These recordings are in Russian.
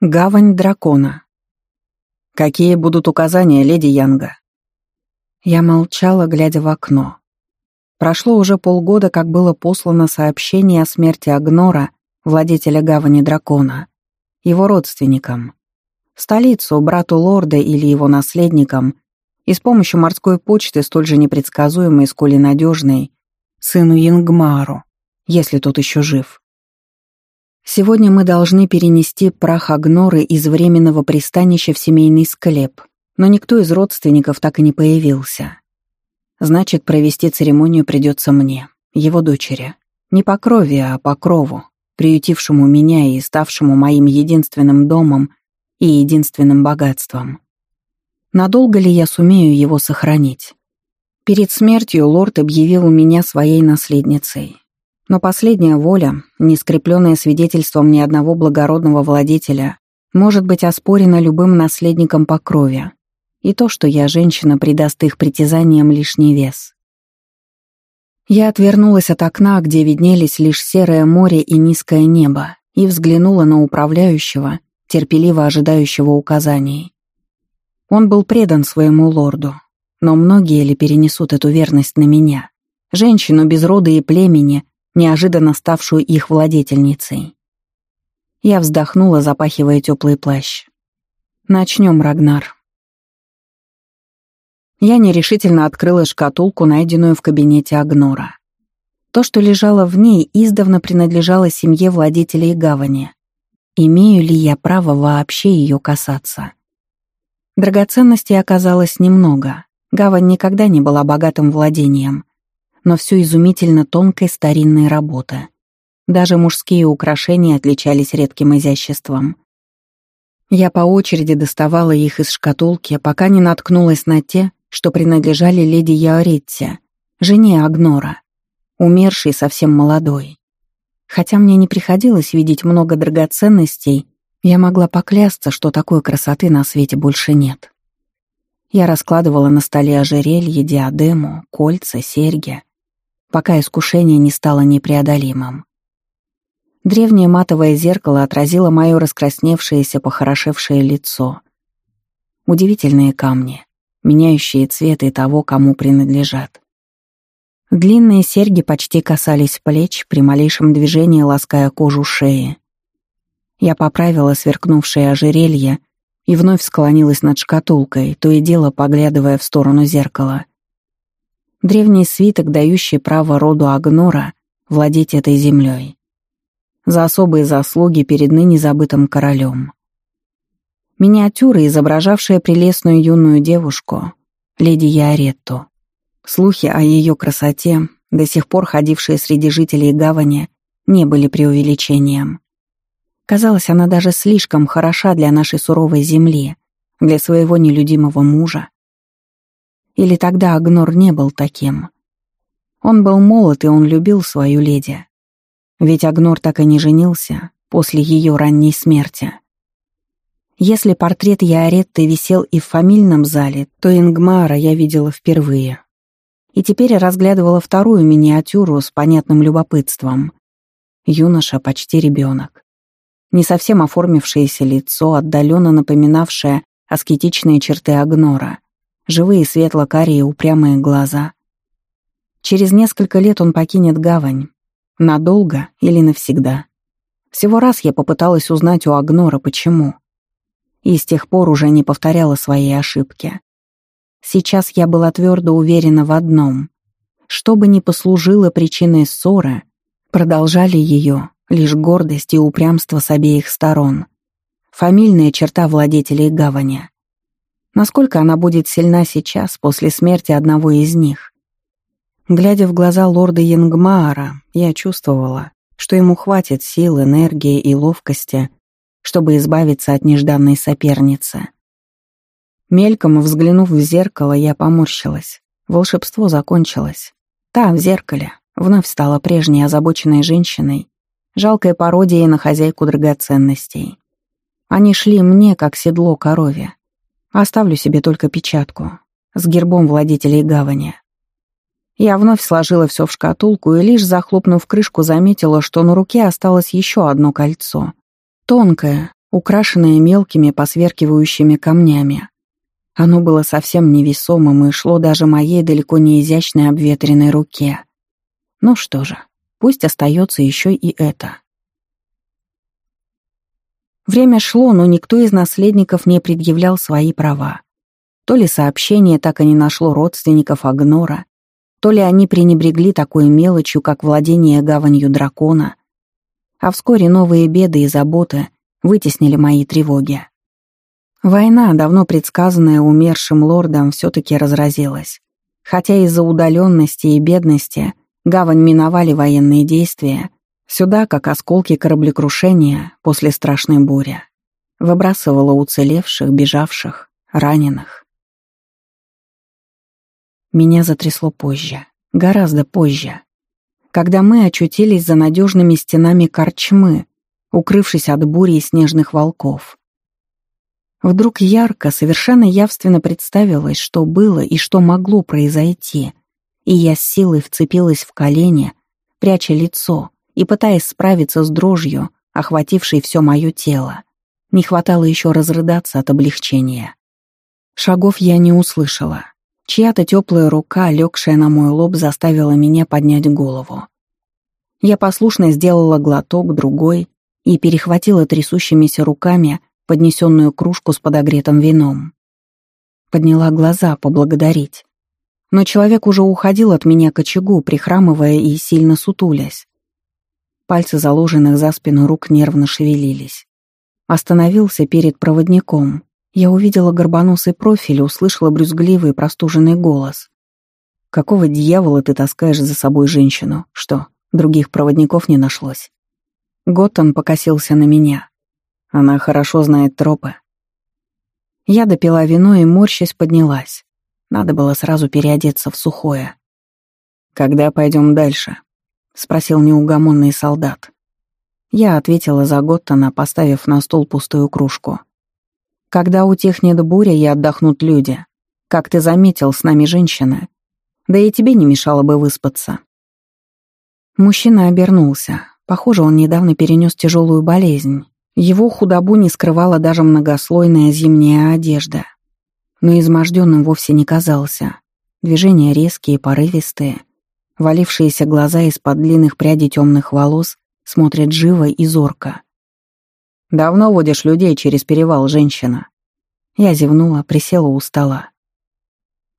Гавань дракона. Какие будут указания, леди Янга? Я молчала, глядя в окно. Прошло уже полгода, как было послано сообщение о смерти Агнора, владетеля гавани дракона, его родственникам, столицу, брату лорда или его наследникам, и с помощью морской почты, столь же непредсказуемой, сколь и надежной, сыну Янгмару, если тот еще жив. Сегодня мы должны перенести прах Агноры из временного пристанища в семейный склеп, но никто из родственников так и не появился. Значит, провести церемонию придется мне, его дочери. Не по крови, а по крову, приютившему меня и ставшему моим единственным домом и единственным богатством. Надолго ли я сумею его сохранить? Перед смертью лорд объявил меня своей наследницей, но последняя воля, не скрепленная свидетельством ни одного благородного владетеля, может быть оспорена любым наследником по крови. И то, что я женщина, придаст их притязаниям лишний вес. Я отвернулась от окна, где виднелись лишь серое море и низкое небо, и взглянула на управляющего, терпеливо ожидающего указаний. Он был предан своему лорду, но многие ли перенесут эту верность на меня, женщину без рода и племени, неожиданно ставшую их владетельницей. Я вздохнула, запахивая теплый плащ. «Начнем, Рагнар». Я нерешительно открыла шкатулку, найденную в кабинете Агнора. То, что лежало в ней, издавна принадлежало семье владетелей гавани. Имею ли я право вообще ее касаться? Драгоценностей оказалось немного. Гавань никогда не была богатым владением но все изумительно тонкой старинной работы. Даже мужские украшения отличались редким изяществом. Я по очереди доставала их из шкатулки, пока не наткнулась на те, что принадлежали леди Яоритте, жене Агнора, умершей совсем молодой. Хотя мне не приходилось видеть много драгоценностей, я могла поклясться, что такой красоты на свете больше нет. Я раскладывала на столе ожерелье, диадему, кольца, серьги пока искушение не стало непреодолимым. Древнее матовое зеркало отразило мое раскрасневшееся, похорошевшее лицо. Удивительные камни, меняющие цветы того, кому принадлежат. Длинные серьги почти касались плеч, при малейшем движении лаская кожу шеи. Я поправила сверкнувшее ожерелье и вновь склонилась над шкатулкой, то и дело поглядывая в сторону зеркала — древний свиток, дающий право роду Агнора владеть этой землей. За особые заслуги перед ныне забытым королем. Миниатюра, изображавшая прелестную юную девушку, леди Яоретту. Слухи о ее красоте, до сих пор ходившие среди жителей гавани, не были преувеличением. Казалось, она даже слишком хороша для нашей суровой земли, для своего нелюдимого мужа, или тогда Агнор не был таким? Он был молод, и он любил свою леди. Ведь Агнор так и не женился после ее ранней смерти. Если портрет Яоретты висел и в фамильном зале, то Ингмара я видела впервые. И теперь разглядывала вторую миниатюру с понятным любопытством. Юноша почти ребенок. Не совсем оформившееся лицо, отдаленно напоминавшее аскетичные черты Агнора — живые светло-карие упрямые глаза. Через несколько лет он покинет гавань. Надолго или навсегда. Всего раз я попыталась узнать у Агнора, почему. И с тех пор уже не повторяла свои ошибки. Сейчас я была твердо уверена в одном. Что бы ни послужило причиной ссоры, продолжали ее лишь гордость и упрямство с обеих сторон. Фамильная черта владетелей гавани. Насколько она будет сильна сейчас, после смерти одного из них? Глядя в глаза лорда Янгмаара, я чувствовала, что ему хватит сил, энергии и ловкости, чтобы избавиться от нежданной соперницы. Мельком взглянув в зеркало, я поморщилась. Волшебство закончилось. Та, в зеркале, вновь стала прежней озабоченной женщиной, жалкой пародией на хозяйку драгоценностей. Они шли мне, как седло корове. Оставлю себе только печатку с гербом владетелей гавани. Я вновь сложила все в шкатулку и лишь захлопнув крышку заметила, что на руке осталось еще одно кольцо. Тонкое, украшенное мелкими посверкивающими камнями. Оно было совсем невесомым и шло даже моей далеко не изящной обветренной руке. Ну что же, пусть остается еще и это. Время шло, но никто из наследников не предъявлял свои права. То ли сообщение так и не нашло родственников Агнора, то ли они пренебрегли такой мелочью, как владение гаванью дракона, а вскоре новые беды и заботы вытеснили мои тревоги. Война, давно предсказанная умершим лордом, все-таки разразилась. Хотя из-за удаленности и бедности гавань миновали военные действия, сюда, как осколки кораблекрушения после страшной бури, выбрасывала уцелевших, бежавших, раненых. Меня затрясло позже, гораздо позже, когда мы очутились за надежными стенами корчмы, укрывшись от бури и снежных волков. Вдруг ярко, совершенно явственно представилось, что было и что могло произойти, и я с силой вцепилась в колени, пряча лицо и пытаясь справиться с дрожью, охватившей все мое тело. Не хватало еще разрыдаться от облегчения. Шагов я не услышала. Чья-то теплая рука, легшая на мой лоб, заставила меня поднять голову. Я послушно сделала глоток, другой, и перехватила трясущимися руками поднесенную кружку с подогретым вином. Подняла глаза поблагодарить. Но человек уже уходил от меня к очагу, прихрамывая и сильно сутулясь. Пальцы заложенных за спину рук нервно шевелились. Остановился перед проводником, я увидела горбоносый профиль и услышала брюзгливый простуженный голос. «Какого дьявола ты таскаешь за собой женщину? Что, других проводников не нашлось?» Готтон покосился на меня. Она хорошо знает тропы. Я допила вино и, морщась, поднялась. Надо было сразу переодеться в сухое. «Когда пойдем дальше?» — спросил неугомонный солдат. Я ответила за Готтона, поставив на стол пустую кружку. Когда утихнет буря и отдохнут люди. Как ты заметил, с нами женщины. Да и тебе не мешало бы выспаться. Мужчина обернулся. Похоже, он недавно перенес тяжелую болезнь. Его худобу не скрывала даже многослойная зимняя одежда. Но изможденным вовсе не казался. Движения резкие, порывистые. Валившиеся глаза из-под длинных прядей темных волос смотрят живо и зорко. «Давно водишь людей через перевал, женщина?» Я зевнула, присела у стола.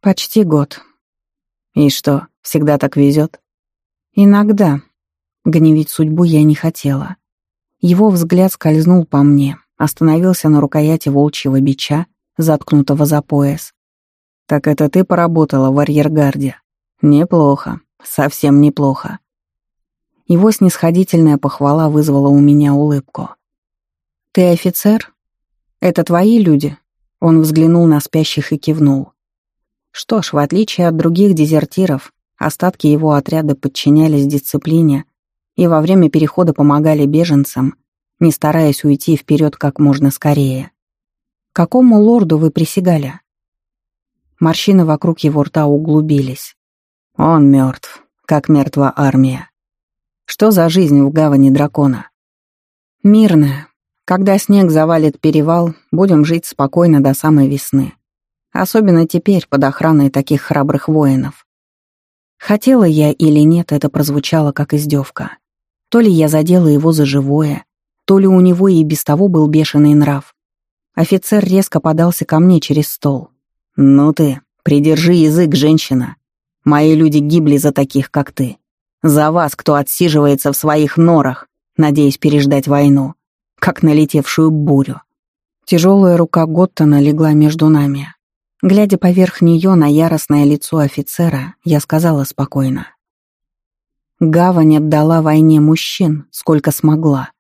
«Почти год». «И что, всегда так везет?» «Иногда». Гневить судьбу я не хотела. Его взгляд скользнул по мне, остановился на рукояти волчьего бича, заткнутого за пояс. «Так это ты поработала в арьергарде?» «Неплохо, совсем неплохо». Его снисходительная похвала вызвала у меня улыбку. «Ты офицер? Это твои люди?» Он взглянул на спящих и кивнул. Что ж, в отличие от других дезертиров, остатки его отряда подчинялись дисциплине и во время перехода помогали беженцам, не стараясь уйти вперед как можно скорее. «Какому лорду вы присягали?» Морщины вокруг его рта углубились. «Он мертв, как мертва армия. Что за жизнь в гавани дракона?» «Мирная, когда снег завалит перевал, будем жить спокойно до самой весны. Особенно теперь, под охраной таких храбрых воинов. Хотела я или нет, это прозвучало как издевка. То ли я задела его за живое, то ли у него и без того был бешеный нрав. Офицер резко подался ко мне через стол. «Ну ты, придержи язык, женщина. Мои люди гибли за таких, как ты. За вас, кто отсиживается в своих норах, надеясь переждать войну как налетевшую бурю. Тяжелая рука Готтона легла между нами. Глядя поверх нее на яростное лицо офицера, я сказала спокойно. Гавань отдала войне мужчин, сколько смогла.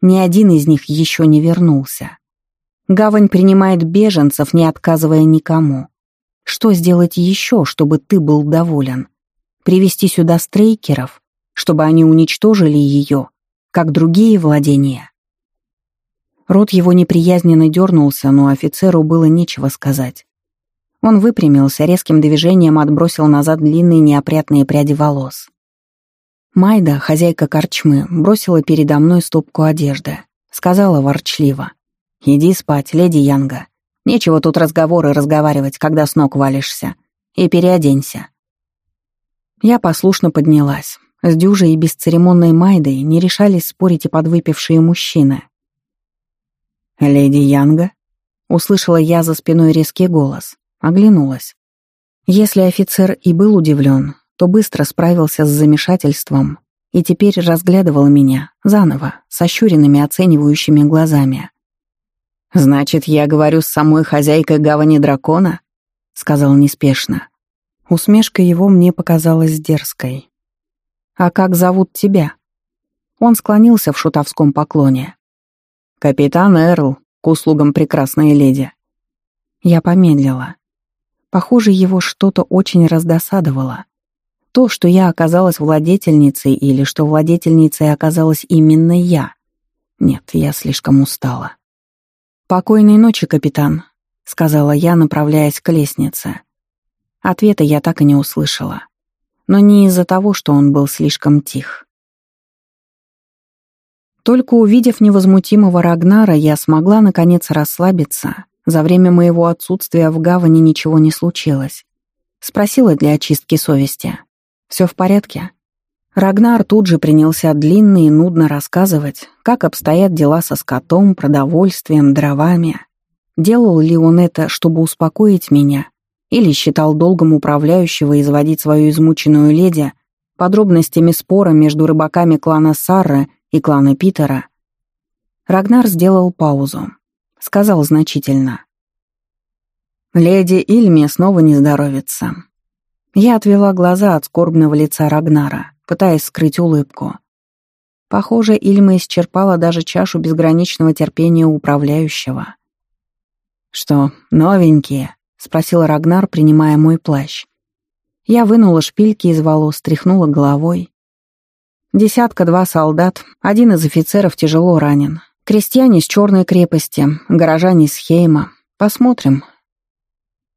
Ни один из них еще не вернулся. Гавань принимает беженцев, не отказывая никому. Что сделать еще, чтобы ты был доволен? Привести сюда стрейкеров, чтобы они уничтожили ее, как другие владения? Рот его неприязненно дернулся, но офицеру было нечего сказать. Он выпрямился, резким движением отбросил назад длинные неопрятные пряди волос. Майда, хозяйка корчмы, бросила передо мной стопку одежды. Сказала ворчливо. «Иди спать, леди Янга. Нечего тут разговоры разговаривать, когда с ног валишься. И переоденься». Я послушно поднялась. С дюжей и бесцеремонной Майдой не решались спорить и подвыпившие мужчины. «Леди Янга?» — услышала я за спиной резкий голос. Оглянулась. Если офицер и был удивлен, то быстро справился с замешательством и теперь разглядывал меня заново, с ощуренными оценивающими глазами. «Значит, я говорю с самой хозяйкой гавани дракона?» — сказал неспешно. Усмешка его мне показалась дерзкой. «А как зовут тебя?» Он склонился в шутовском поклоне. «Капитан Эрл, к услугам прекрасной леди». Я помедлила. Похоже, его что-то очень раздосадовало. То, что я оказалась владетельницей или что владетельницей оказалась именно я. Нет, я слишком устала. «Покойной ночи, капитан», — сказала я, направляясь к лестнице. Ответа я так и не услышала. Но не из-за того, что он был слишком тих. Только увидев невозмутимого Рагнара, я смогла наконец расслабиться. За время моего отсутствия в гавани ничего не случилось. Спросила для очистки совести. «Все в порядке?» Рагнар тут же принялся длинно и нудно рассказывать, как обстоят дела со скотом, продовольствием, дровами. Делал ли он это, чтобы успокоить меня, или считал долгом управляющего изводить свою измученную леди подробностями спора между рыбаками клана Сарры и клана Питера? Рагнар сделал паузу. Сказал значительно. «Леди Ильме снова не здоровится». Я отвела глаза от скорбного лица Рагнара пытаясь скрыть улыбку. Похоже, Ильма исчерпала даже чашу безграничного терпения управляющего. «Что, новенькие?» — спросил Рагнар, принимая мой плащ. Я вынула шпильки из волос, тряхнула головой. Десятка-два солдат, один из офицеров тяжело ранен. Крестьяне с черной крепости, горожане с Хейма. Посмотрим.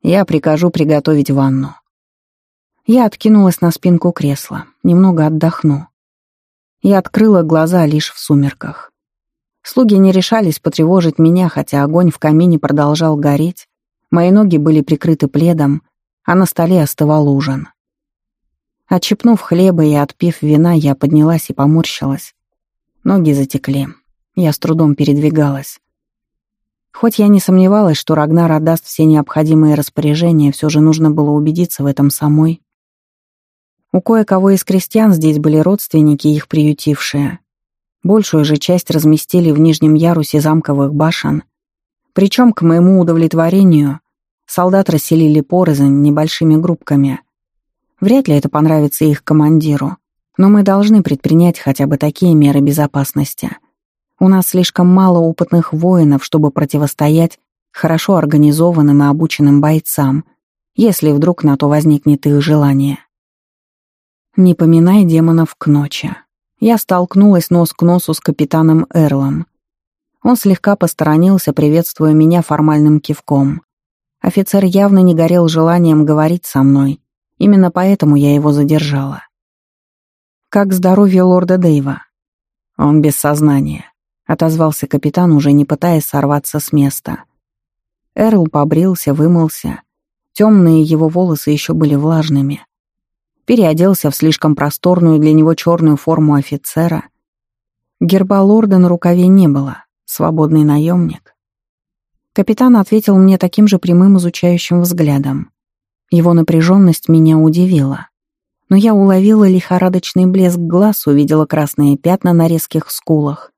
Я прикажу приготовить ванну. Я откинулась на спинку кресла, немного отдохну. Я открыла глаза лишь в сумерках. Слуги не решались потревожить меня, хотя огонь в камине продолжал гореть. Мои ноги были прикрыты пледом, а на столе остывал ужин. Отщипнув хлеба и отпив вина, я поднялась и поморщилась. Ноги затекли. Я с трудом передвигалась. Хоть я не сомневалась, что Рагнар отдаст все необходимые распоряжения, все же нужно было убедиться в этом самой. У кое-кого из крестьян здесь были родственники, их приютившие. Большую же часть разместили в нижнем ярусе замковых башен. Причем, к моему удовлетворению, солдат расселили порознь небольшими группками. Вряд ли это понравится их командиру, но мы должны предпринять хотя бы такие меры безопасности. У нас слишком мало опытных воинов, чтобы противостоять хорошо организованным и обученным бойцам, если вдруг на то возникнет их желание. Не поминай демонов к ночи. Я столкнулась нос к носу с капитаном Эрлом. Он слегка посторонился, приветствуя меня формальным кивком. Офицер явно не горел желанием говорить со мной. Именно поэтому я его задержала. «Как здоровье лорда Дэйва?» «Он без сознания», — отозвался капитан, уже не пытаясь сорваться с места. Эрл побрился, вымылся. Темные его волосы еще были влажными переоделся в слишком просторную для него черную форму офицера. Герба лорда на рукаве не было, свободный наемник. Капитан ответил мне таким же прямым изучающим взглядом. Его напряженность меня удивила. Но я уловила лихорадочный блеск глаз, увидела красные пятна на резких скулах.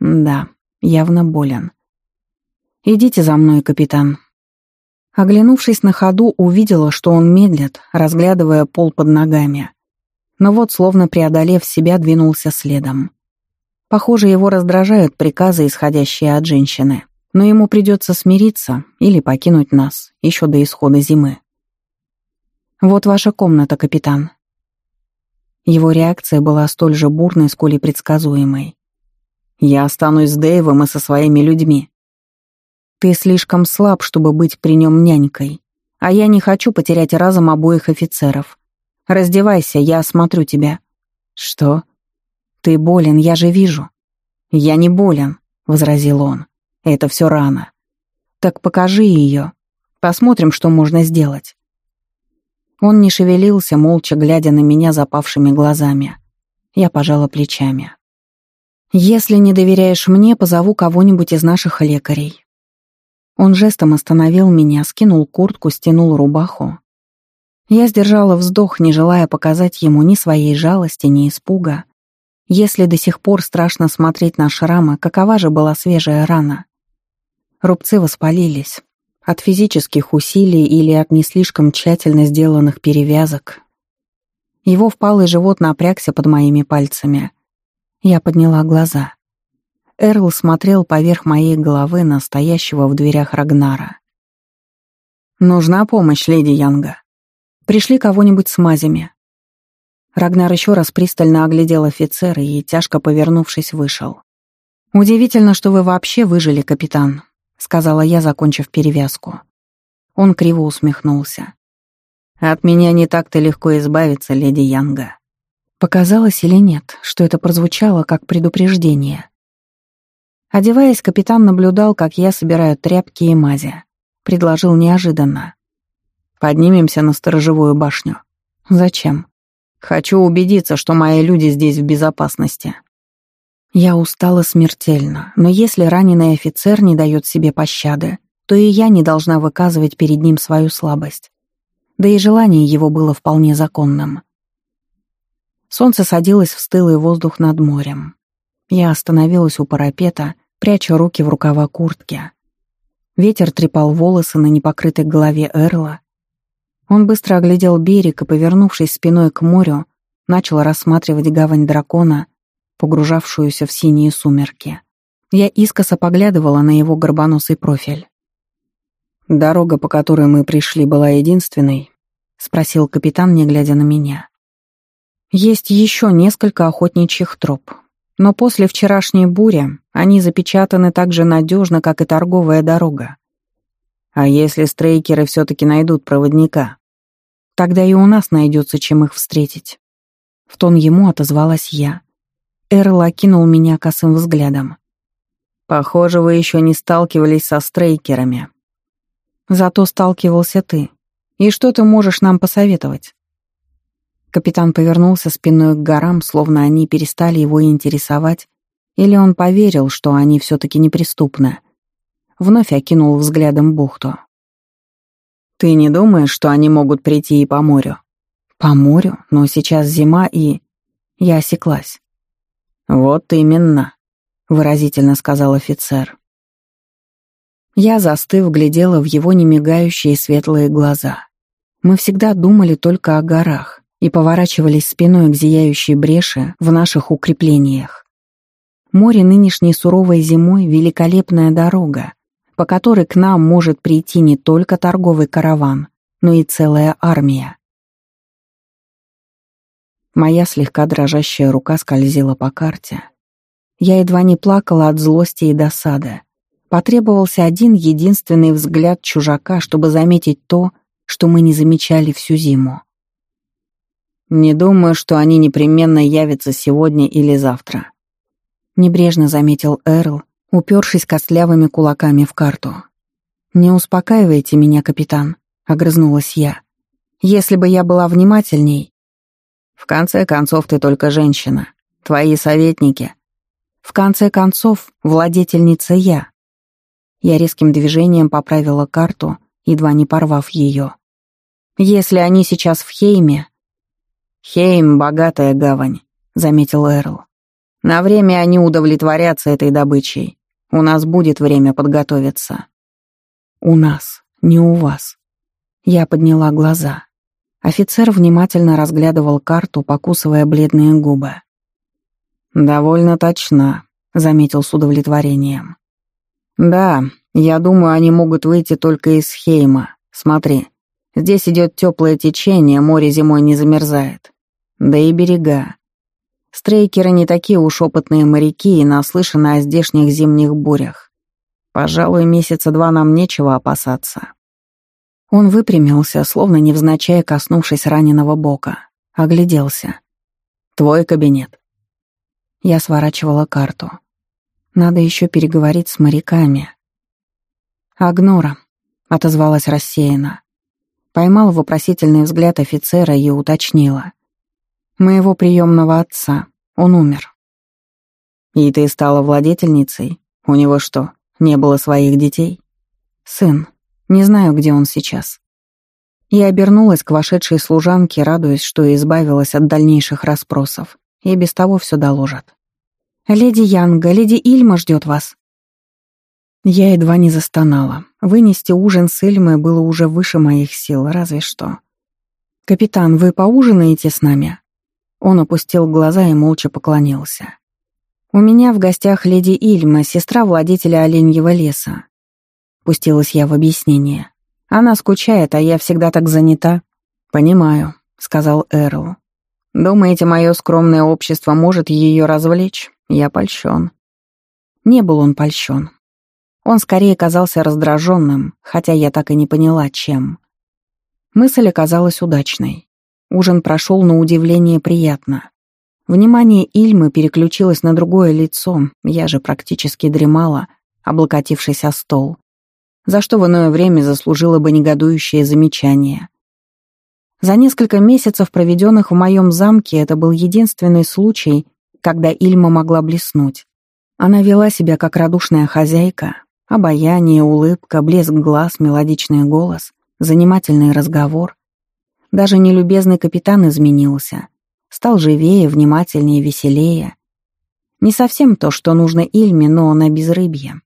Да, явно болен. «Идите за мной, капитан», Оглянувшись на ходу, увидела, что он медлит, разглядывая пол под ногами. Но вот, словно преодолев себя, двинулся следом. Похоже, его раздражают приказы, исходящие от женщины. Но ему придется смириться или покинуть нас еще до исхода зимы. «Вот ваша комната, капитан». Его реакция была столь же бурной, сколь и предсказуемой. «Я останусь с Дэйвом и со своими людьми», ты слишком слаб, чтобы быть при нем нянькой. А я не хочу потерять разом обоих офицеров. Раздевайся, я осмотрю тебя». «Что?» «Ты болен, я же вижу». «Я не болен», — возразил он. Это все рано. Так покажи ее. Посмотрим, что можно сделать. Он не шевелился, молча глядя на меня запавшими глазами. Я пожала плечами. «Если не доверяешь мне, позову кого-нибудь из наших лекарей». Он жестом остановил меня, скинул куртку, стянул рубаху. Я сдержала вздох, не желая показать ему ни своей жалости, ни испуга. Если до сих пор страшно смотреть на шрамы, какова же была свежая рана? Рубцы воспалились. От физических усилий или от не слишком тщательно сделанных перевязок. Его впалый живот напрягся под моими пальцами. Я подняла глаза. Эрл смотрел поверх моей головы на стоящего в дверях Рагнара. «Нужна помощь, леди Янга. Пришли кого-нибудь с мазями». Рагнар еще раз пристально оглядел офицера и, тяжко повернувшись, вышел. «Удивительно, что вы вообще выжили, капитан», — сказала я, закончив перевязку. Он криво усмехнулся. «От меня не так-то легко избавиться, леди Янга». Показалось или нет, что это прозвучало как предупреждение. Одеваясь, капитан наблюдал, как я собираю тряпки и мази. Предложил неожиданно. «Поднимемся на сторожевую башню». «Зачем?» «Хочу убедиться, что мои люди здесь в безопасности». Я устала смертельно, но если раненый офицер не дает себе пощады, то и я не должна выказывать перед ним свою слабость. Да и желание его было вполне законным. Солнце садилось в стылый воздух над морем. Я остановилась у парапета, пряча руки в рукава куртки. Ветер трепал волосы на непокрытой голове Эрла. Он быстро оглядел берег и, повернувшись спиной к морю, начал рассматривать гавань дракона погружавшуюся в синие сумерки. Я искоса поглядывала на его горбоносый профиль. «Дорога, по которой мы пришли, была единственной?» — спросил капитан, не глядя на меня. «Есть еще несколько охотничьих троп, но после вчерашней бури они запечатаны так же надежно, как и торговая дорога. А если стрейкеры все-таки найдут проводника, тогда и у нас найдется чем их встретить». В тон ему отозвалась я. Эрл окинул меня косым взглядом. «Похоже, вы еще не сталкивались со стрейкерами. Зато сталкивался ты. И что ты можешь нам посоветовать?» Капитан повернулся спиной к горам, словно они перестали его интересовать, или он поверил, что они все-таки неприступны. Вновь окинул взглядом бухту. «Ты не думаешь, что они могут прийти и по морю?» «По морю? Но сейчас зима и...» Я осеклась. «Вот именно», — выразительно сказал офицер. Я, застыв, глядела в его немигающие светлые глаза. Мы всегда думали только о горах и поворачивались спиной к зияющей бреши в наших укреплениях. Море нынешней суровой зимой — великолепная дорога, по которой к нам может прийти не только торговый караван, но и целая армия. Моя слегка дрожащая рука скользила по карте. Я едва не плакала от злости и досады. Потребовался один единственный взгляд чужака, чтобы заметить то, что мы не замечали всю зиму. «Не думаю, что они непременно явятся сегодня или завтра», — небрежно заметил Эрл, упершись костлявыми кулаками в карту. «Не успокаивайте меня, капитан», — огрызнулась я. «Если бы я была внимательней, в конце концов, ты только женщина. Твои советники. В конце концов, владетельница я. Я резким движением поправила карту, едва не порвав ее. Если они сейчас в Хейме... Хейм — богатая гавань, — заметил Эрл. На время они удовлетворятся этой добычей. У нас будет время подготовиться. У нас, не у вас. Я подняла глаза. Офицер внимательно разглядывал карту, покусывая бледные губы. «Довольно точно», — заметил с удовлетворением. «Да, я думаю, они могут выйти только из Хейма. Смотри, здесь идет теплое течение, море зимой не замерзает. Да и берега. Стрейкеры не такие уж опытные моряки и наслышаны о здешних зимних бурях. Пожалуй, месяца два нам нечего опасаться. Он выпрямился, словно невзначай коснувшись раненого бока. Огляделся. «Твой кабинет». Я сворачивала карту. Надо еще переговорить с моряками, «Агнора», — отозвалась рассеянно. Поймала вопросительный взгляд офицера и уточнила. «Моего приемного отца. Он умер». «И ты стала владетельницей? У него что, не было своих детей?» «Сын. Не знаю, где он сейчас». Я обернулась к вошедшей служанке, радуясь, что избавилась от дальнейших расспросов. И без того все доложат. «Леди Янга, леди Ильма ждет вас». Я едва не застонала. Вынести ужин с Ильмой было уже выше моих сил, разве что. «Капитан, вы поужинаете с нами?» Он опустил глаза и молча поклонился. «У меня в гостях леди Ильма, сестра владетеля оленьего леса». Пустилась я в объяснение. «Она скучает, а я всегда так занята». «Понимаю», — сказал Эрл. «Думаете, мое скромное общество может ее развлечь? Я польщен». Не был он польщен. Он скорее казался раздраженным, хотя я так и не поняла, чем. Мысль оказалась удачной. Ужин прошел на удивление приятно. Внимание Ильмы переключилось на другое лицо, я же практически дремала, облокотившись о стол, за что в иное время заслужила бы негодующее замечание. За несколько месяцев, проведенных в моем замке, это был единственный случай, когда Ильма могла блеснуть. Она вела себя как радушная хозяйка, Обаяние, улыбка, блеск глаз, мелодичный голос, занимательный разговор. Даже нелюбезный капитан изменился. Стал живее, внимательнее, веселее. Не совсем то, что нужно Ильме, но на безрыбье.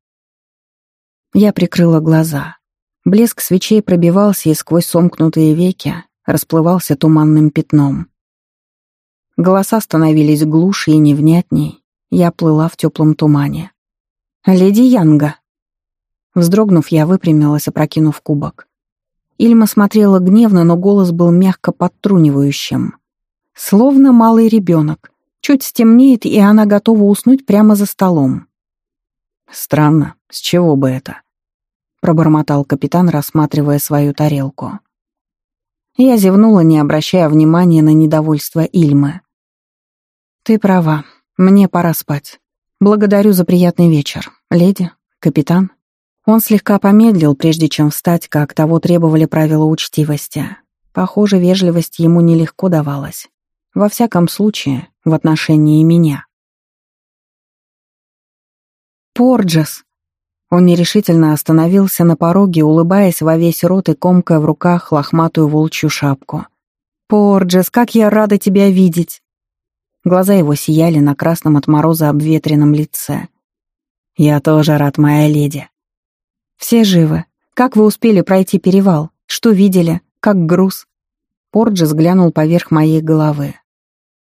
Я прикрыла глаза. Блеск свечей пробивался и сквозь сомкнутые веки расплывался туманным пятном. Голоса становились глуше и невнятней. Я плыла в теплом тумане. «Леди Янга», Вздрогнув, я выпрямилась, опрокинув кубок. Ильма смотрела гневно, но голос был мягко подтрунивающим. Словно малый ребенок. Чуть стемнеет, и она готова уснуть прямо за столом. «Странно, с чего бы это?» — пробормотал капитан, рассматривая свою тарелку. Я зевнула, не обращая внимания на недовольство Ильмы. «Ты права, мне пора спать. Благодарю за приятный вечер, леди, капитан». Он слегка помедлил, прежде чем встать, как того требовали правила учтивости. Похоже, вежливость ему нелегко давалась. Во всяком случае, в отношении меня. «Порджес!» Он нерешительно остановился на пороге, улыбаясь во весь рот и комкая в руках лохматую волчью шапку. «Порджес, как я рада тебя видеть!» Глаза его сияли на красном от мороза обветренном лице. «Я тоже рад, моя леди», «Все живы. Как вы успели пройти перевал? Что видели? Как груз?» Порджес глянул поверх моей головы.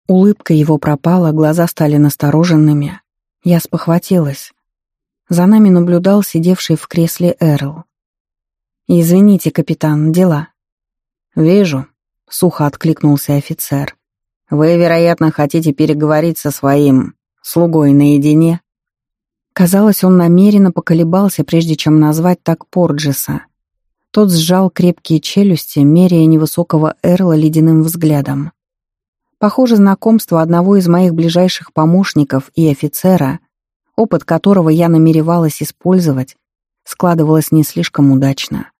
Улыбка его пропала, глаза стали настороженными. Я спохватилась. За нами наблюдал сидевший в кресле Эрл. «Извините, капитан, дела». «Вижу», — сухо откликнулся офицер. «Вы, вероятно, хотите переговорить со своим слугой наедине?» Казалось, он намеренно поколебался, прежде чем назвать так Порджеса. Тот сжал крепкие челюсти, меряя невысокого Эрла ледяным взглядом. Похоже, знакомство одного из моих ближайших помощников и офицера, опыт которого я намеревалась использовать, складывалось не слишком удачно.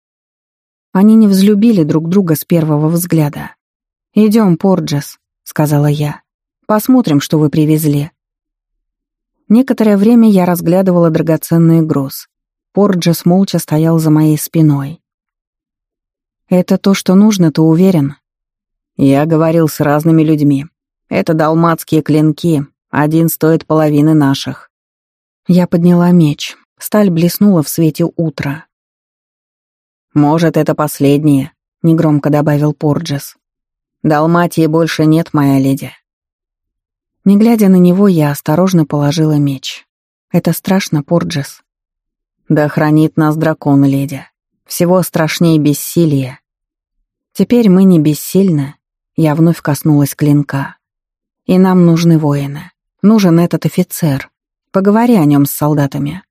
Они не взлюбили друг друга с первого взгляда. «Идем, Порджес», — сказала я. «Посмотрим, что вы привезли». Некоторое время я разглядывала драгоценный груз. Порджес молча стоял за моей спиной. «Это то, что нужно, ты уверен?» Я говорил с разными людьми. Это далматские клинки, один стоит половины наших. Я подняла меч. Сталь блеснула в свете утра. «Может, это последнее», — негромко добавил Порджес. «Далматии больше нет, моя леди. Не глядя на него, я осторожно положила меч. Это страшно, Порджес. Да хранит нас дракон, леди. Всего страшнее бессилие. Теперь мы не бессильны. Я вновь коснулась клинка. И нам нужны воины. Нужен этот офицер. Поговори о нем с солдатами.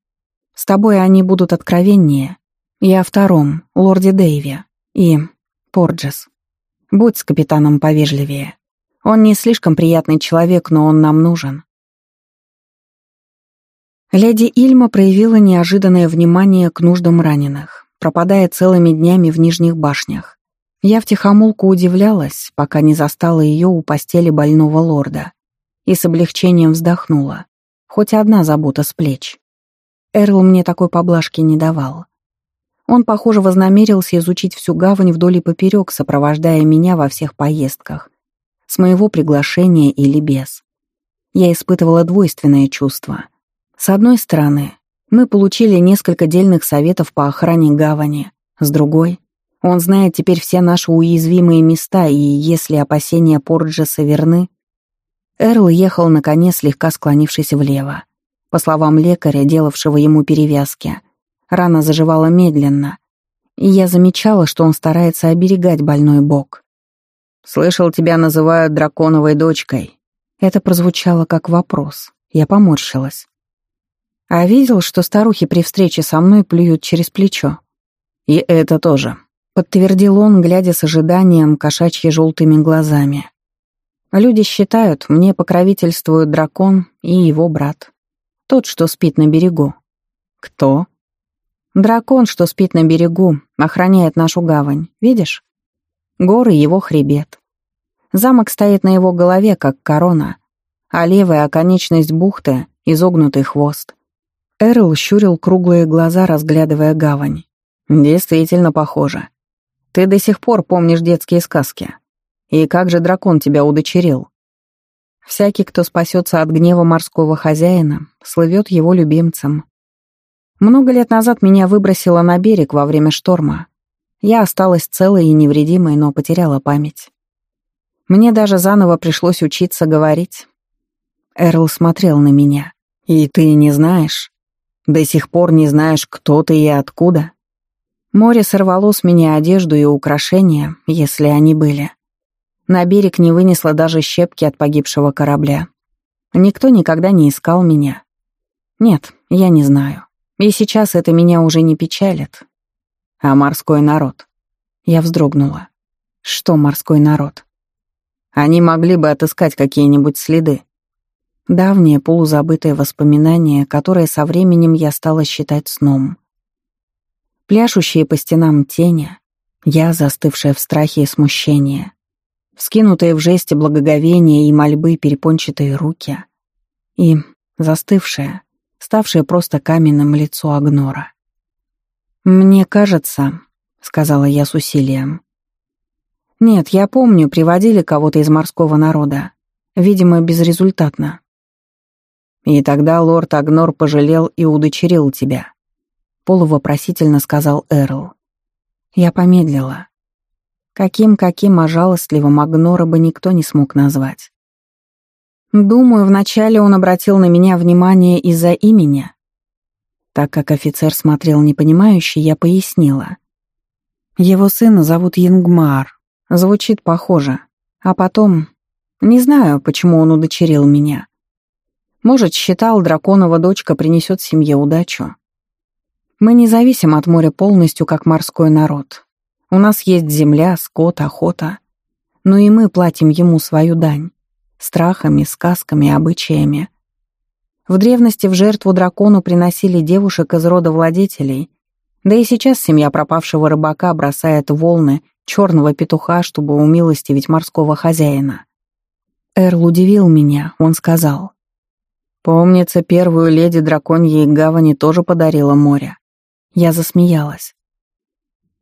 С тобой они будут откровеннее. Я о втором, лорде Дэйве. И Порджес. Будь с капитаном повежливее. Он не слишком приятный человек, но он нам нужен. Леди Ильма проявила неожиданное внимание к нуждам раненых, пропадая целыми днями в нижних башнях. Я втихомолку удивлялась, пока не застала ее у постели больного лорда, и с облегчением вздохнула. Хоть одна забота с плеч. Эрл мне такой поблажки не давал. Он, похоже, вознамерился изучить всю гавань вдоль и поперек, сопровождая меня во всех поездках. С моего приглашения или без. Я испытывала двойственное чувство — с одной стороны, мы получили несколько дельных советов по охране гавани. С другой, он знает теперь все наши уязвимые места, и если опасения Порджеса верны... Эрл ехал на коне, слегка склонившись влево. По словам лекаря, делавшего ему перевязки, рана заживала медленно, и я замечала, что он старается оберегать больной бок. «Слышал, тебя называют драконовой дочкой». Это прозвучало как вопрос. Я поморщилась. А видел, что старухи при встрече со мной плюют через плечо. И это тоже, подтвердил он, глядя с ожиданием кошачьи желтыми глазами. Люди считают, мне покровительствуют дракон и его брат. Тот, что спит на берегу. Кто? Дракон, что спит на берегу, охраняет нашу гавань, видишь? Горы — его хребет. Замок стоит на его голове, как корона, а левая оконечность бухты — изогнутый хвост. Эрл щурил круглые глаза, разглядывая гавань. «Действительно похоже. Ты до сих пор помнишь детские сказки. И как же дракон тебя удочерил?» Всякий, кто спасется от гнева морского хозяина, слывет его любимцем. Много лет назад меня выбросило на берег во время шторма. Я осталась целой и невредимой, но потеряла память. Мне даже заново пришлось учиться говорить. Эрл смотрел на меня. «И ты не знаешь?» До сих пор не знаешь, кто ты и откуда? Море сорвало с меня одежду и украшения, если они были. На берег не вынесло даже щепки от погибшего корабля. Никто никогда не искал меня. Нет, я не знаю. И сейчас это меня уже не печалит. А морской народ? Я вздрогнула. Что морской народ? Они могли бы отыскать какие-нибудь следы. Давнее полузабытое воспоминание, которое со временем я стала считать сном. Пляшущие по стенам тени, я, застывшая в страхе и смущении, вскинутые в жесте благоговения и мольбы перепончатые руки и застывшее, ставшее просто каменным лицо Агнора. «Мне кажется», — сказала я с усилием. «Нет, я помню, приводили кого-то из морского народа. Видимо, безрезультатно. И тогда лорд Агнор пожалел и удочерил тебя», — полувопросительно сказал Эрл. Я помедлила. Каким-каким, а Агнора бы никто не смог назвать. Думаю, вначале он обратил на меня внимание из-за имени. Так как офицер смотрел непонимающе, я пояснила. Его сына зовут Янгмар. Звучит похоже. А потом... Не знаю, почему он удочерил меня. Может, считал, драконова дочка принесет семье удачу. Мы не зависим от моря полностью, как морской народ. У нас есть земля, скот, охота. Но и мы платим ему свою дань. Страхами, сказками, обычаями. В древности в жертву дракону приносили девушек из рода владетелей, да и сейчас семья пропавшего рыбака бросает волны черного петуха, чтобы умилостивить морского хозяина. Эрл удивил меня, он сказал — Помнится, первую леди драконьей гавани тоже подарила море. Я засмеялась.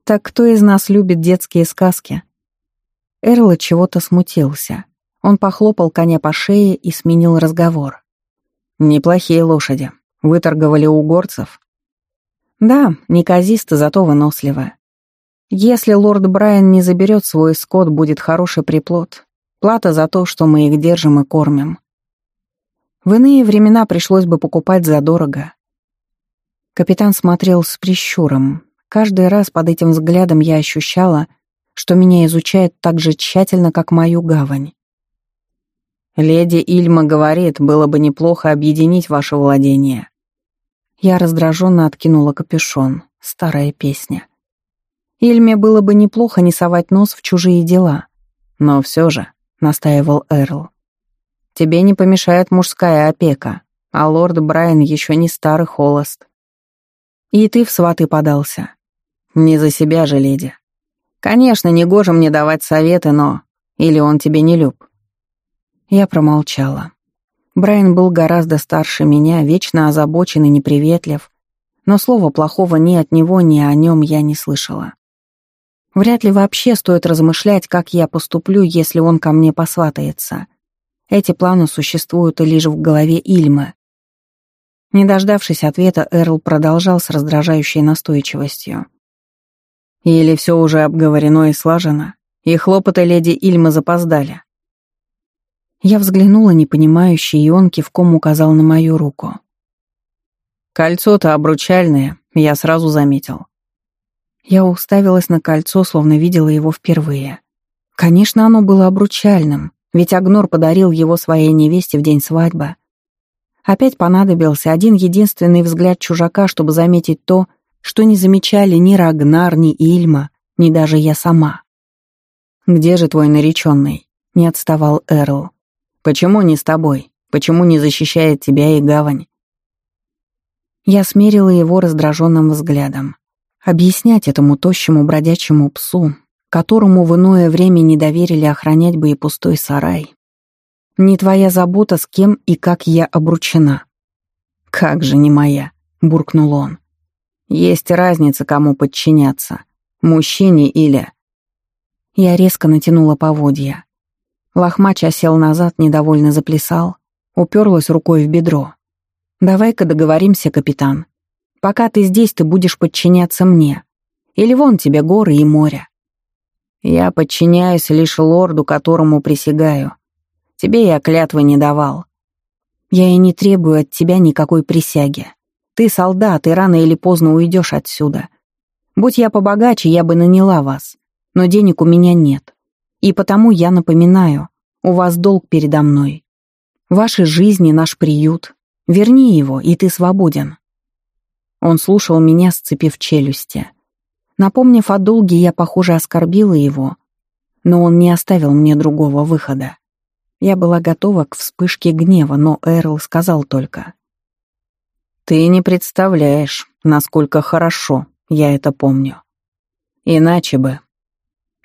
Так кто из нас любит детские сказки? Эрл чего-то смутился. Он похлопал коня по шее и сменил разговор. «Неплохие лошади. Выторговали у горцев?» «Да, неказисто, зато выносливо. Если лорд Брайан не заберет свой скот, будет хороший приплод. Плата за то, что мы их держим и кормим. В иные времена пришлось бы покупать задорого. Капитан смотрел с прищуром. Каждый раз под этим взглядом я ощущала, что меня изучает так же тщательно, как мою гавань. «Леди Ильма говорит, было бы неплохо объединить ваше владение». Я раздраженно откинула капюшон. Старая песня. Ильме было бы неплохо не совать нос в чужие дела. Но все же, — настаивал Эрл, Тебе не помешает мужская опека, а лорд Брайан еще не старый холост. И ты в сваты подался. Не за себя же, леди. Конечно, негоже мне давать советы, но... Или он тебе не люб? Я промолчала. Брайан был гораздо старше меня, вечно озабочен и неприветлив, но слова плохого ни от него, ни о нем я не слышала. Вряд ли вообще стоит размышлять, как я поступлю, если он ко мне посватается. Эти планы существуют лишь в голове Ильмы. Не дождавшись ответа, Эрл продолжал с раздражающей настойчивостью. Или все уже обговорено и слажено, и хлопоты леди Ильмы запоздали. Я взглянула непонимающе, и он кивком указал на мою руку. «Кольцо-то обручальное, я сразу заметил». Я уставилась на кольцо, словно видела его впервые. Конечно, оно было обручальным, ведь Агнор подарил его своей невесте в день свадьбы. Опять понадобился один единственный взгляд чужака, чтобы заметить то, что не замечали ни Рагнар, ни Ильма, ни даже я сама. «Где же твой нареченный?» — не отставал Эрл. «Почему не с тобой? Почему не защищает тебя и гавань?» Я смерила его раздраженным взглядом. Объяснять этому тощему бродячему псу, которому в иное время не доверили охранять бы и пустой сарай. Не твоя забота, с кем и как я обручена. «Как же не моя?» — буркнул он. Есть разница, кому подчиняться. Мужчине или... Я резко натянула поводья. Лохмач осел назад, недовольно заплясал, уперлась рукой в бедро. «Давай-ка договоримся, капитан. Пока ты здесь, ты будешь подчиняться мне. Или вон тебе горы и море. Я подчиняюсь лишь лорду, которому присягаю. Тебе я клятвы не давал. Я и не требую от тебя никакой присяги. Ты солдат, и рано или поздно уйдешь отсюда. Будь я побогаче, я бы наняла вас. Но денег у меня нет. И потому я напоминаю, у вас долг передо мной. Ваши жизни — наш приют. Верни его, и ты свободен». Он слушал меня, сцепив челюсти. Напомнив о долге, я, похоже, оскорбила его, но он не оставил мне другого выхода. Я была готова к вспышке гнева, но Эрл сказал только — ты не представляешь, насколько хорошо я это помню. Иначе бы.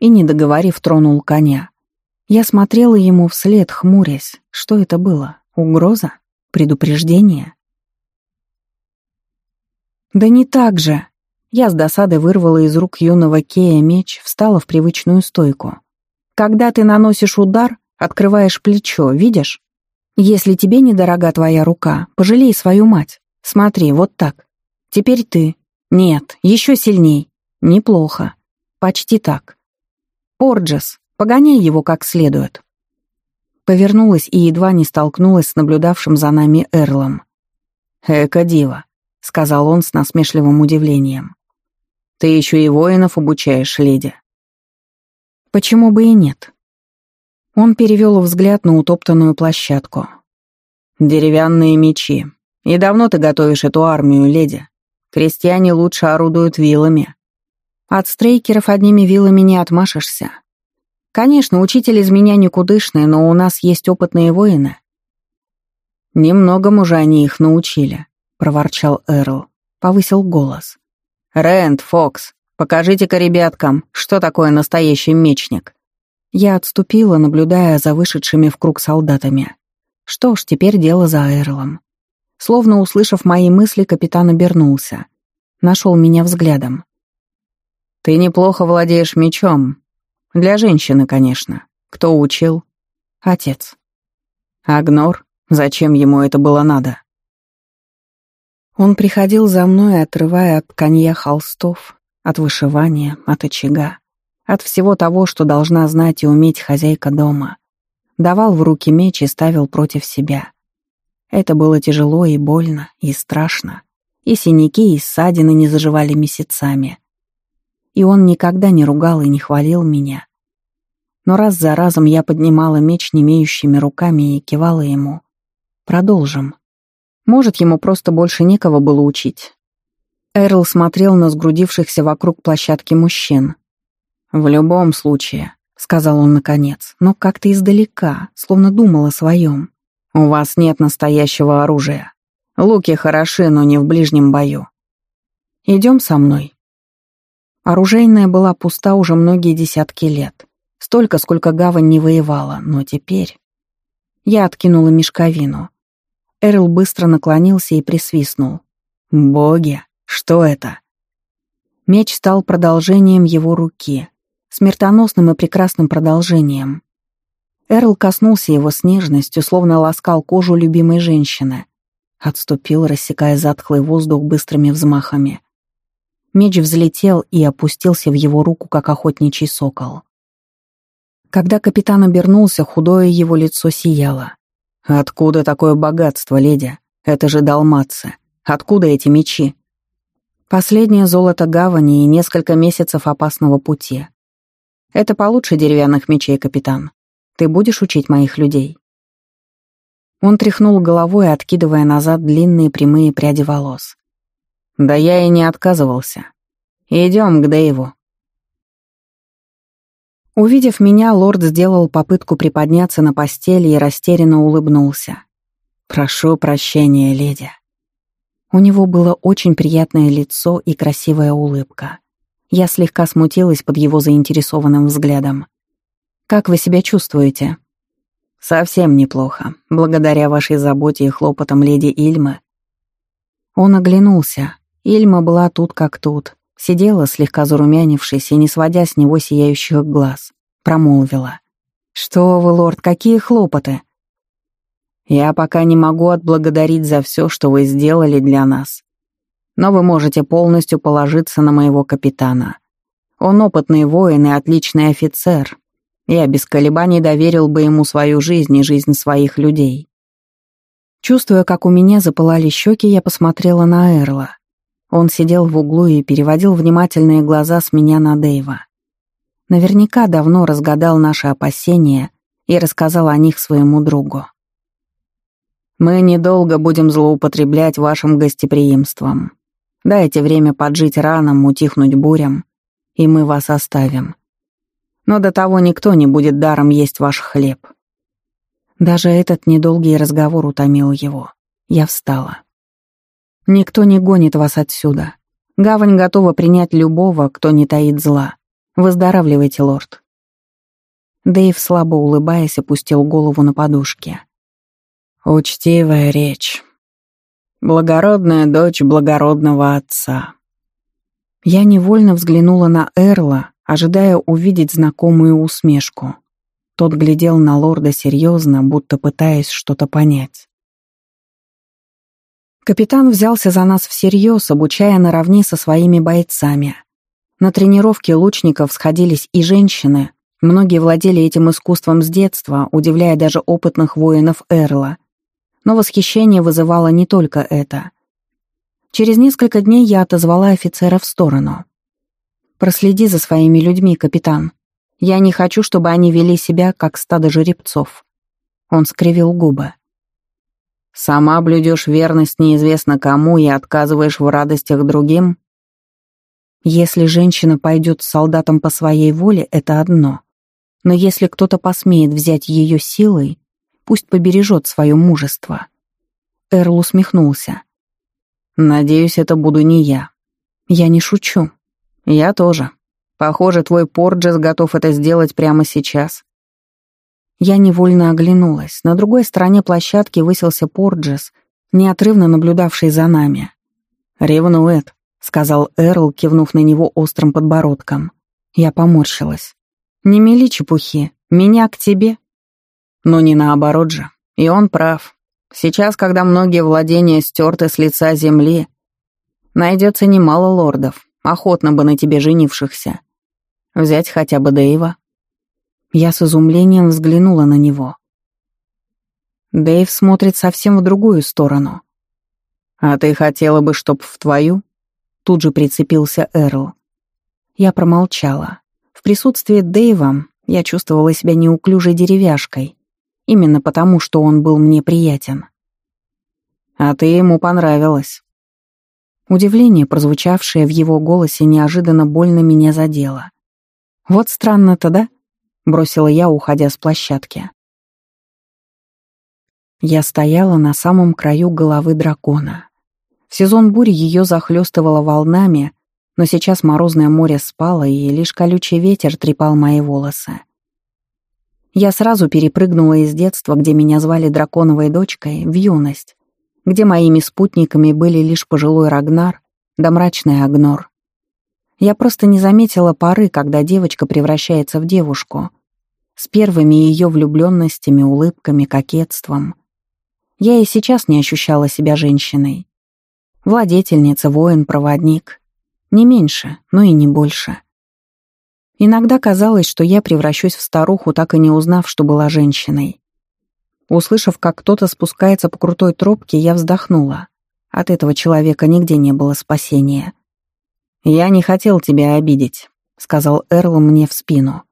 И, не договорив, тронул коня. Я смотрела ему вслед, хмурясь. Что это было? Угроза? Предупреждение? Да не так же. Я с досадой вырвала из рук юного Кея меч, встала в привычную стойку. Когда ты наносишь удар, открываешь плечо, видишь? Если тебе недорога твоя рука, пожалей свою мать. Смотри, вот так. Теперь ты. Нет, еще сильней. Неплохо. Почти так. Порджес, погоняй его как следует. Повернулась и едва не столкнулась с наблюдавшим за нами Эрлом. «Эка дива», — сказал он с насмешливым удивлением. «Ты еще и воинов обучаешь, леди». «Почему бы и нет?» Он перевел взгляд на утоптанную площадку. «Деревянные мечи, и давно ты готовишь эту армию, леди? Крестьяне лучше орудуют вилами. От стрейкеров одними вилами не отмашешься. Конечно, учитель из меня никудышный, но у нас есть опытные воины. Немногому же они их научили, проворчал Эрл, повысил голос. Рэнд, Фокс, покажите-ка ребяткам, что такое настоящий мечник. Я отступила, наблюдая за вышедшими в круг солдатами. Что ж, теперь дело за Эрлом. Словно услышав мои мысли, капитан обернулся. Нашел меня взглядом. «Ты неплохо владеешь мечом. Для женщины, конечно. Кто учил?» «Отец». «Агнор? Зачем ему это было надо?» Он приходил за мной, отрывая от тканья холстов, от вышивания, от очага, от всего того, что должна знать и уметь хозяйка дома. Давал в руки меч и ставил против себя. Это было тяжело и больно, и страшно. И синяки, и ссадины не заживали месяцами. И он никогда не ругал и не хвалил меня. Но раз за разом я поднимала меч немеющими руками и кивала ему. Продолжим. Может, ему просто больше некого было учить. Эрл смотрел на сгрудившихся вокруг площадки мужчин. «В любом случае», — сказал он наконец, но как-то издалека, словно думал о своем. «У вас нет настоящего оружия. Луки хороши, но не в ближнем бою. Идем со мной». Оружейная была пуста уже многие десятки лет. Столько, сколько гавань не воевала, но теперь... Я откинула мешковину. Эрл быстро наклонился и присвистнул. «Боги, что это?» Меч стал продолжением его руки, смертоносным и прекрасным продолжением. Эрл коснулся его с нежностью, словно ласкал кожу любимой женщины. Отступил, рассекая затхлый воздух быстрыми взмахами. Меч взлетел и опустился в его руку, как охотничий сокол. Когда капитан обернулся, худое его лицо сияло. «Откуда такое богатство, леди? Это же далматцы. Откуда эти мечи?» «Последнее золото гавани и несколько месяцев опасного пути. Это получше деревянных мечей, капитан. Ты будешь учить моих людей?» Он тряхнул головой, откидывая назад длинные прямые пряди волос. «Да я и не отказывался. Идем к Дэйву». Увидев меня, лорд сделал попытку приподняться на постели и растерянно улыбнулся. «Прошу прощения, леди». У него было очень приятное лицо и красивая улыбка. Я слегка смутилась под его заинтересованным взглядом. «Как вы себя чувствуете?» «Совсем неплохо, благодаря вашей заботе и хлопотам леди Ильмы». Он оглянулся. Ильма была тут как тут. Сидела, слегка зарумянившись и не сводя с него сияющих глаз. Промолвила. «Что вы, лорд, какие хлопоты?» «Я пока не могу отблагодарить за все, что вы сделали для нас. Но вы можете полностью положиться на моего капитана. Он опытный воин и отличный офицер, я без колебаний доверил бы ему свою жизнь и жизнь своих людей. Чувствуя, как у меня запылали щеки, я посмотрела на Эрла. Он сидел в углу и переводил внимательные глаза с меня на Дэйва. Наверняка давно разгадал наши опасения и рассказал о них своему другу. «Мы недолго будем злоупотреблять вашим гостеприимством. Дайте время поджить ранам, утихнуть бурям, и мы вас оставим. Но до того никто не будет даром есть ваш хлеб. Даже этот недолгий разговор утомил его. Я встала. Никто не гонит вас отсюда. Гавань готова принять любого, кто не таит зла. Выздоравливайте, лорд. Дэйв, слабо улыбаясь, опустил голову на подушке. Учтивая речь. Благородная дочь благородного отца. Я невольно взглянула на Эрла, ожидая увидеть знакомую усмешку. Тот глядел на лорда серьезно, будто пытаясь что-то понять. Капитан взялся за нас всерьез, обучая наравне со своими бойцами. На тренировке лучников сходились и женщины, многие владели этим искусством с детства, удивляя даже опытных воинов Эрла. Но восхищение вызывало не только это. Через несколько дней я отозвала офицера в сторону. Проследи за своими людьми, капитан. Я не хочу, чтобы они вели себя, как стадо жеребцов». Он скривил губы. «Сама блюдешь верность неизвестно кому и отказываешь в радостях другим?» «Если женщина пойдет с солдатом по своей воле, это одно. Но если кто-то посмеет взять ее силой, пусть побережет свое мужество». Эрл усмехнулся. «Надеюсь, это буду не я. Я не шучу. «Я тоже. Похоже, твой Порджес готов это сделать прямо сейчас». Я невольно оглянулась. На другой стороне площадки высился Порджес, неотрывно наблюдавший за нами. «Ревнует», — сказал Эрл, кивнув на него острым подбородком. Я поморщилась. «Не мели чепухи. Меня к тебе». Но не наоборот же. И он прав. Сейчас, когда многие владения стерты с лица земли, найдется немало лордов, Охотно бы на тебе женившихся. Взять хотя бы Дэйва. Я с изумлением взглянула на него. Дэйв смотрит совсем в другую сторону. «А ты хотела бы, чтоб в твою?» Тут же прицепился Эрл. Я промолчала. В присутствии Дэйва я чувствовала себя неуклюжей деревяшкой, именно потому, что он был мне приятен. «А ты ему понравилась», Удивление, прозвучавшее в его голосе, неожиданно больно меня задело. «Вот странно-то, да?» — бросила я, уходя с площадки. Я стояла на самом краю головы дракона. В сезон бури ее захлестывало волнами, но сейчас морозное море спало, и лишь колючий ветер трепал мои волосы. Я сразу перепрыгнула из детства, где меня звали драконовой дочкой, в юность, где моими спутниками были лишь пожилой Рагнар да мрачный Агнор. Я просто не заметила поры, когда девочка превращается в девушку, с первыми ее влюбленностями, улыбками, кокетством. Я и сейчас не ощущала себя женщиной. Владетельница, воин, проводник. Не меньше, но и не больше. Иногда казалось, что я превращусь в старуху, так и не узнав, что была женщиной. Услышав, как кто-то спускается по крутой тропке, я вздохнула. От этого человека нигде не было спасения. «Я не хотел тебя обидеть», — сказал Эрл мне в спину.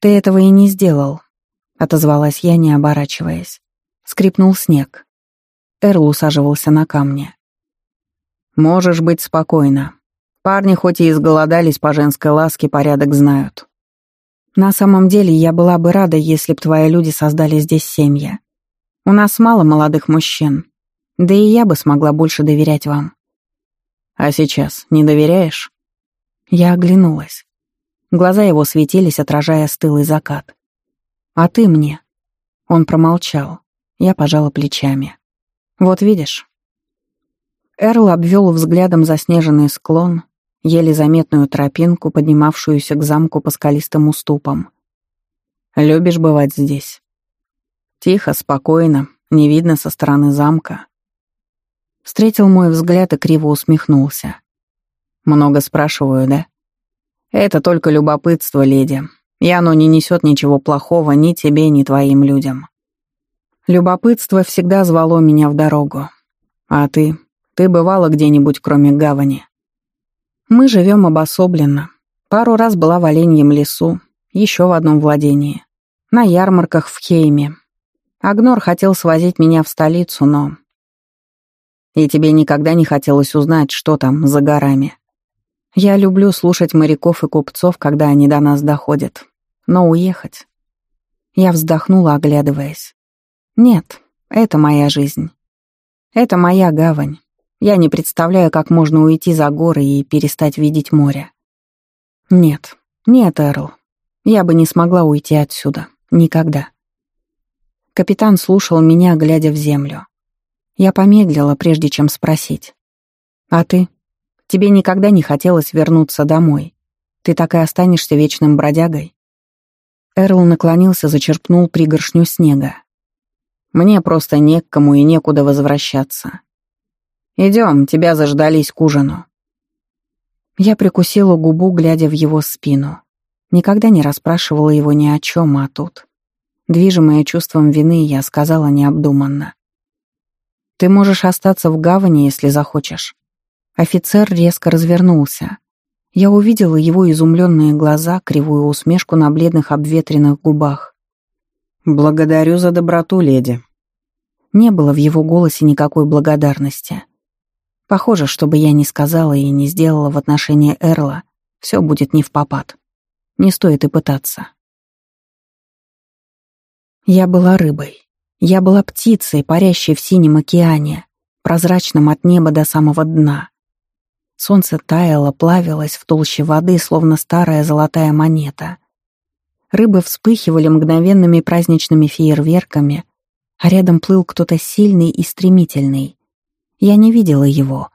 «Ты этого и не сделал», — отозвалась я, не оборачиваясь. Скрипнул снег. Эрл усаживался на камне. «Можешь быть спокойна. Парни хоть и изголодались по женской ласке, порядок знают. На самом деле, я была бы рада, если б твои люди создали здесь семьи. У нас мало молодых мужчин. Да и я бы смогла больше доверять вам. А сейчас не доверяешь? Я оглянулась. Глаза его светились, отражая стылый закат. «А ты мне?» Он промолчал. Я пожала плечами. «Вот видишь». Эрл обвел взглядом заснеженный склон, еле заметную тропинку, поднимавшуюся к замку по скалистым уступам. «Любишь бывать здесь?» Тихо, спокойно, не видно со стороны замка. Встретил мой взгляд и криво усмехнулся. «Много спрашиваю, да?» «Это только любопытство, леди, и оно не несет ничего плохого ни тебе, ни твоим людям. Любопытство всегда звало меня в дорогу. А ты? Ты бывала где-нибудь, кроме гавани?» Мы живем обособленно. Пару раз была в Оленьем лесу, еще в одном владении. На ярмарках в Хейме. Агнор хотел свозить меня в столицу, но... И тебе никогда не хотелось узнать, что там за горами. Я люблю слушать моряков и купцов, когда они до нас доходят. Но уехать... Я вздохнула, оглядываясь. Нет, это моя жизнь. Это моя гавань. Я не представляю, как можно уйти за горы и перестать видеть море. Нет, нет, Эрл. Я бы не смогла уйти отсюда. Никогда. Капитан слушал меня, глядя в землю. Я помедлила, прежде чем спросить. «А ты? Тебе никогда не хотелось вернуться домой? Ты так и останешься вечным бродягой?» Эрл наклонился, зачерпнул пригоршню снега. «Мне просто не к кому и некуда возвращаться. Идем, тебя заждались к ужину». Я прикусила губу, глядя в его спину. Никогда не расспрашивала его ни о чем, а тут... Движимая чувством вины, я сказала необдуманно. «Ты можешь остаться в гавани, если захочешь». Офицер резко развернулся. Я увидела его изумленные глаза, кривую усмешку на бледных обветренных губах. «Благодарю за доброту, леди». Не было в его голосе никакой благодарности. Похоже, что бы я ни сказала и не сделала в отношении Эрла, все будет не в попад. Не стоит и пытаться. Я была рыбой. Я была птицей, парящей в синем океане, прозрачном от неба до самого дна. Солнце таяло, плавилось в толще воды, словно старая золотая монета. Рыбы вспыхивали мгновенными праздничными фейерверками, а рядом плыл кто-то сильный и стремительный. Я не видела его,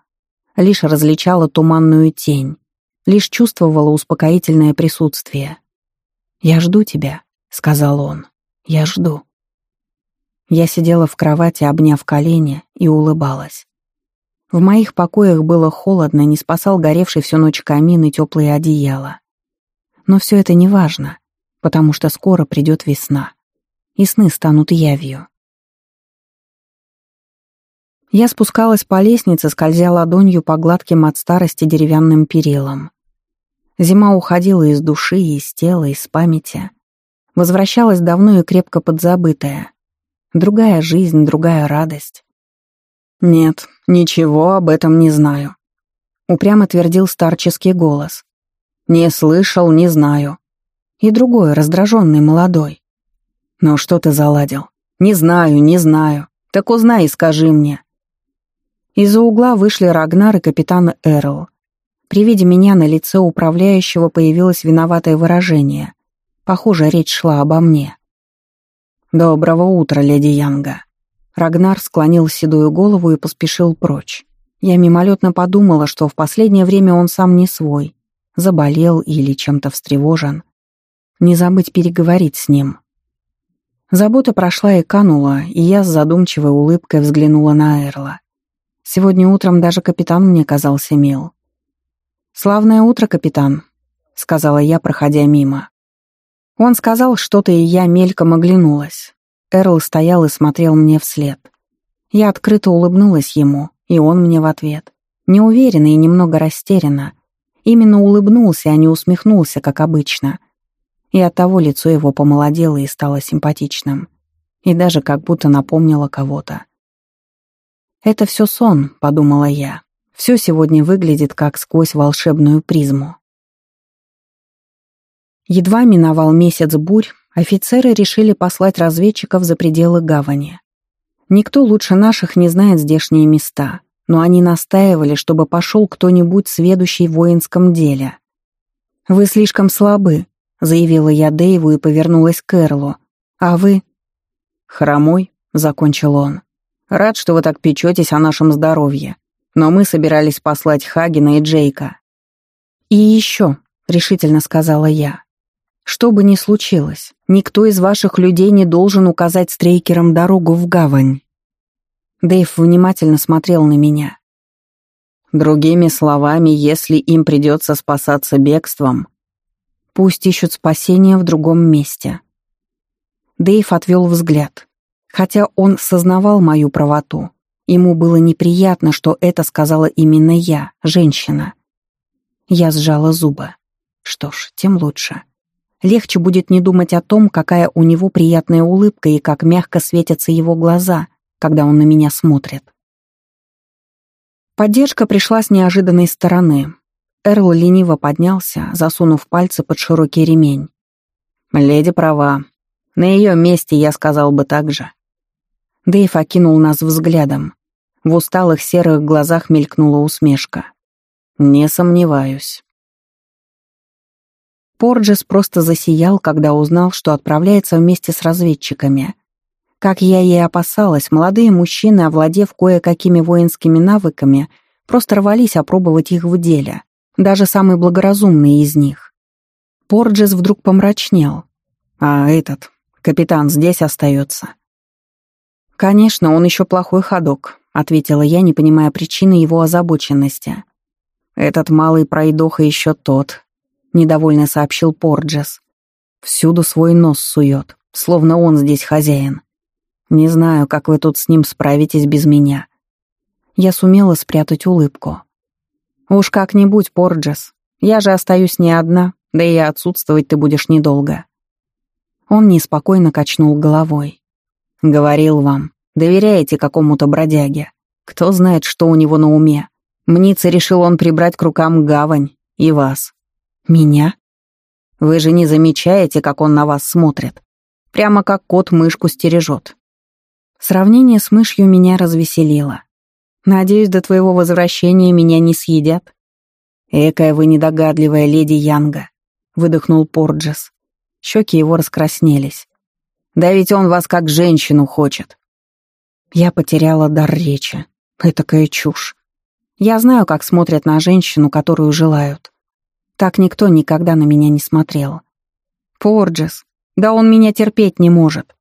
лишь различала туманную тень, лишь чувствовала успокоительное присутствие. «Я жду тебя», — сказал он. «Я жду». Я сидела в кровати, обняв колени, и улыбалась. В моих покоях было холодно, не спасал горевший всю ночь камин и теплые одеяла. Но все это не важно, потому что скоро придет весна, и сны станут явью. Я спускалась по лестнице, скользя ладонью по гладким от старости деревянным перилам. Зима уходила из души, из тела, из памяти. Возвращалась давно и крепко подзабытая. Другая жизнь, другая радость. «Нет, ничего об этом не знаю», — упрямо твердил старческий голос. «Не слышал, не знаю». И другой, раздраженный, молодой. «Ну что ты заладил? «Не знаю, не знаю. Так узнай и скажи мне». Из-за угла вышли Рагнар и капитан Эрл. При виде меня на лице управляющего появилось виноватое выражение. Похоже, речь шла обо мне. «Доброго утра, леди Янга». Рагнар склонил седую голову и поспешил прочь. Я мимолетно подумала, что в последнее время он сам не свой, заболел или чем-то встревожен. Не забыть переговорить с ним. Забота прошла и канула, и я с задумчивой улыбкой взглянула на Эрла. Сегодня утром даже капитан мне казался мил. «Славное утро, капитан», — сказала я, проходя мимо. Он сказал что-то, и я мельком оглянулась. Эрл стоял и смотрел мне вслед. Я открыто улыбнулась ему, и он мне в ответ. Неуверенно и немного растерянно. Именно улыбнулся, а не усмехнулся, как обычно — и оттого лицо его помолодело и стало симпатичным. И даже как будто напомнило кого-то. «Это все сон», — подумала я. «Все сегодня выглядит как сквозь волшебную призму». Едва миновал месяц бурь, офицеры решили послать разведчиков за пределы гавани. Никто лучше наших не знает здешние места, но они настаивали, чтобы пошел кто-нибудь сведущий в воинском деле. «Вы слишком слабы», — заявила я Дэйву и повернулась к Эрлу. «А вы?» «Хромой», — закончил он. «Рад, что вы так печетесь о нашем здоровье. Но мы собирались послать Хагена и Джейка». «И еще», — решительно сказала я. «Что бы ни случилось, никто из ваших людей не должен указать стрейкерам дорогу в гавань». Дэйв внимательно смотрел на меня. Другими словами, если им придется спасаться бегством, Пусть ищут спасения в другом месте. Дейв отвел взгляд. Хотя он сознавал мою правоту, ему было неприятно, что это сказала именно я, женщина. Я сжала зубы. Что ж, тем лучше. Легче будет не думать о том, какая у него приятная улыбка и как мягко светятся его глаза, когда он на меня смотрит. Поддержка пришла с неожиданной стороны. Эрл лениво поднялся, засунув пальцы под широкий ремень. «Леди права. На ее месте я сказал бы так же». Дэйв окинул нас взглядом. В усталых серых глазах мелькнула усмешка. «Не сомневаюсь». Порджес просто засиял, когда узнал, что отправляется вместе с разведчиками. Как я и опасалась, молодые мужчины, овладев кое-какими воинскими навыками, просто рвались опробовать их в деле даже самый благоразумный из них. Порджес вдруг помрачнел. А этот, капитан, здесь остается. «Конечно, он еще плохой ходок», — ответила я, не понимая причины его озабоченности. «Этот малый пройдоха еще тот», — недовольно сообщил Порджес. «Всюду свой нос сует, словно он здесь хозяин. Не знаю, как вы тут с ним справитесь без меня». Я сумела спрятать улыбку. «Уж как-нибудь, Порджес. Я же остаюсь не одна, да и отсутствовать ты будешь недолго». Он неспокойно качнул головой. «Говорил вам, доверяете какому-то бродяге. Кто знает, что у него на уме. Мнится, решил он прибрать к рукам гавань и вас. Меня? Вы же не замечаете, как он на вас смотрит. Прямо как кот мышку стережет». Сравнение с мышью меня развеселило. Надеюсь, до твоего возвращения меня не съедят. Экая вы недогадливая леди Янга, выдохнул Порджес. Щеки его раскраснелись. Да ведь он вас как женщину хочет. Я потеряла дар речи. Этакая чушь. Я знаю, как смотрят на женщину, которую желают. Так никто никогда на меня не смотрел. Порджес, да он меня терпеть не может.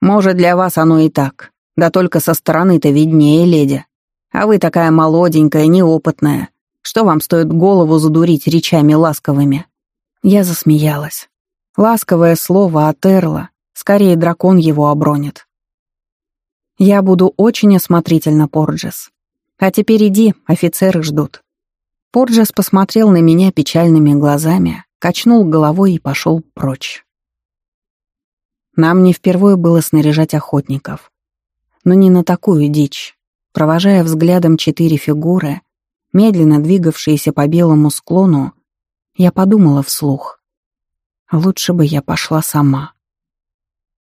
Может, для вас оно и так. Да только со стороны-то виднее, леди. А вы такая молоденькая, неопытная. Что вам стоит голову задурить речами ласковыми?» Я засмеялась. Ласковое слово от Эрла. Скорее дракон его обронит. «Я буду очень осмотрительна, Порджес. А теперь иди, офицеры ждут». Порджес посмотрел на меня печальными глазами, качнул головой и пошел прочь. Нам не впервые было снаряжать охотников. Но не на такую дичь. Провожая взглядом четыре фигуры, медленно двигавшиеся по белому склону, я подумала вслух. Лучше бы я пошла сама.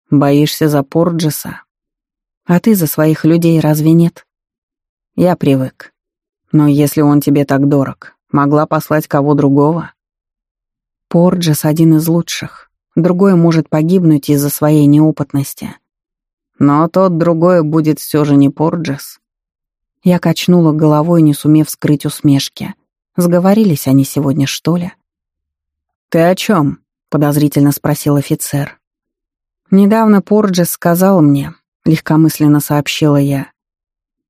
Боишься за Порджеса? А ты за своих людей разве нет? Я привык. Но если он тебе так дорог, могла послать кого другого? Порджес один из лучших. Другой может погибнуть из-за своей неопытности. Но тот другой будет все же не Порджес. Я качнула головой, не сумев скрыть усмешки. Сговорились они сегодня, что ли? «Ты о чем? подозрительно спросил офицер. «Недавно Порджес сказал мне», — легкомысленно сообщила я,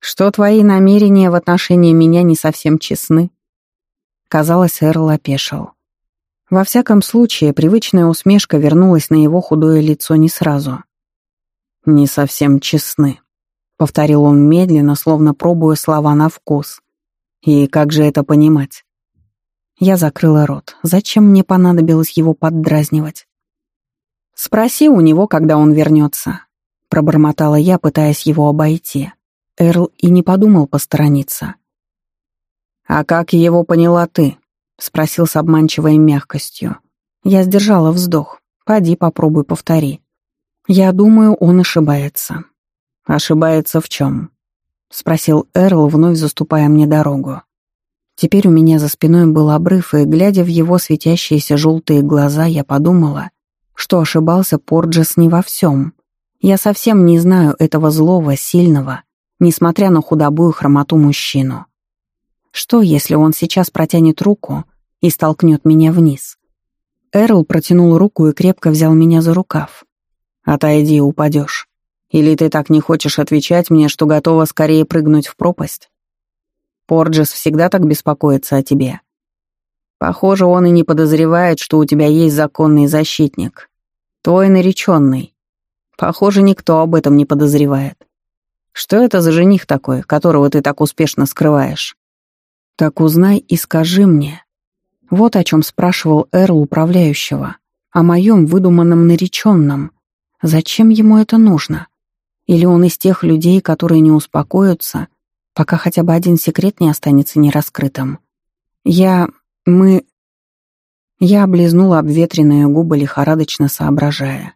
«что твои намерения в отношении меня не совсем честны». Казалось, Эрл опешил. Во всяком случае, привычная усмешка вернулась на его худое лицо не сразу. «Не совсем честны», — повторил он медленно, словно пробуя слова на вкус. «И как же это понимать?» Я закрыла рот. Зачем мне понадобилось его поддразнивать? «Спроси у него, когда он вернется», — пробормотала я, пытаясь его обойти. Эрл и не подумал посторониться. «А как его поняла ты?» — спросил с обманчивой мягкостью. Я сдержала вздох. «Поди, попробуй, повтори». «Я думаю, он ошибается». «Ошибается в чем?» — спросил Эрл, вновь заступая мне дорогу. Теперь у меня за спиной был обрыв, и, глядя в его светящиеся желтые глаза, я подумала, что ошибался Порджес не во всем. Я совсем не знаю этого злого, сильного, несмотря на худобую хромоту мужчину. Что, если он сейчас протянет руку и столкнет меня вниз. Эрл протянул руку и крепко взял меня за рукав. «Отойди, упадешь. Или ты так не хочешь отвечать мне, что готова скорее прыгнуть в пропасть? Порджес всегда так беспокоится о тебе. Похоже, он и не подозревает, что у тебя есть законный защитник. Твой нареченный. Похоже, никто об этом не подозревает. Что это за жених такой, которого ты так успешно скрываешь? Так узнай и скажи мне, вот о чем спрашивал Эрл управляющего. О моем выдуманном нареченном. Зачем ему это нужно? Или он из тех людей, которые не успокоятся, пока хотя бы один секрет не останется нераскрытым? Я... мы... Я облизнула обветренные губы, лихорадочно соображая.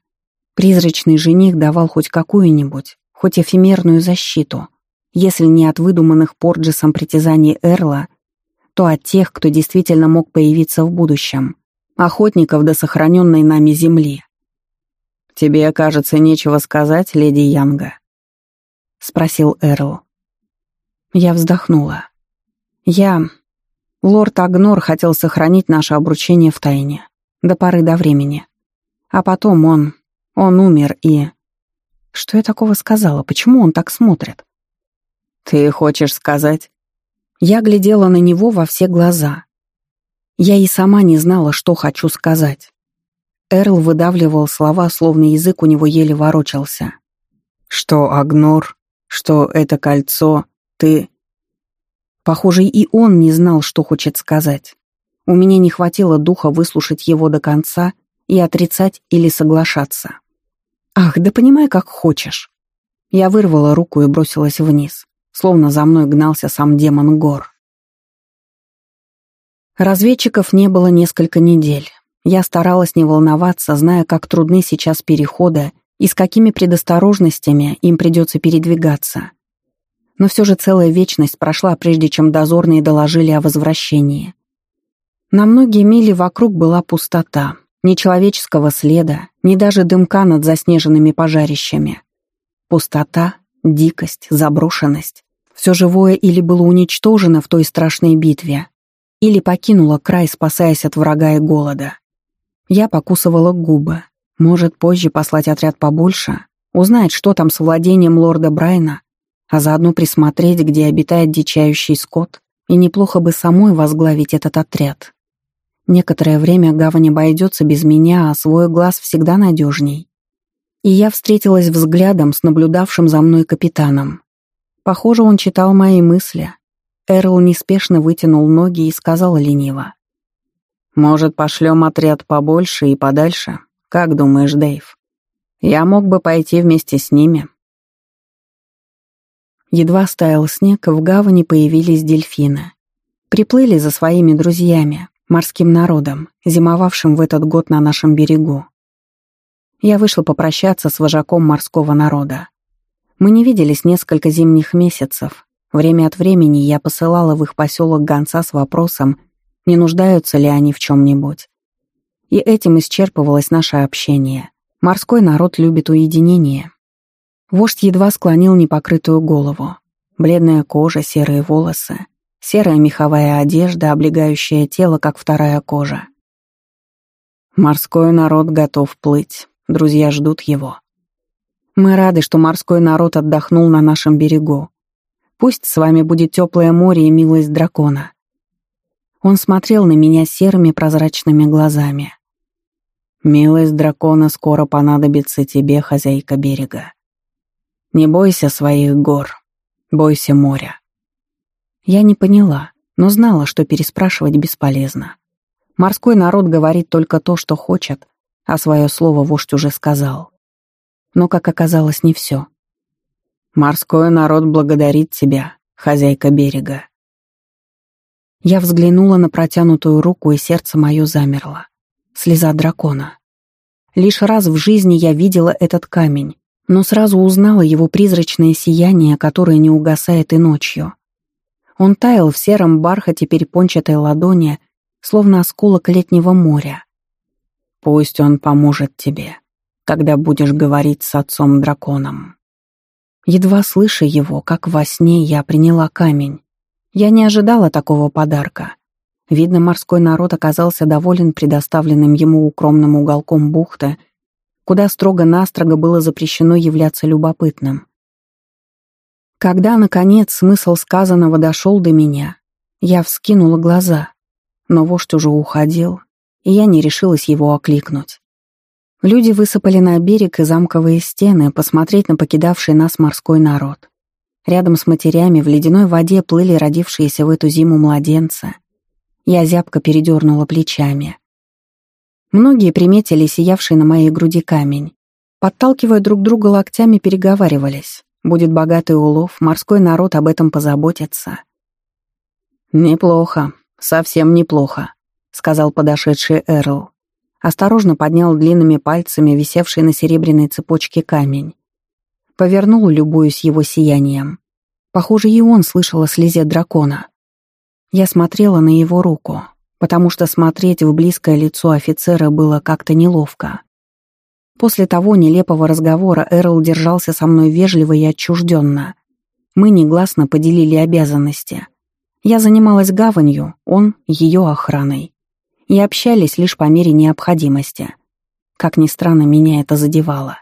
Призрачный жених давал хоть какую-нибудь, хоть эфемерную защиту, если не от выдуманных Порджесом притязаний Эрла, то от тех, кто действительно мог появиться в будущем, охотников до сохраненной нами земли. «Тебе, кажется, нечего сказать, леди Янга?» — спросил Эрл. Я вздохнула. «Я... Лорд Агнор хотел сохранить наше обручение в тайне. До поры до времени. А потом он... Он умер и... Что я такого сказала? Почему он так смотрит? Ты хочешь сказать? Я глядела на него во все глаза. Я и сама не знала, что хочу сказать. Эрл выдавливал слова, словно язык у него еле ворочался. «Что, Агнор? Что это кольцо? Ты...» Похоже, и он не знал, что хочет сказать. У меня не хватило духа выслушать его до конца и отрицать или соглашаться. «Ах, да понимай, как хочешь». Я вырвала руку и бросилась вниз словно за мной гнался сам демон гор. Разведчиков не было несколько недель. Я старалась не волноваться, зная, как трудны сейчас переходы и с какими предосторожностями им придется передвигаться. Но все же целая вечность прошла, прежде чем дозорные доложили о возвращении. На многие мили вокруг была пустота, ни человеческого следа, ни даже дымка над заснеженными пожарищами. Пустота, дикость, заброшенность. Все живое или было уничтожено в той страшной битве, или покинуло край, спасаясь от врага и голода. Я покусывала губы. Может, позже послать отряд побольше, узнать, что там с владением лорда Брайна, а заодно присмотреть, где обитает дичающий скот, и неплохо бы самой возглавить этот отряд. Некоторое время гавань обойдется без меня, а свой глаз всегда надежней. И я встретилась взглядом с наблюдавшим за мной капитаном. Похоже, он читал мои мысли. Эрл неспешно вытянул ноги и сказал лениво. «Может, пошлем отряд побольше и подальше? Как думаешь, Дэйв? Я мог бы пойти вместе с ними». Едва стаял снег, в гавани появились дельфины. Приплыли за своими друзьями, морским народом, зимовавшим в этот год на нашем берегу. Я вышла попрощаться с вожаком морского народа. Мы не виделись несколько зимних месяцев. Время от времени я посылала в их поселок гонца с вопросом, не нуждаются ли они в чем-нибудь. И этим исчерпывалось наше общение. Морской народ любит уединение. Вождь едва склонил непокрытую голову. Бледная кожа, серые волосы, серая меховая одежда, облегающая тело, как вторая кожа. Морской народ готов плыть. Друзья ждут его. Мы рады, что морской народ отдохнул на нашем берегу. Пусть с вами будет теплое море и милость дракона. Он смотрел на меня серыми прозрачными глазами. Милость дракона скоро понадобится тебе, хозяйка берега. Не бойся своих гор, бойся моря. Я не поняла, но знала, что переспрашивать бесполезно. Морской народ говорит только то, что хочет, а свое слово вождь уже сказал. Но, как оказалось, не все. «Морской народ благодарит тебя, хозяйка берега». Я взглянула на протянутую руку, и сердце мое замерло. Слеза дракона. Лишь раз в жизни я видела этот камень, но сразу узнала его призрачное сияние, которое не угасает и ночью. Он таял в сером бархате перепончатой ладони, словно осколок летнего моря. Пусть он поможет тебе, когда будешь говорить с отцом-драконом. Едва слыша его, как во сне я приняла камень. Я не ожидала такого подарка. Видно, морской народ оказался доволен предоставленным ему укромным уголком бухты, куда строго-настрого было запрещено являться любопытным. Когда, наконец, смысл сказанного дошел до меня, я вскинула глаза, но вождь уже уходил, и я не решилась его окликнуть. Люди высыпали на берег и замковые стены посмотреть на покидавший нас морской народ. Рядом с матерями в ледяной воде плыли родившиеся в эту зиму младенцы. Я зябко передернула плечами. Многие приметили сиявший на моей груди камень. Подталкивая друг друга локтями, переговаривались. Будет богатый улов, морской народ об этом позаботится. «Неплохо, совсем неплохо», сказал подошедший Эрл. Осторожно поднял длинными пальцами висевший на серебряной цепочке камень. Повернул, любуясь его сиянием. Похоже, и он слышал о слезе дракона. Я смотрела на его руку, потому что смотреть в близкое лицо офицера было как-то неловко. После того нелепого разговора Эрл держался со мной вежливо и отчужденно. Мы негласно поделили обязанности. Я занималась гаванью, он — ее охраной и общались лишь по мере необходимости. Как ни странно, меня это задевало.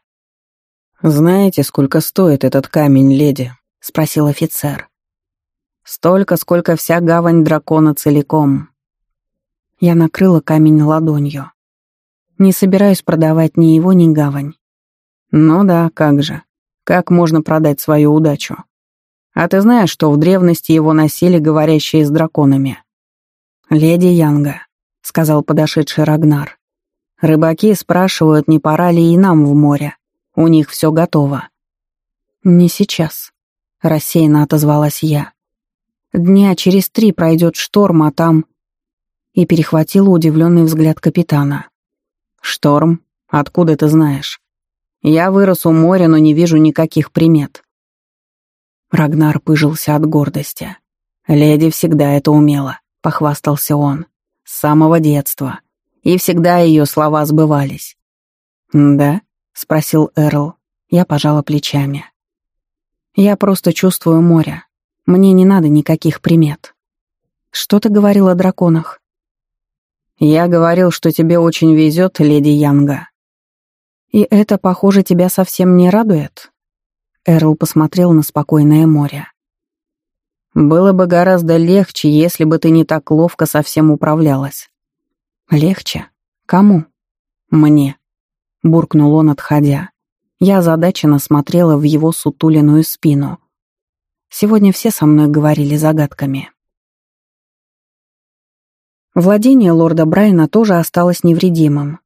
«Знаете, сколько стоит этот камень, леди?» — спросил офицер. «Столько, сколько вся гавань дракона целиком». Я накрыла камень ладонью. Не собираюсь продавать ни его, ни гавань. Ну да, как же. Как можно продать свою удачу? А ты знаешь, что в древности его носили говорящие с драконами? Леди Янга, — сказал подошедший Рагнар. «Рыбаки спрашивают, не пора ли и нам в море. У них все готово». «Не сейчас», — рассеянно отозвалась я. «Дня через три пройдет шторм, а там...» И перехватила удивленный взгляд капитана. «Шторм? Откуда ты знаешь? Я вырос у моря, но не вижу никаких примет». Рагнар пыжился от гордости. «Леди всегда это умела», — похвастался он. С самого детства. И всегда ее слова сбывались. «Да?» — спросил Эрл. Я пожала плечами. «Я просто чувствую море. Мне не надо никаких примет». «Что ты говорил о драконах?» «Я говорил, что тебе очень везет, леди Янга». «И это, похоже, тебя совсем не радует?» Эрл посмотрел на спокойное море. Было бы гораздо легче, если бы ты не так ловко совсем управлялась. Легче? Кому? Мне. Буркнул он, отходя. Я озадаченно смотрела в его сутуленную спину. Сегодня все со мной говорили загадками. Владение лорда Брайна тоже осталось невредимым.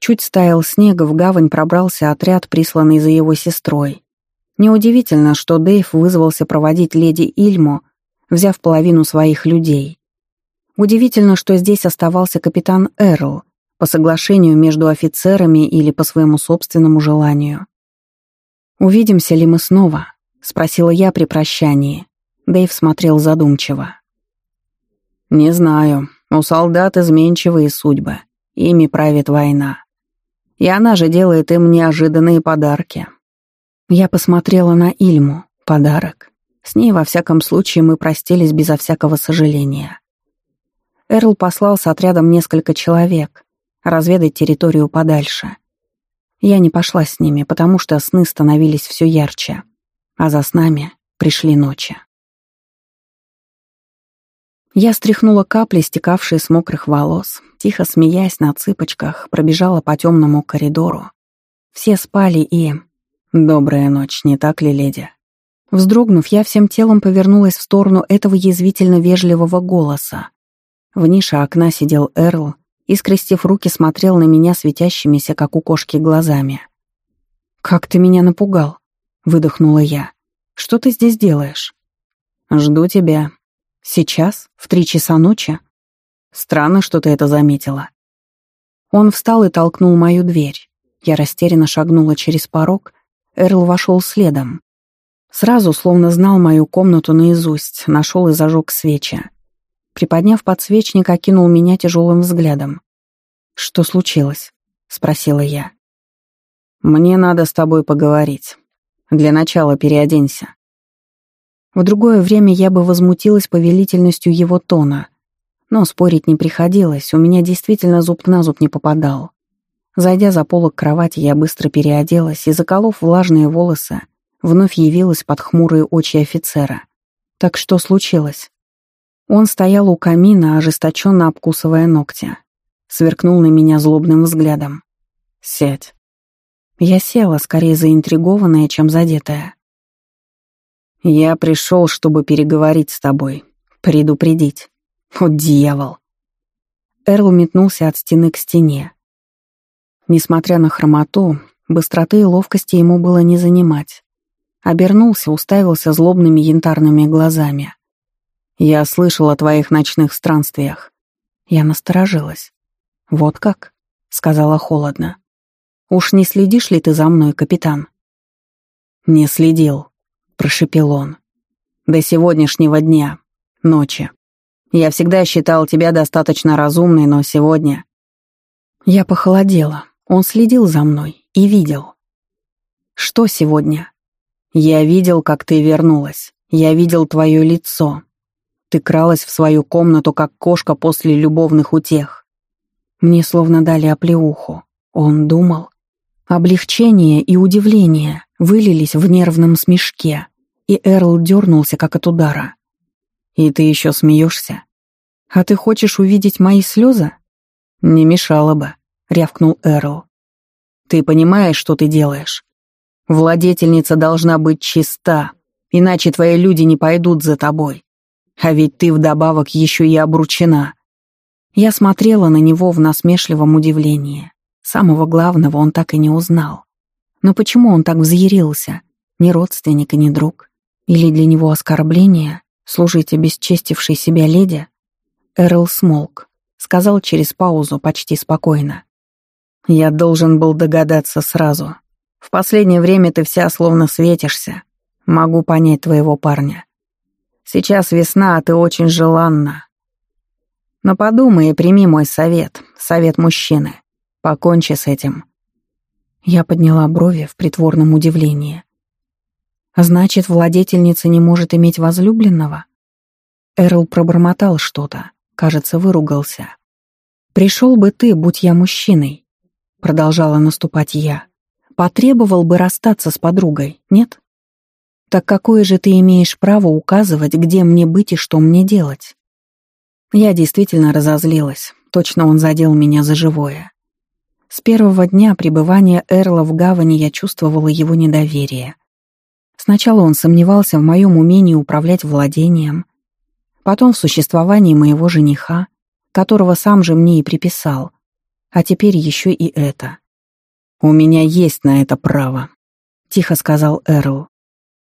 Чуть стаял снег, в гавань пробрался отряд, присланный за его сестрой. Неудивительно, что Дэйв вызвался проводить леди Ильму, взяв половину своих людей. Удивительно, что здесь оставался капитан Эрл, По соглашению между офицерами или по своему собственному желанию. «Увидимся ли мы снова?» — спросила я при прощании. Дэйв смотрел задумчиво. «Не знаю. У солдат изменчивые судьбы. Ими правит война. И она же делает им неожиданные подарки». Я посмотрела на Ильму. Подарок. С ней, во всяком случае, мы простились безо всякого сожаления. Эрл послал с отрядом несколько человек разведать территорию подальше. Я не пошла с ними, потому что сны становились все ярче, а за снами пришли ночи. Я стряхнула капли, стекавшие с мокрых волос, тихо смеясь на цыпочках, пробежала по темному коридору. Все спали и... Добрая ночь, не так ли, леди? Вздрогнув, я всем телом повернулась в сторону этого язвительно-вежливого голоса. В нише окна сидел Эрл и, скрестив руки, смотрел на меня светящимися, как у кошки, глазами. «Как ты меня напугал!» — выдохнула я. «Что ты здесь делаешь?» «Жду тебя. Сейчас? В три часа ночи?» «Странно, что ты это заметила». Он встал и толкнул мою дверь. Я растерянно шагнула через порог. Эрл вошел следом. Сразу, словно знал мою комнату наизусть, нашел и зажег свечи. Приподняв подсвечник, окинул меня тяжелым взглядом. «Что случилось?» — спросила я. «Мне надо с тобой поговорить. Для начала переоденься». В другое время я бы возмутилась повелительностью его тона, но спорить не приходилось, у меня действительно зуб на зуб не попадал. Зайдя за полок кровати, я быстро переоделась и, заколов влажные волосы, вновь явилась под хмурые очи офицера. «Так что случилось?» Он стоял у камина, ожесточенно обкусывая ногти. Сверкнул на меня злобным взглядом. «Сядь». Я села, скорее заинтригованная, чем задетая. «Я пришел, чтобы переговорить с тобой, предупредить. О, дьявол!» Эрл метнулся от стены к стене. Несмотря на хромоту, быстроты и ловкости ему было не занимать. Обернулся, уставился злобными янтарными глазами. «Я слышал о твоих ночных странствиях». Я насторожилась. «Вот как?» — сказала холодно. «Уж не следишь ли ты за мной, капитан?» «Не следил», — прошепел он. «До сегодняшнего дня, ночи. Я всегда считал тебя достаточно разумной, но сегодня...» Я похолодела. Он следил за мной и видел. «Что сегодня?» «Я видел, как ты вернулась. Я видел твое лицо, ты кралась в свою комнату, как кошка после любовных утех. Мне словно дали оплеуху. Он думал. Облегчение и удивление вылились в нервном смешке, и Эрл дернулся, как от удара. «И ты еще смеешься? А ты хочешь увидеть мои слезы?» «Не мешало бы», — рявкнул Эрл. «Ты понимаешь, что ты делаешь? Владетельница должна быть чиста, иначе твои люди не пойдут за тобой. А ведь ты вдобавок еще и обручена. Я смотрела на него в насмешливом удивлении. Самого главного он так и не узнал. Но почему он так взъярился? Ни родственник и ни друг? Или для него оскорбление служить обесчестившей себя леди? Эрл смолк, сказал через паузу почти спокойно. «Я должен был догадаться сразу. В последнее время ты вся словно светишься. Могу понять твоего парня. Сейчас весна, а ты очень желанна. Но подумай и прими мой совет, совет мужчины. Покончи с этим». Я подняла брови в притворном удивлении. «Значит, владетельница не может иметь возлюбленного?» Эрл пробормотал что-то, кажется, выругался. «Пришел бы ты, будь я мужчиной», — продолжала наступать я. «Потребовал бы расстаться с подругой, нет?» Так какое же ты имеешь право указывать, где мне быть и что мне делать? Я действительно разозлилась. Точно он задел меня за живое. С первого дня пребывания Эрла в гавани я чувствовала его недоверие. Сначала он сомневался в моем умении управлять владением, потом в существовании моего жениха, которого сам же мне и приписал, а теперь еще и это. «У меня есть на это право», — тихо сказал Эрл.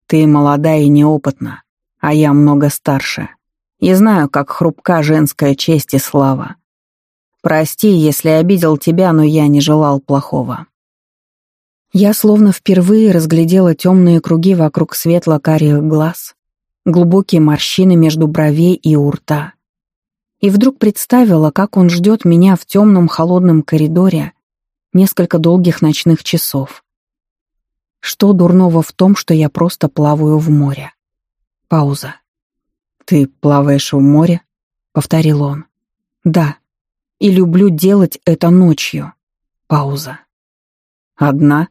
Ты молода и неопытна, а я много старше. И знаю, как хрупка женская честь и слава. Прости, если обидел тебя, но я не желал плохого. Я словно впервые разглядела темные круги вокруг светло-карих глаз, глубокие морщины между бровей и у рта. И вдруг представила, как он ждет меня в темном холодном коридоре несколько долгих ночных часов. Что дурного в том, что я просто плаваю в море? Пауза. «Ты плаваешь в море?» — повторил он. «Да. И люблю делать это ночью». Пауза. «Одна?»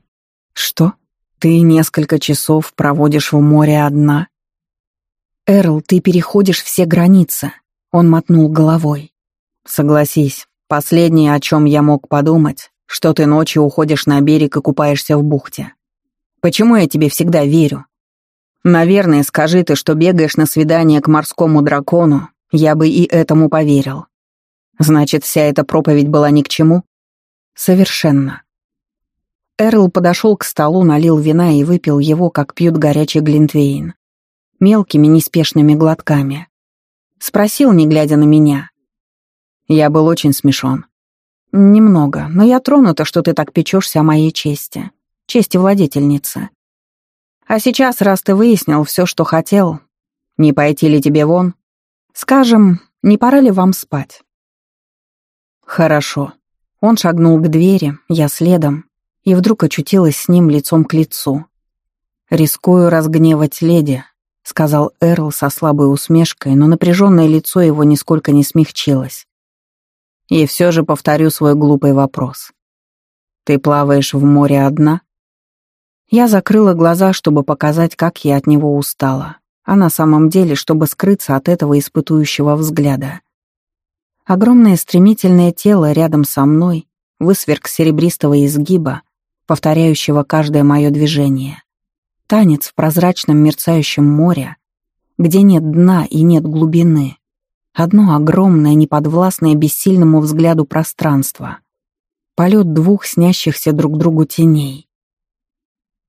«Что? Ты несколько часов проводишь в море одна?» «Эрл, ты переходишь все границы», — он мотнул головой. «Согласись, последнее, о чем я мог подумать, что ты ночью уходишь на берег и купаешься в бухте. Почему я тебе всегда верю? Наверное, скажи ты, что бегаешь на свидание к морскому дракону, я бы и этому поверил. Значит, вся эта проповедь была ни к чему? Совершенно. Эрл подошел к столу, налил вина и выпил его, как пьют горячий глинтвейн. Мелкими, неспешными глотками. Спросил, не глядя на меня. Я был очень смешон. Немного, но я тронута, что ты так печешься о моей чести. Чести владетельницы. А сейчас, раз ты выяснил все, что хотел, не пойти ли тебе вон? Скажем, не пора ли вам спать? Хорошо. Он шагнул к двери, я следом, и вдруг очутилась с ним лицом к лицу. «Рискую разгневать леди», — сказал Эрл со слабой усмешкой, но напряженное лицо его нисколько не смягчилось. «И все же повторю свой глупый вопрос. Ты плаваешь в море одна?» Я закрыла глаза, чтобы показать, как я от него устала, а на самом деле, чтобы скрыться от этого испытующего взгляда. Огромное стремительное тело рядом со мной, высверк серебристого изгиба, повторяющего каждое мое движение. Танец в прозрачном мерцающем море, где нет дна и нет глубины. Одно огромное, неподвластное бессильному взгляду пространство. Полет двух снящихся друг другу теней.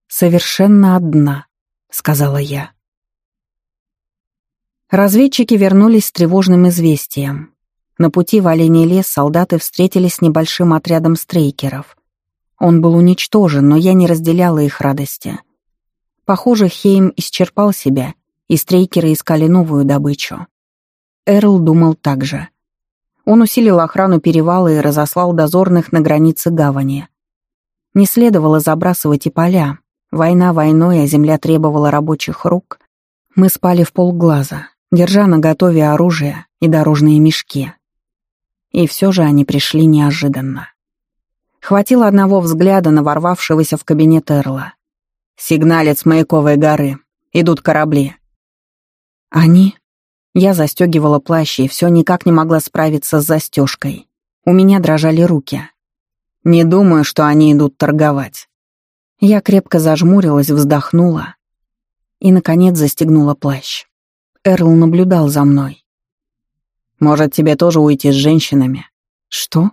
«Совершенно одна», — сказала я. Разведчики вернулись с тревожным известием. На пути в Оленей лес солдаты встретились с небольшим отрядом стрейкеров. Он был уничтожен, но я не разделяла их радости. Похоже, Хейм исчерпал себя, и стрейкеры искали новую добычу. Эрл думал так же. Он усилил охрану перевала и разослал дозорных на границе гавани. Не следовало забрасывать и поля. Война войной, а земля требовала рабочих рук. Мы спали в полглаза, держа на готове оружие и дорожные мешки. И все же они пришли неожиданно. Хватило одного взгляда на ворвавшегося в кабинет Эрла. «Сигналец маяковой горы. Идут корабли». «Они?» Я застегивала плащ и все никак не могла справиться с застежкой. У меня дрожали руки. «Не думаю, что они идут торговать». Я крепко зажмурилась, вздохнула и, наконец, застегнула плащ. Эрл наблюдал за мной. «Может, тебе тоже уйти с женщинами?» «Что?»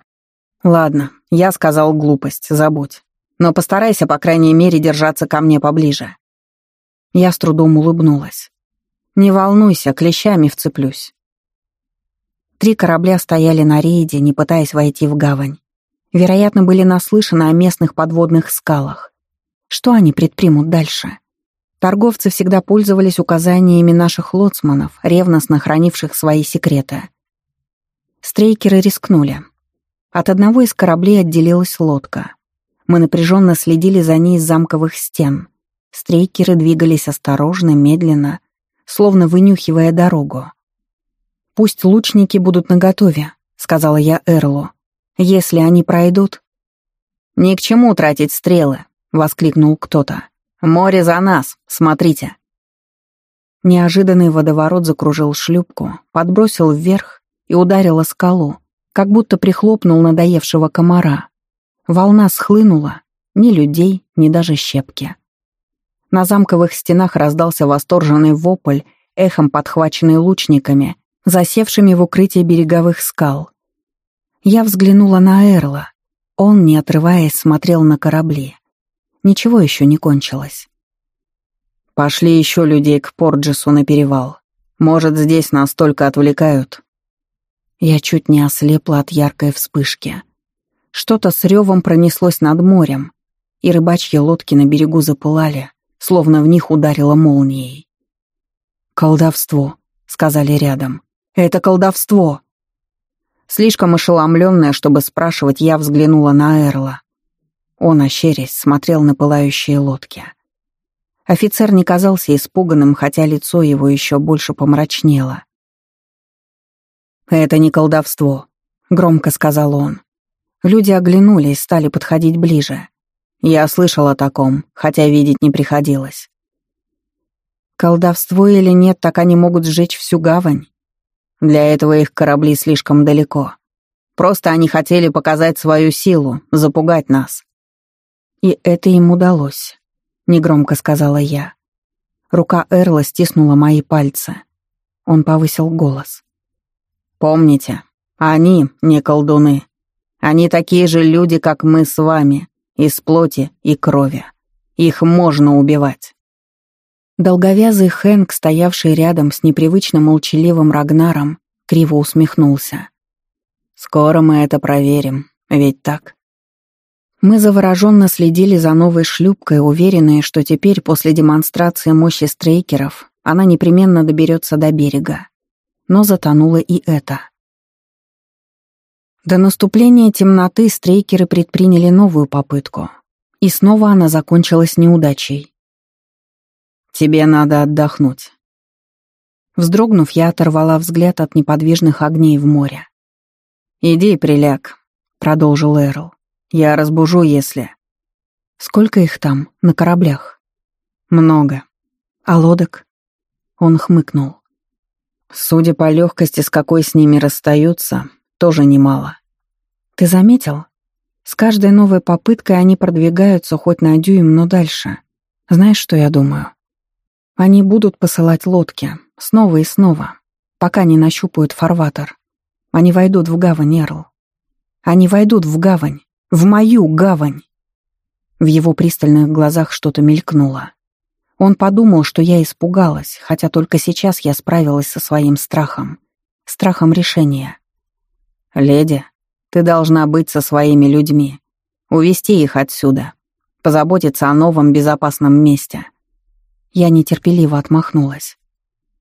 «Ладно, я сказал глупость, забудь. Но постарайся, по крайней мере, держаться ко мне поближе». Я с трудом улыбнулась. «Не волнуйся, клещами вцеплюсь». Три корабля стояли на рейде, не пытаясь войти в гавань. Вероятно, были наслышаны о местных подводных скалах. Что они предпримут дальше? Торговцы всегда пользовались указаниями наших лоцманов, ревностно хранивших свои секреты. Стрейкеры рискнули. От одного из кораблей отделилась лодка. Мы напряженно следили за ней с замковых стен. Стрейкеры двигались осторожно, медленно, словно вынюхивая дорогу. «Пусть лучники будут наготове», — сказала я Эрлу. «Если они пройдут...» «Ни к чему тратить стрелы», — воскликнул кто-то. «Море за нас, смотрите». Неожиданный водоворот закружил шлюпку, подбросил вверх и ударил о скалу, как будто прихлопнул надоевшего комара. Волна схлынула, ни людей, ни даже щепки. На замковых стенах раздался восторженный вопль, эхом подхваченный лучниками, засевшими в укрытии береговых скал. Я взглянула на Эрла. Он, не отрываясь, смотрел на корабли. Ничего еще не кончилось. «Пошли еще людей к Порджесу на перевал. Может, здесь нас только отвлекают, Я чуть не ослепла от яркой вспышки. Что-то с ревом пронеслось над морем, и рыбачьи лодки на берегу запылали, словно в них ударило молнией. «Колдовство», — сказали рядом. «Это колдовство!» Слишком ошеломленная, чтобы спрашивать, я взглянула на Эрла. Он, ощерясь, смотрел на пылающие лодки. Офицер не казался испуганным, хотя лицо его еще больше помрачнело. «Это не колдовство», — громко сказал он. Люди оглянулись, стали подходить ближе. Я слышал о таком, хотя видеть не приходилось. Колдовство или нет, так они могут сжечь всю гавань. Для этого их корабли слишком далеко. Просто они хотели показать свою силу, запугать нас. И это им удалось, негромко сказала я. Рука Эрла стиснула мои пальцы. Он повысил голос. Помните, они не колдуны. Они такие же люди, как мы с вами, из плоти и крови. Их можно убивать. Долговязый Хэнк, стоявший рядом с непривычно молчаливым Рагнаром, криво усмехнулся. «Скоро мы это проверим, ведь так?» Мы завороженно следили за новой шлюпкой, уверенные, что теперь, после демонстрации мощи стрейкеров, она непременно доберется до берега. Но затонуло и это. До наступления темноты стрейкеры предприняли новую попытку. И снова она закончилась неудачей. Тебе надо отдохнуть». Вздрогнув, я оторвала взгляд от неподвижных огней в море. «Иди, приляг», — продолжил Эрл. «Я разбужу, если...» «Сколько их там, на кораблях?» «Много». «А лодок?» Он хмыкнул. «Судя по легкости, с какой с ними расстаются, тоже немало». «Ты заметил? С каждой новой попыткой они продвигаются хоть на дюйм, но дальше. Знаешь, что я думаю?» Они будут посылать лодки, снова и снова, пока не нащупают фарватер. Они войдут в гавань, Эрл. Они войдут в гавань, в мою гавань. В его пристальных глазах что-то мелькнуло. Он подумал, что я испугалась, хотя только сейчас я справилась со своим страхом. Страхом решения. «Леди, ты должна быть со своими людьми. Увести их отсюда. Позаботиться о новом безопасном месте. Я нетерпеливо отмахнулась.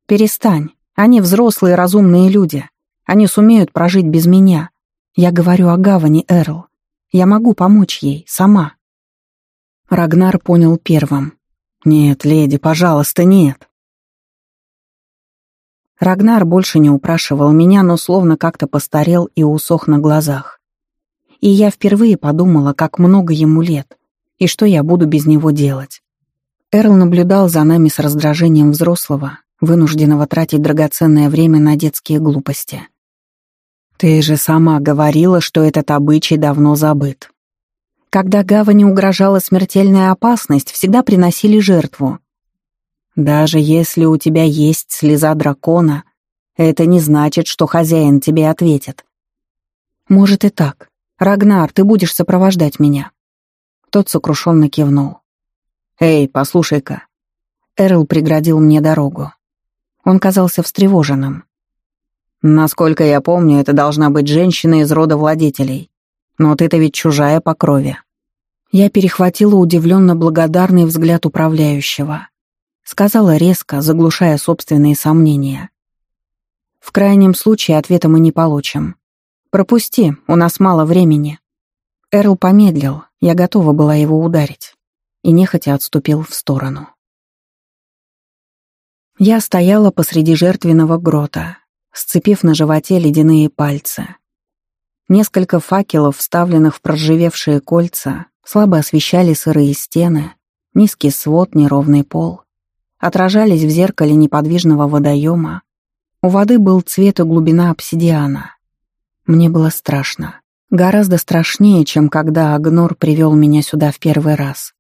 «Перестань. Они взрослые разумные люди. Они сумеют прожить без меня. Я говорю о гавани, Эрл. Я могу помочь ей, сама». Рагнар понял первым. «Нет, леди, пожалуйста, нет». Рагнар больше не упрашивал меня, но словно как-то постарел и усох на глазах. И я впервые подумала, как много ему лет, и что я буду без него делать. Эрл наблюдал за нами с раздражением взрослого, вынужденного тратить драгоценное время на детские глупости. «Ты же сама говорила, что этот обычай давно забыт. Когда гавани угрожала смертельная опасность, всегда приносили жертву. Даже если у тебя есть слеза дракона, это не значит, что хозяин тебе ответит. Может и так. Рагнар, ты будешь сопровождать меня». Тот сокрушенно кивнул. «Эй, послушай-ка». Эрл преградил мне дорогу. Он казался встревоженным. «Насколько я помню, это должна быть женщина из рода владетелей. Но ты-то ведь чужая по крови». Я перехватила удивленно благодарный взгляд управляющего. Сказала резко, заглушая собственные сомнения. «В крайнем случае ответа мы не получим. Пропусти, у нас мало времени». Эрл помедлил, я готова была его ударить и нехотя отступил в сторону. Я стояла посреди жертвенного грота, сцепив на животе ледяные пальцы. Несколько факелов, вставленных в проживевшие кольца, слабо освещали сырые стены, низкий свод, неровный пол. Отражались в зеркале неподвижного водоема. У воды был цвет и глубина обсидиана. Мне было страшно. Гораздо страшнее, чем когда Агнор привел меня сюда в первый раз.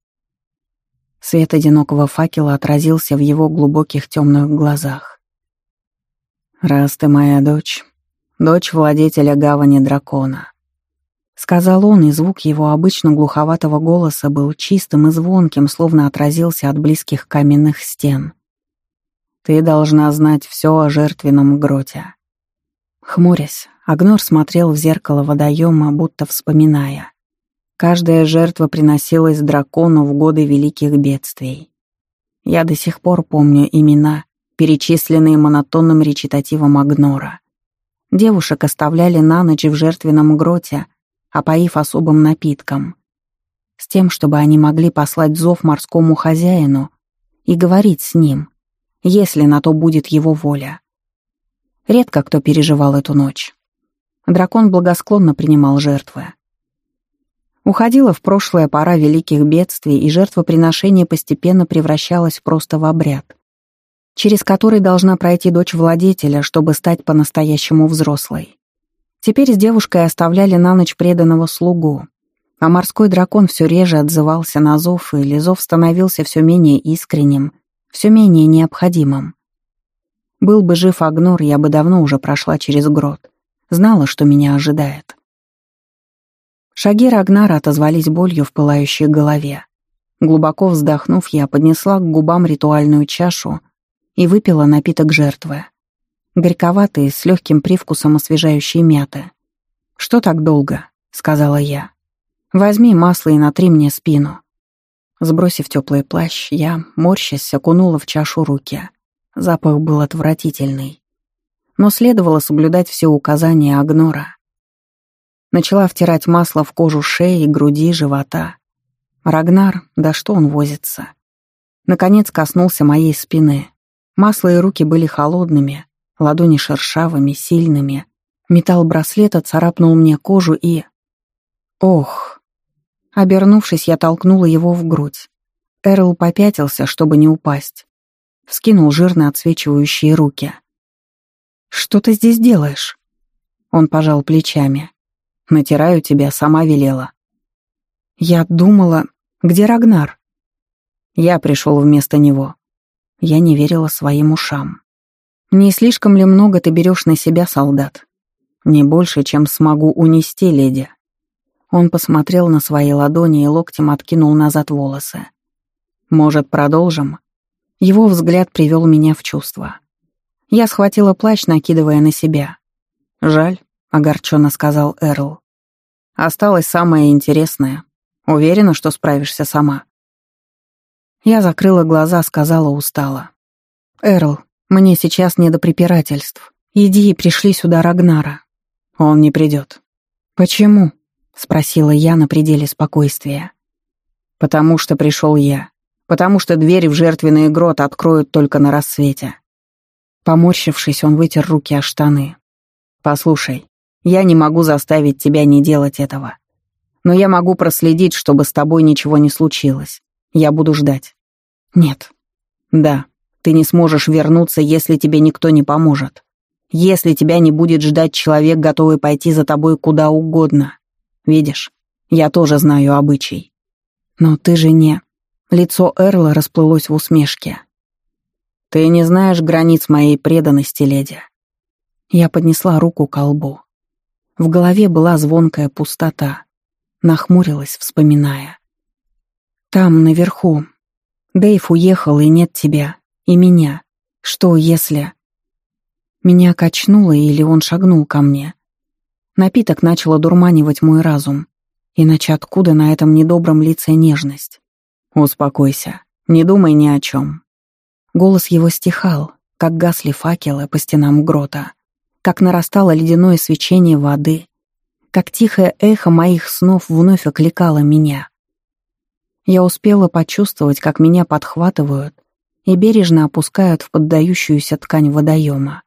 Свет одинокого факела отразился в его глубоких темных глазах. «Раз ты моя дочь, дочь владетеля гавани дракона», — сказал он, и звук его обычно глуховатого голоса был чистым и звонким, словно отразился от близких каменных стен. «Ты должна знать все о жертвенном гроте. Хмурясь, Агнор смотрел в зеркало водоема, будто вспоминая. Каждая жертва приносилась дракону в годы великих бедствий. Я до сих пор помню имена, перечисленные монотонным речитативом Агнора. Девушек оставляли на ночь в жертвенном гроте, опоив особым напитком. С тем, чтобы они могли послать зов морскому хозяину и говорить с ним, если на то будет его воля. Редко кто переживал эту ночь. Дракон благосклонно принимал жертвы. Уходила в прошлое пора великих бедствий, и жертвоприношение постепенно превращалось просто в обряд, через который должна пройти дочь владетеля, чтобы стать по-настоящему взрослой. Теперь с девушкой оставляли на ночь преданного слугу, а морской дракон все реже отзывался на зов, и зов становился все менее искренним, все менее необходимым. Был бы жив Агнор, я бы давно уже прошла через грот. Знала, что меня ожидает. Шаги Рагнара отозвались болью в пылающей голове. Глубоко вздохнув, я поднесла к губам ритуальную чашу и выпила напиток жертвы. Горьковатый, с легким привкусом освежающей мяты. «Что так долго?» — сказала я. «Возьми масло и натри мне спину». Сбросив теплый плащ, я, морщась, окунула в чашу руки. Запах был отвратительный. Но следовало соблюдать все указания Агнора. Начала втирать масло в кожу шеи, груди, живота. Рагнар, да что он возится. Наконец коснулся моей спины. Масло и руки были холодными, ладони шершавыми, сильными. Металл браслета царапнул мне кожу и... Ох! Обернувшись, я толкнула его в грудь. Эрл попятился, чтобы не упасть. Вскинул жирно отсвечивающие руки. «Что ты здесь делаешь?» Он пожал плечами. «Натираю тебя, сама велела». Я думала, где Рагнар? Я пришел вместо него. Я не верила своим ушам. Не слишком ли много ты берешь на себя, солдат? Не больше, чем смогу унести, леди. Он посмотрел на свои ладони и локтем откинул назад волосы. Может, продолжим? Его взгляд привел меня в чувство. Я схватила плащ, накидывая на себя. «Жаль», — огорченно сказал Эрл. «Осталось самое интересное. Уверена, что справишься сама». Я закрыла глаза, сказала устало. «Эрл, мне сейчас не до препирательств. Иди и пришли сюда Рагнара». «Он не придет». «Почему?» — спросила я на пределе спокойствия. «Потому что пришел я. Потому что двери в жертвенный грот откроют только на рассвете». Поморщившись, он вытер руки о штаны. «Послушай, я не могу заставить тебя не делать этого. Но я могу проследить, чтобы с тобой ничего не случилось. Я буду ждать». «Нет». «Да, ты не сможешь вернуться, если тебе никто не поможет. Если тебя не будет ждать человек, готовый пойти за тобой куда угодно. Видишь, я тоже знаю обычай». «Но ты же не...» Лицо Эрла расплылось в усмешке. «Ты не знаешь границ моей преданности, леди». Я поднесла руку к колбу. В голове была звонкая пустота. Нахмурилась, вспоминая. «Там, наверху. Дэйв уехал, и нет тебя. И меня. Что, если...» Меня качнуло, или он шагнул ко мне. Напиток начал одурманивать мой разум. Иначе откуда на этом недобром лице нежность? «Успокойся. Не думай ни о чем. Голос его стихал, как гасли факелы по стенам грота, как нарастало ледяное свечение воды, как тихое эхо моих снов вновь окликало меня. Я успела почувствовать, как меня подхватывают и бережно опускают в поддающуюся ткань водоема.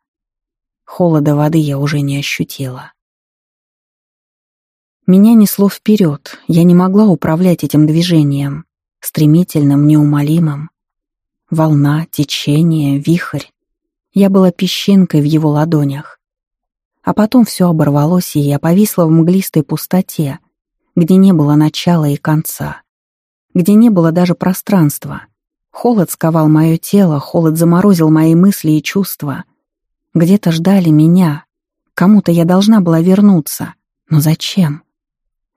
Холода воды я уже не ощутила. Меня несло вперед, я не могла управлять этим движением, стремительным, неумолимым. Волна, течение, вихрь. Я была песчинкой в его ладонях. А потом все оборвалось, и я повисла в мглистой пустоте, где не было начала и конца, где не было даже пространства. Холод сковал мое тело, холод заморозил мои мысли и чувства. Где-то ждали меня. Кому-то я должна была вернуться. Но зачем?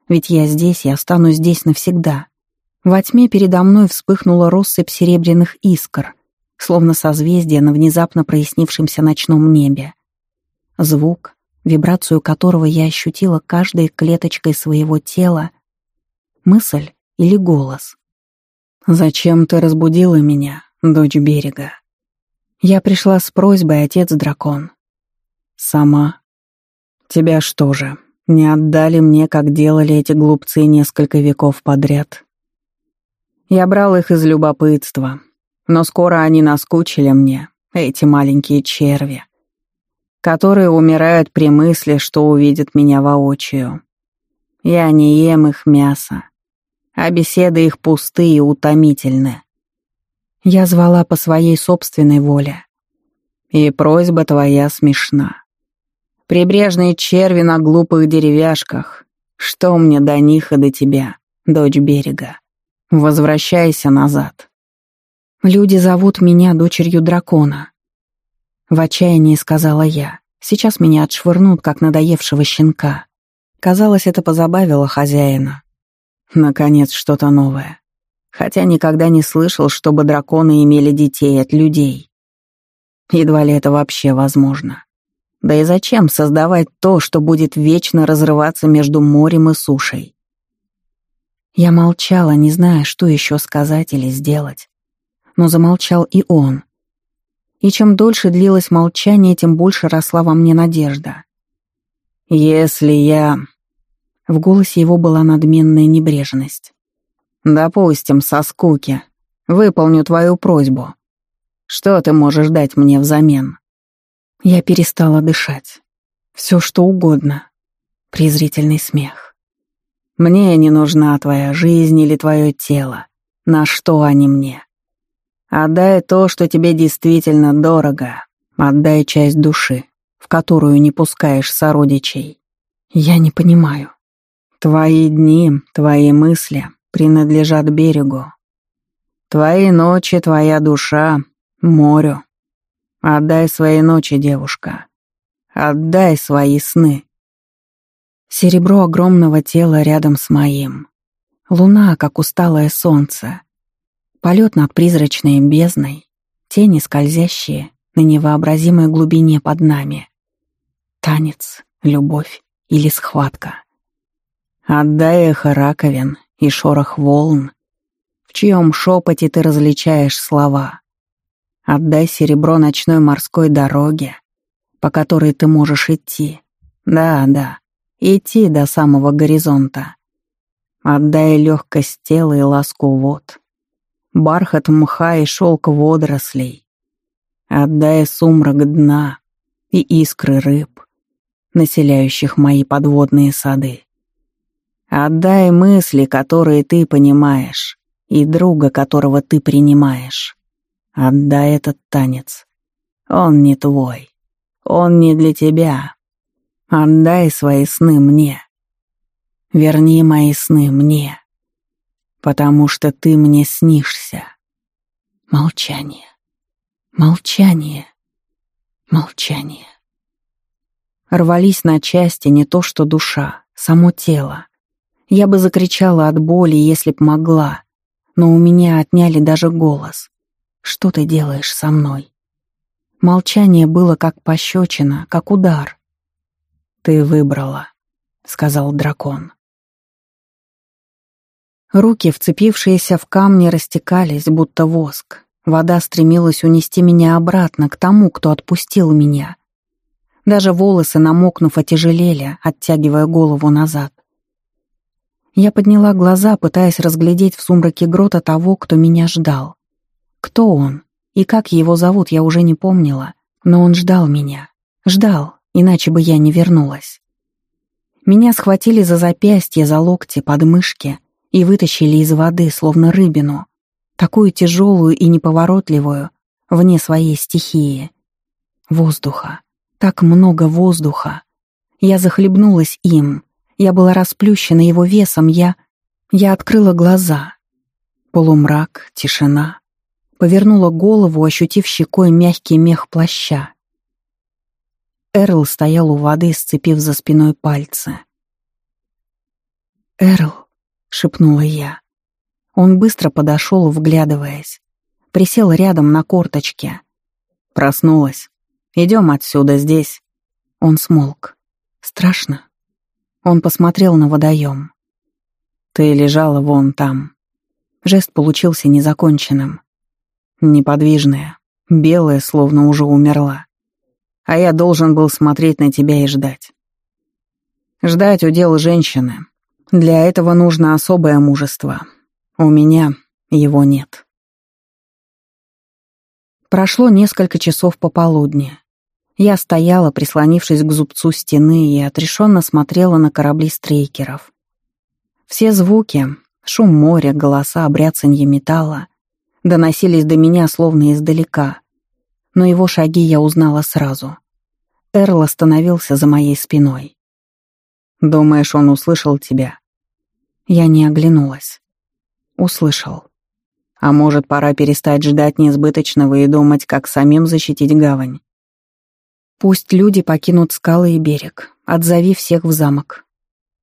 Ведь я здесь и останусь здесь навсегда. Во тьме передо мной вспыхнула россыпь серебряных искр, словно созвездие на внезапно прояснившемся ночном небе. Звук, вибрацию которого я ощутила каждой клеточкой своего тела, мысль или голос. «Зачем ты разбудила меня, дочь берега?» Я пришла с просьбой, отец-дракон. «Сама? Тебя что же, не отдали мне, как делали эти глупцы несколько веков подряд?» Я брал их из любопытства, но скоро они наскучили мне, эти маленькие черви, которые умирают при мысли, что увидят меня воочию. Я не ем их мясо, а беседы их пустые и утомительны. Я звала по своей собственной воле. И просьба твоя смешна. Прибрежные черви на глупых деревяшках. Что мне до них и до тебя, дочь берега? Возвращайся назад. Люди зовут меня дочерью дракона. В отчаянии сказала я. Сейчас меня отшвырнут, как надоевшего щенка. Казалось, это позабавило хозяина. Наконец, что-то новое. Хотя никогда не слышал, чтобы драконы имели детей от людей. Едва ли это вообще возможно. Да и зачем создавать то, что будет вечно разрываться между морем и сушей? Я молчала, не зная, что еще сказать или сделать. Но замолчал и он. И чем дольше длилось молчание, тем больше росла во мне надежда. «Если я...» В голосе его была надменная небрежность. «Допустим, со скуки. Выполню твою просьбу. Что ты можешь дать мне взамен?» Я перестала дышать. Все что угодно. Презрительный смех. «Мне не нужна твоя жизнь или твое тело. На что они мне? Отдай то, что тебе действительно дорого. Отдай часть души, в которую не пускаешь сородичей. Я не понимаю. Твои дни, твои мысли принадлежат берегу. Твои ночи, твоя душа — морю. Отдай свои ночи, девушка. Отдай свои сны. Серебро огромного тела рядом с моим. Луна, как усталое солнце. Полет над призрачной бездной. Тени скользящие на невообразимой глубине под нами. Танец, любовь или схватка. Отдай эхо раковин и шорох волн, в чьем шепоте ты различаешь слова. Отдай серебро ночной морской дороге, по которой ты можешь идти. Да, да, идти до самого горизонта. Отдай легкость тела и ласку вод, бархат мха и шелк водорослей. Отдай сумрак дна и искры рыб, населяющих мои подводные сады. Отдай мысли, которые ты понимаешь, и друга, которого ты принимаешь. Отдай этот танец. Он не твой. Он не для тебя. Отдай свои сны мне. Верни мои сны мне. Потому что ты мне снишься. Молчание. Молчание. Молчание. Рвались на части не то что душа, само тело. Я бы закричала от боли, если б могла, но у меня отняли даже голос. Что ты делаешь со мной? Молчание было как пощечина, как удар. «Ты выбрала», — сказал дракон. Руки, вцепившиеся в камни, растекались, будто воск. Вода стремилась унести меня обратно, к тому, кто отпустил меня. Даже волосы, намокнув, отяжелели, оттягивая голову назад. Я подняла глаза, пытаясь разглядеть в сумраке грота того, кто меня ждал. Кто он и как его зовут, я уже не помнила, но он ждал меня. Ждал, иначе бы я не вернулась. Меня схватили за запястье, за локти, подмышки и вытащили из воды, словно рыбину, такую тяжелую и неповоротливую, вне своей стихии. Воздуха. Так много воздуха. Я захлебнулась им, я была расплющена его весом, я... Я открыла глаза. Полумрак, тишина. Повернула голову, ощутив щекой мягкий мех плаща. Эрл стоял у воды, сцепив за спиной пальцы. «Эрл», — шепнула я. Он быстро подошел, вглядываясь. Присел рядом на корточке. Проснулась. Идем отсюда, здесь. Он смолк. Страшно. Он посмотрел на водоем. Ты лежала вон там. Жест получился незаконченным. Неподвижная, белая, словно уже умерла. А я должен был смотреть на тебя и ждать. Ждать удел женщины. Для этого нужно особое мужество. У меня его нет. Прошло несколько часов пополудни. Я стояла, прислонившись к зубцу стены, и отрешенно смотрела на корабли стрейкеров. Все звуки — шум моря, голоса, бряцанье металла — доносились до меня словно издалека, но его шаги я узнала сразу. Эрл остановился за моей спиной. «Думаешь, он услышал тебя?» Я не оглянулась. Услышал. А может, пора перестать ждать несбыточного и думать, как самим защитить гавань? Пусть люди покинут скалы и берег. Отзови всех в замок.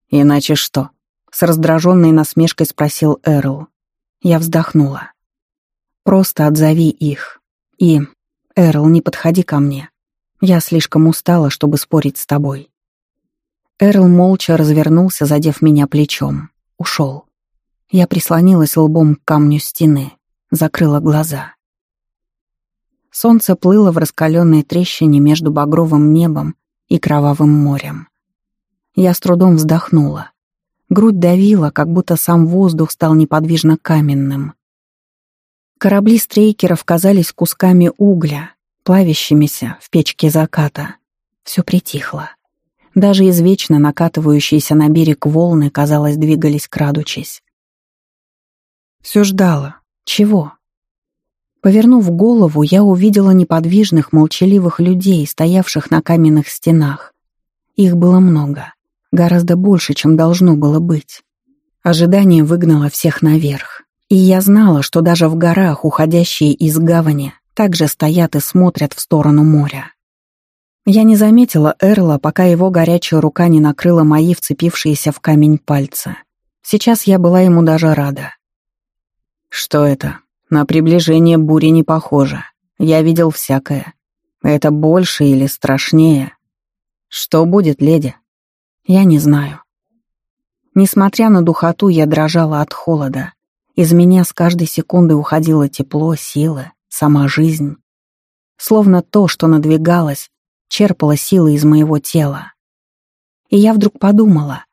Иначе что? С раздраженной насмешкой спросил Эрл. Я вздохнула. Просто отзови их. И, Эрл, не подходи ко мне. Я слишком устала, чтобы спорить с тобой. Эрл молча развернулся, задев меня плечом. Ушел. Я прислонилась лбом к камню стены, закрыла глаза. Солнце плыло в раскаленной трещине между багровым небом и кровавым морем. Я с трудом вздохнула. Грудь давила, как будто сам воздух стал неподвижно каменным. Корабли стрейкеров казались кусками угля, плавящимися в печке заката. Все притихло. Даже извечно накатывающиеся на берег волны, казалось, двигались крадучись. Все ждала. Чего? Повернув голову, я увидела неподвижных, молчаливых людей, стоявших на каменных стенах. Их было много, гораздо больше, чем должно было быть. Ожидание выгнало всех наверх. И я знала, что даже в горах, уходящие из гавани, также стоят и смотрят в сторону моря. Я не заметила Эрла, пока его горячая рука не накрыла мои вцепившиеся в камень пальцы. Сейчас я была ему даже рада. «Что это? На приближение бури не похоже. Я видел всякое. Это больше или страшнее? Что будет, леди? Я не знаю». Несмотря на духоту, я дрожала от холода. Из меня с каждой секунды уходило тепло, силы, сама жизнь. Словно то, что надвигалось, черпала силы из моего тела. И я вдруг подумала,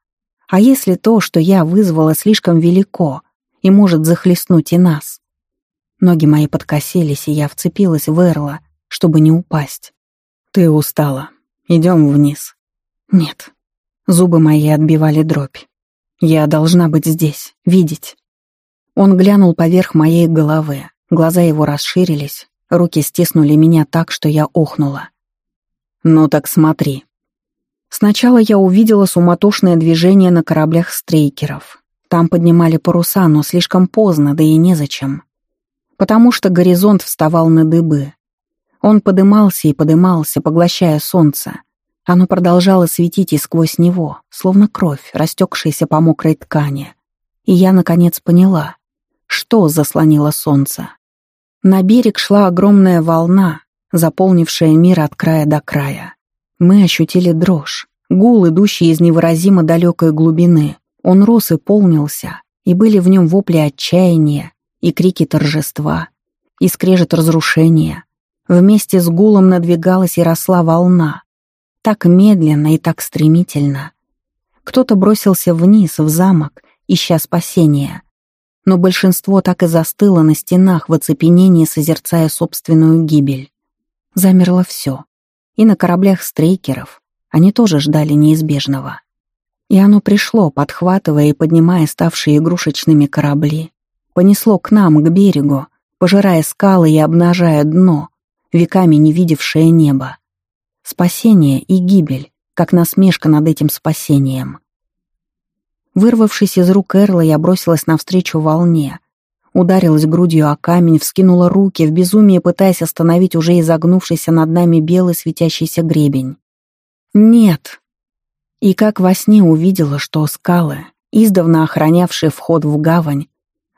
а если то, что я вызвала, слишком велико и может захлестнуть и нас? Ноги мои подкосились, и я вцепилась в Эрла, чтобы не упасть. «Ты устала. Идем вниз». «Нет». Зубы мои отбивали дробь. «Я должна быть здесь, видеть». Он глянул поверх моей головы. Глаза его расширились, руки стиснули меня так, что я охнула. «Ну так смотри». Сначала я увидела суматошное движение на кораблях стрейкеров. Там поднимали паруса, но слишком поздно, да и незачем. Потому что горизонт вставал на дыбы. Он подымался и подымался, поглощая солнце. Оно продолжало светить и сквозь него, словно кровь, растекшаяся по мокрой ткани. И я, наконец, поняла, что заслонило солнце. На берег шла огромная волна, заполнившая мир от края до края. Мы ощутили дрожь, гул, идущий из невыразимо далекой глубины. Он рос и полнился, и были в нем вопли отчаяния, и крики торжества, и скрежет разрушения. Вместе с гулом надвигалась и росла волна. Так медленно и так стремительно. Кто-то бросился вниз, в замок, ища спасения. Но большинство так и застыло на стенах в оцепенении, созерцая собственную гибель замерло все. И на кораблях стрейкеров они тоже ждали неизбежного. И оно пришло, подхватывая и поднимая ставшие игрушечными корабли. Понесло к нам, к берегу, пожирая скалы и обнажая дно, веками не видевшее небо. Спасение и гибель, как насмешка над этим спасением. Вырвавшись из рук Эрла, я бросилась навстречу волне, Ударилась грудью о камень, вскинула руки, в безумии пытаясь остановить уже изогнувшийся над нами белый светящийся гребень. «Нет!» И как во сне увидела, что скалы, издавна охранявшие вход в гавань,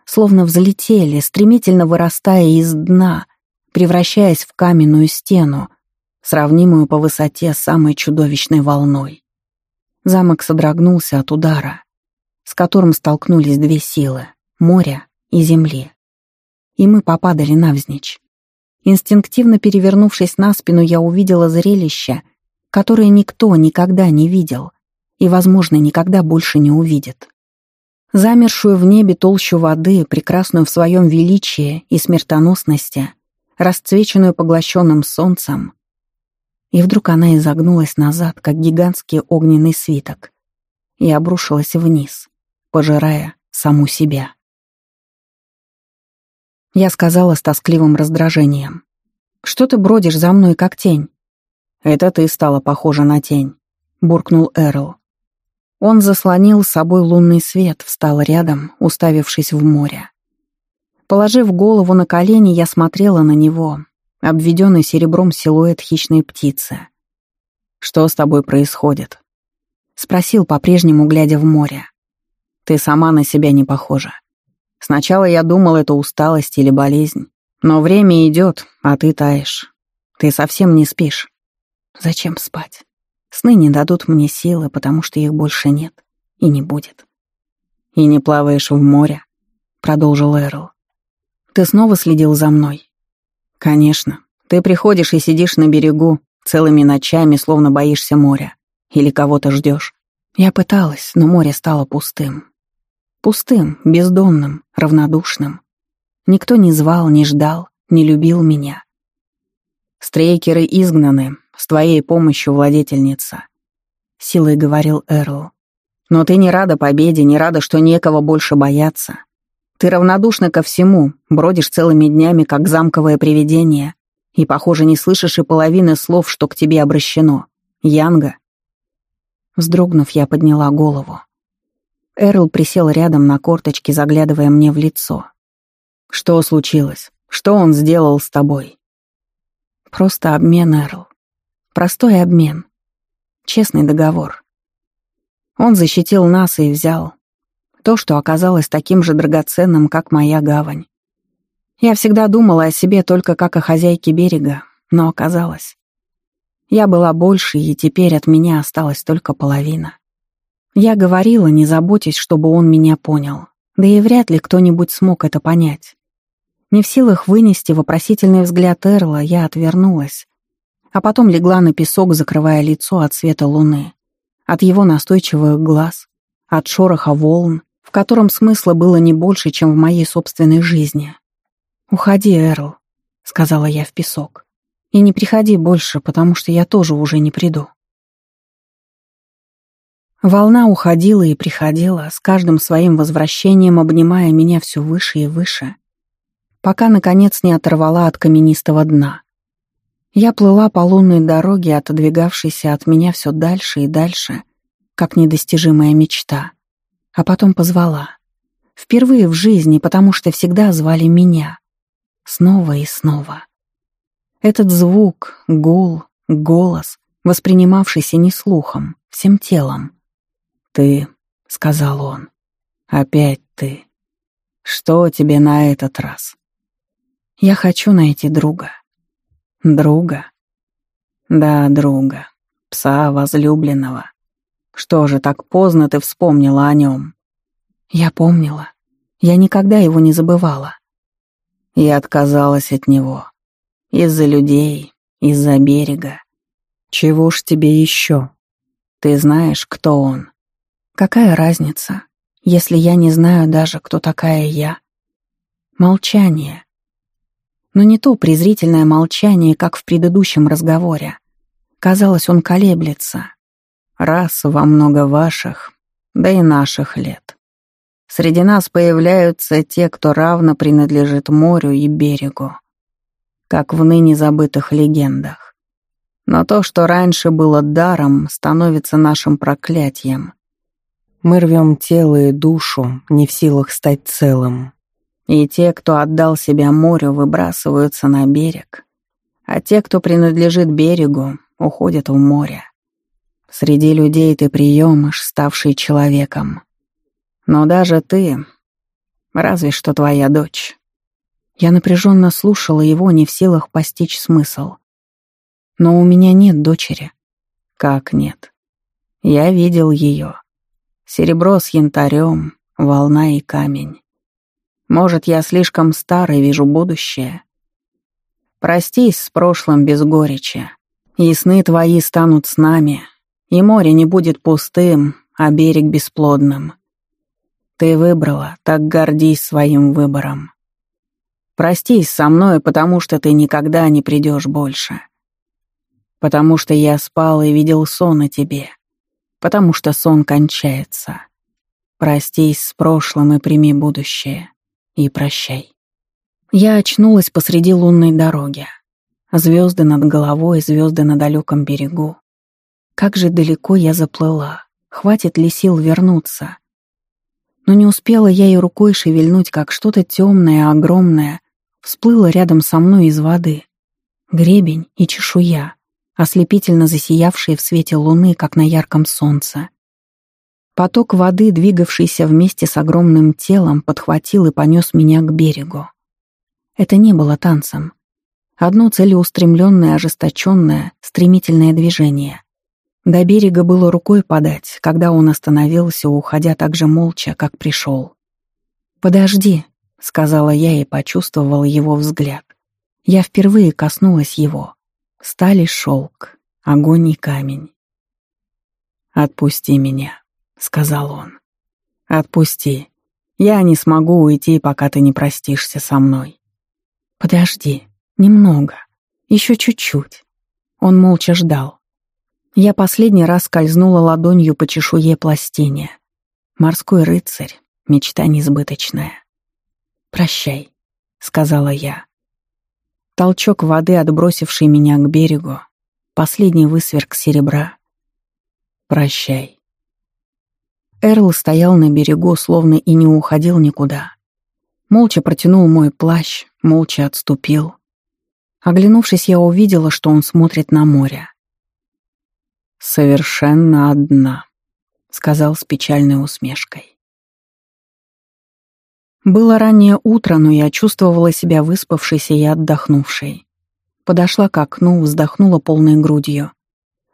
словно взлетели, стремительно вырастая из дна, превращаясь в каменную стену, сравнимую по высоте с самой чудовищной волной. Замок содрогнулся от удара, с которым столкнулись две силы — моря и земли. И мы попадали навзничь. Инстинктивно перевернувшись на спину, я увидела зрелище, которое никто никогда не видел и, возможно, никогда больше не увидит. Замершую в небе толщу воды, прекрасную в своем величии и смертоносности, расцвеченную поглощенным солнцем. И вдруг она изогнулась назад, как гигантский огненный свиток, и обрушилась вниз, пожирая саму себя. Я сказала с тоскливым раздражением. «Что ты бродишь за мной, как тень?» «Это ты стала похожа на тень», — буркнул Эрл. Он заслонил с собой лунный свет, встал рядом, уставившись в море. Положив голову на колени, я смотрела на него, обведенный серебром силуэт хищной птицы. «Что с тобой происходит?» — спросил, по-прежнему глядя в море. «Ты сама на себя не похожа. Сначала я думал, это усталость или болезнь. Но время идет, а ты таешь. Ты совсем не спишь. Зачем спать? Сны не дадут мне силы, потому что их больше нет и не будет. И не плаваешь в море, продолжил Эрл. Ты снова следил за мной? Конечно. Ты приходишь и сидишь на берегу целыми ночами, словно боишься моря. Или кого-то ждешь. Я пыталась, но море стало пустым. Пустым, бездонным, равнодушным. Никто не звал, не ждал, не любил меня. Стрейкеры изгнаны, с твоей помощью, владетельница. Силой говорил Эрл. Но ты не рада победе, не рада, что некого больше бояться. Ты равнодушна ко всему, бродишь целыми днями, как замковое привидение, и, похоже, не слышишь и половины слов, что к тебе обращено. Янга. Вздрогнув, я подняла голову. Эрл присел рядом на корточки, заглядывая мне в лицо. «Что случилось? Что он сделал с тобой?» «Просто обмен, Эрл. Простой обмен. Честный договор. Он защитил нас и взял то, что оказалось таким же драгоценным, как моя гавань. Я всегда думала о себе только как о хозяйке берега, но оказалось. Я была больше, и теперь от меня осталась только половина. Я говорила, не заботясь, чтобы он меня понял. Да и вряд ли кто-нибудь смог это понять. Не в силах вынести вопросительный взгляд Эрла, я отвернулась. А потом легла на песок, закрывая лицо от света луны. От его настойчивых глаз, от шороха волн, в котором смысла было не больше, чем в моей собственной жизни. «Уходи, Эрл», — сказала я в песок. «И не приходи больше, потому что я тоже уже не приду». Волна уходила и приходила, с каждым своим возвращением обнимая меня все выше и выше, пока, наконец, не оторвала от каменистого дна. Я плыла по лунной дороге, отодвигавшейся от меня все дальше и дальше, как недостижимая мечта. А потом позвала. Впервые в жизни, потому что всегда звали меня. Снова и снова. Этот звук, гул, голос, воспринимавшийся не слухом, всем телом, «Ты», — сказал он, — «опять ты. Что тебе на этот раз?» «Я хочу найти друга». «Друга?» «Да, друга. Пса возлюбленного. Что же, так поздно ты вспомнила о нем?» «Я помнила. Я никогда его не забывала». И отказалась от него. Из-за людей, из-за берега. Чего ж тебе еще? Ты знаешь, кто он?» Какая разница, если я не знаю даже, кто такая я? Молчание. Но не то презрительное молчание, как в предыдущем разговоре. Казалось, он колеблется. Раз во много ваших, да и наших лет. Среди нас появляются те, кто равно принадлежит морю и берегу, как в ныне забытых легендах. Но то, что раньше было даром, становится нашим проклятием — мы рвем тело и душу, не в силах стать целым. И те, кто отдал себя морю, выбрасываются на берег. А те, кто принадлежит берегу, уходят в море. Среди людей ты приемыш, ставший человеком. Но даже ты, разве что твоя дочь. Я напряженно слушала его, не в силах постичь смысл. Но у меня нет дочери. Как нет? Я видел ее. Серебро с янтарем, волна и камень. Может, я слишком старый, вижу будущее. Простись с прошлым без горечи. И сны твои станут с нами, и море не будет пустым, а берег бесплодным. Ты выбрала, так гордись своим выбором. Простись со мной, потому что ты никогда не придешь больше. Потому что я спал и видел сон о тебе. Потому что сон кончается. Простись с прошлым и прими будущее. И прощай. Я очнулась посреди лунной дороги. Звезды над головой, звезды на далеком берегу. Как же далеко я заплыла. Хватит ли сил вернуться? Но не успела я и рукой шевельнуть, как что-то темное, огромное, всплыло рядом со мной из воды. Гребень и чешуя, ослепительно засиявшие в свете луны, как на ярком солнце. Поток воды, двигавшийся вместе с огромным телом, подхватил и понес меня к берегу. Это не было танцем. Одно целеустремленное, ожесточенное, стремительное движение. До берега было рукой подать, когда он остановился, уходя так же молча, как пришел. «Подожди», — сказала я и почувствовала его взгляд. Я впервые коснулась его. Стали шелк, огонь и камень. «Отпусти меня», — сказал он. «Отпусти. Я не смогу уйти, пока ты не простишься со мной». «Подожди, немного, еще чуть-чуть». Он молча ждал. Я последний раз скользнула ладонью по чешуе пластине. Морской рыцарь, мечта несбыточная. «Прощай», — сказала я. Толчок воды, отбросивший меня к берегу, последний высверк серебра. «Прощай». Эрл стоял на берегу, словно и не уходил никуда. Молча протянул мой плащ, молча отступил. Оглянувшись, я увидела, что он смотрит на море. «Совершенно одна», — сказал с печальной усмешкой. Было раннее утро, но я чувствовала себя выспавшейся и отдохнувшей. Подошла к окну, вздохнула полной грудью.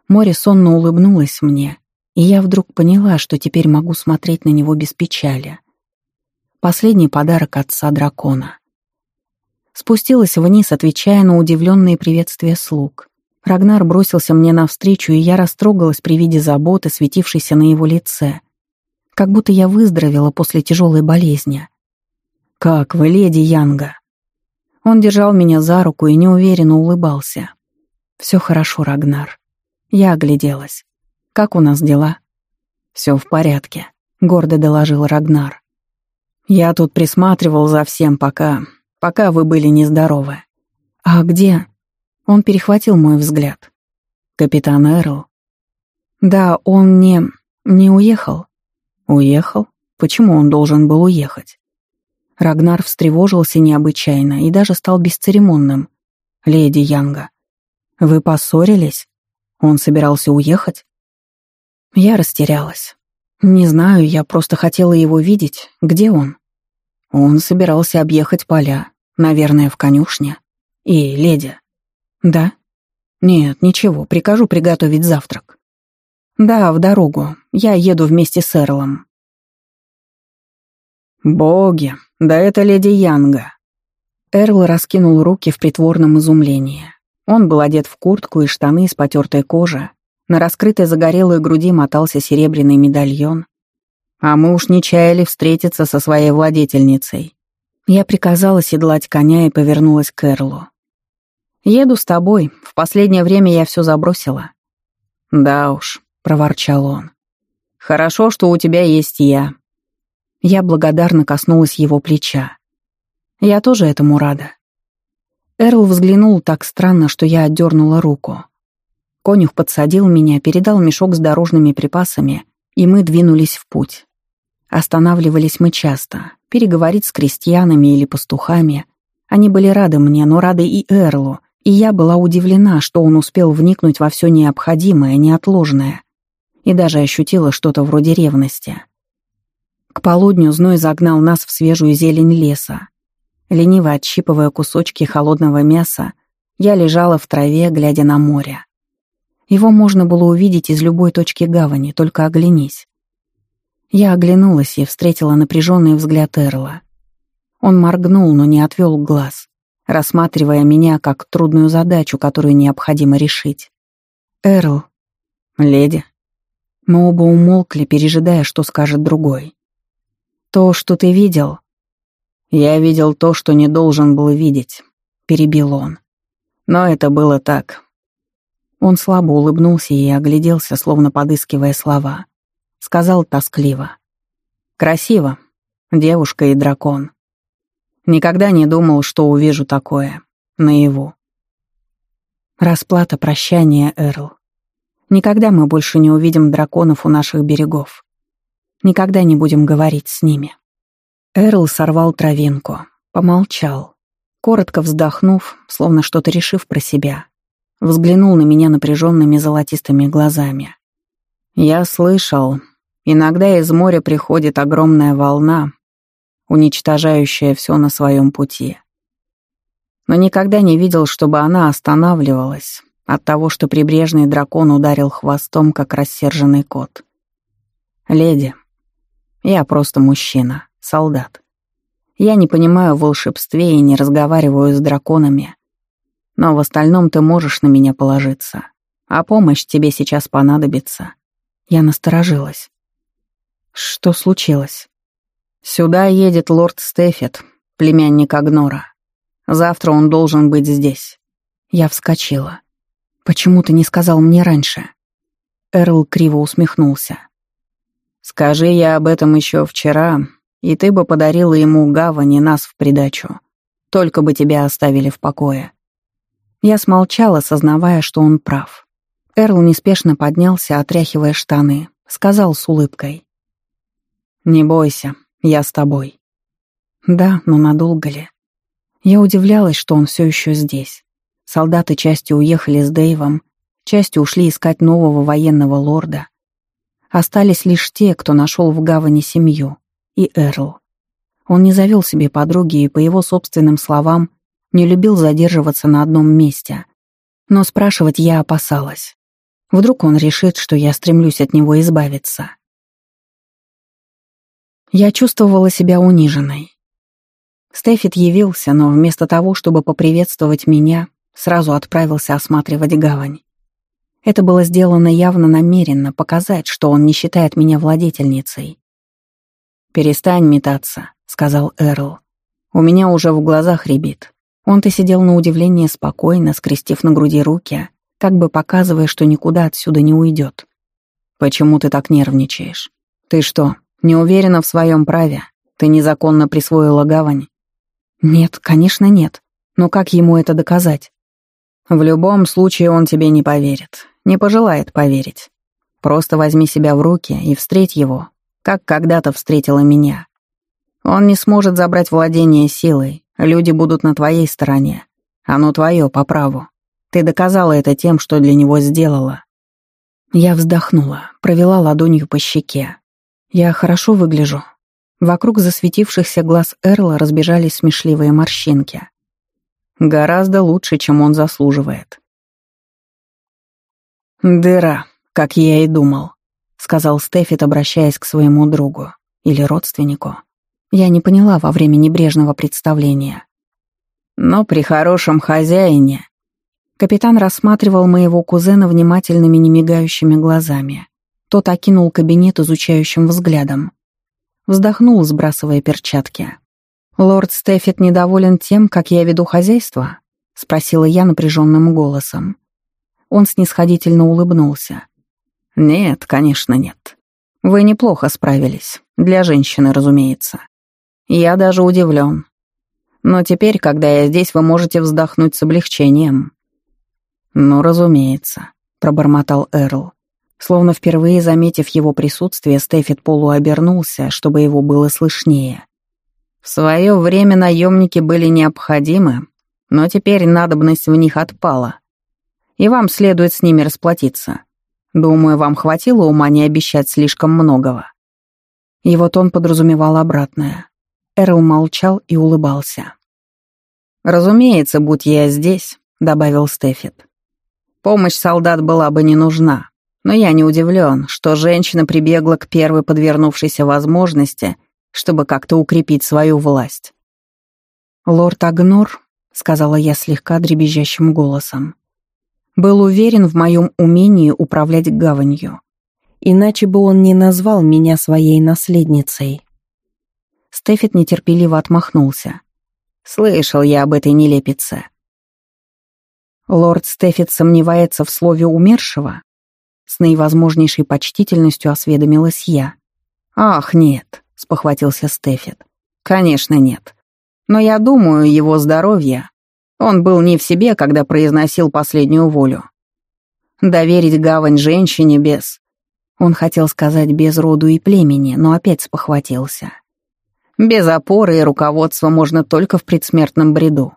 Море сонно улыбнулось мне, и я вдруг поняла, что теперь могу смотреть на него без печали. Последний подарок отца дракона. Спустилась вниз, отвечая на удивленные приветствия слуг. Рагнар бросился мне навстречу, и я растрогалась при виде заботы, светившейся на его лице. Как будто я выздоровела после тяжелой болезни. «Как вы, леди Янга?» Он держал меня за руку и неуверенно улыбался. «Все хорошо, Рагнар». Я огляделась. «Как у нас дела?» «Все в порядке», — гордо доложил Рагнар. «Я тут присматривал за всем, пока... пока вы были нездоровы». «А где?» Он перехватил мой взгляд. «Капитан Эрл?» «Да, он не... не уехал». «Уехал? Почему он должен был уехать?» Рагнар встревожился необычайно и даже стал бесцеремонным. «Леди Янга, вы поссорились? Он собирался уехать?» Я растерялась. «Не знаю, я просто хотела его видеть. Где он?» Он собирался объехать поля, наверное, в конюшне. И, леди. Да? Нет, ничего, прикажу приготовить завтрак. Да, в дорогу. Я еду вместе с Эрлом. Боги, «Да это леди Янга». Эрл раскинул руки в притворном изумлении. Он был одет в куртку и штаны из потертой кожи. На раскрытой загорелой груди мотался серебряный медальон. А мы уж не чаяли встретиться со своей владетельницей. Я приказала седлать коня и повернулась к Эрлу. «Еду с тобой. В последнее время я все забросила». «Да уж», — проворчал он. «Хорошо, что у тебя есть я. Я благодарно коснулась его плеча. Я тоже этому рада. Эрл взглянул так странно, что я отдернула руку. Конюх подсадил меня, передал мешок с дорожными припасами, и мы двинулись в путь. Останавливались мы часто, переговорить с крестьянами или пастухами. Они были рады мне, но рады и Эрлу, и я была удивлена, что он успел вникнуть во все необходимое, неотложное, и даже ощутила что-то вроде ревности. К полудню зной загнал нас в свежую зелень леса. Лениво отщипывая кусочки холодного мяса, я лежала в траве, глядя на море. Его можно было увидеть из любой точки гавани, только оглянись. Я оглянулась и встретила напряженный взгляд Эрла. Он моргнул, но не отвел глаз, рассматривая меня как трудную задачу, которую необходимо решить. «Эрл». «Леди». Мы оба умолкли, пережидая, что скажет другой. «То, что ты видел...» «Я видел то, что не должен был видеть», — перебил он. «Но это было так». Он слабо улыбнулся и огляделся, словно подыскивая слова. Сказал тоскливо. «Красиво. Девушка и дракон. Никогда не думал, что увижу такое. Наяву. Расплата прощания, Эрл. Никогда мы больше не увидим драконов у наших берегов. Никогда не будем говорить с ними. Эрл сорвал травинку, помолчал, коротко вздохнув, словно что-то решив про себя, взглянул на меня напряженными золотистыми глазами. «Я слышал, иногда из моря приходит огромная волна, уничтожающая все на своем пути. Но никогда не видел, чтобы она останавливалась от того, что прибрежный дракон ударил хвостом, как рассерженный кот. «Леди, я просто мужчина, солдат. Я не понимаю в волшебстве и не разговариваю с драконами, но в остальном ты можешь на меня положиться, а помощь тебе сейчас понадобится». Я насторожилась. «Что случилось?» «Сюда едет лорд Стефет, племянник Агнора. Завтра он должен быть здесь». Я вскочила. «Почему ты не сказал мне раньше?» Эрл криво усмехнулся. «Скажи я об этом еще вчера, и ты бы подарила ему гавань и нас в придачу. Только бы тебя оставили в покое». Я смолчала, сознавая, что он прав. Эрл неспешно поднялся, отряхивая штаны, сказал с улыбкой. «Не бойся, я с тобой. Да, но надолго ли? Я удивлялась, что он все еще здесь. Солдаты частью уехали с Дэйвом, частью ушли искать нового военного лорда. Остались лишь те, кто нашел в гавани семью, и Эрл. Он не завел себе подруги и, по его собственным словам, не любил задерживаться на одном месте. Но спрашивать я опасалась. Вдруг он решит, что я стремлюсь от него избавиться. Я чувствовала себя униженной. Стефит явился, но вместо того, чтобы поприветствовать меня, сразу отправился осматривать гавань. Это было сделано явно намеренно, показать, что он не считает меня владетельницей. «Перестань метаться», — сказал Эрл. «У меня уже в глазах рябит». Он-то сидел на удивление спокойно, скрестив на груди руки, как бы показывая, что никуда отсюда не уйдет. «Почему ты так нервничаешь? Ты что, не уверена в своем праве. Ты незаконно присвоила гавань. Нет, конечно, нет. Но как ему это доказать? В любом случае он тебе не поверит. Не пожелает поверить. Просто возьми себя в руки и встреть его, как когда-то встретила меня. Он не сможет забрать владение силой. Люди будут на твоей стороне. Оно твое по праву. Ты доказала это тем, что для него сделала. Я вздохнула, провела ладонью по щеке. Я хорошо выгляжу. Вокруг засветившихся глаз Эрла разбежались смешливые морщинки. Гораздо лучше, чем он заслуживает. «Дыра, как я и думал», — сказал Стефит, обращаясь к своему другу или родственнику. Я не поняла во время небрежного представления. Но при хорошем хозяине... Капитан рассматривал моего кузена внимательными немигающими глазами. Тот окинул кабинет изучающим взглядом. Вздохнул, сбрасывая перчатки. «Лорд Стефит недоволен тем, как я веду хозяйство?» — спросила я напряженным голосом. Он снисходительно улыбнулся. «Нет, конечно, нет. Вы неплохо справились. Для женщины, разумеется. Я даже удивлен. Но теперь, когда я здесь, вы можете вздохнуть с облегчением». «Ну, разумеется», — пробормотал Эрл. Словно впервые заметив его присутствие, Стефит полуобернулся, чтобы его было слышнее. В свое время наемники были необходимы, но теперь надобность в них отпала. И вам следует с ними расплатиться. Думаю, вам хватило ума не обещать слишком многого. И вот он подразумевал обратное. Эрл молчал и улыбался. «Разумеется, будь я здесь», — добавил Стефит. Помощь солдат была бы не нужна. Но я не удивлен, что женщина прибегла к первой подвернувшейся возможности, чтобы как-то укрепить свою власть. «Лорд Агнор», — сказала я слегка дребезжащим голосом, был уверен в моем умении управлять гаванью. Иначе бы он не назвал меня своей наследницей. Стефит нетерпеливо отмахнулся. «Слышал я об этой нелепице». Лорд Стефит сомневается в слове умершего? С наивозможнейшей почтительностью осведомилась я. «Ах, нет», — спохватился Стефит. «Конечно нет. Но я думаю, его здоровье. Он был не в себе, когда произносил последнюю волю. Доверить гавань женщине без...» Он хотел сказать без роду и племени, но опять спохватился. Без опоры и руководства можно только в предсмертном бреду.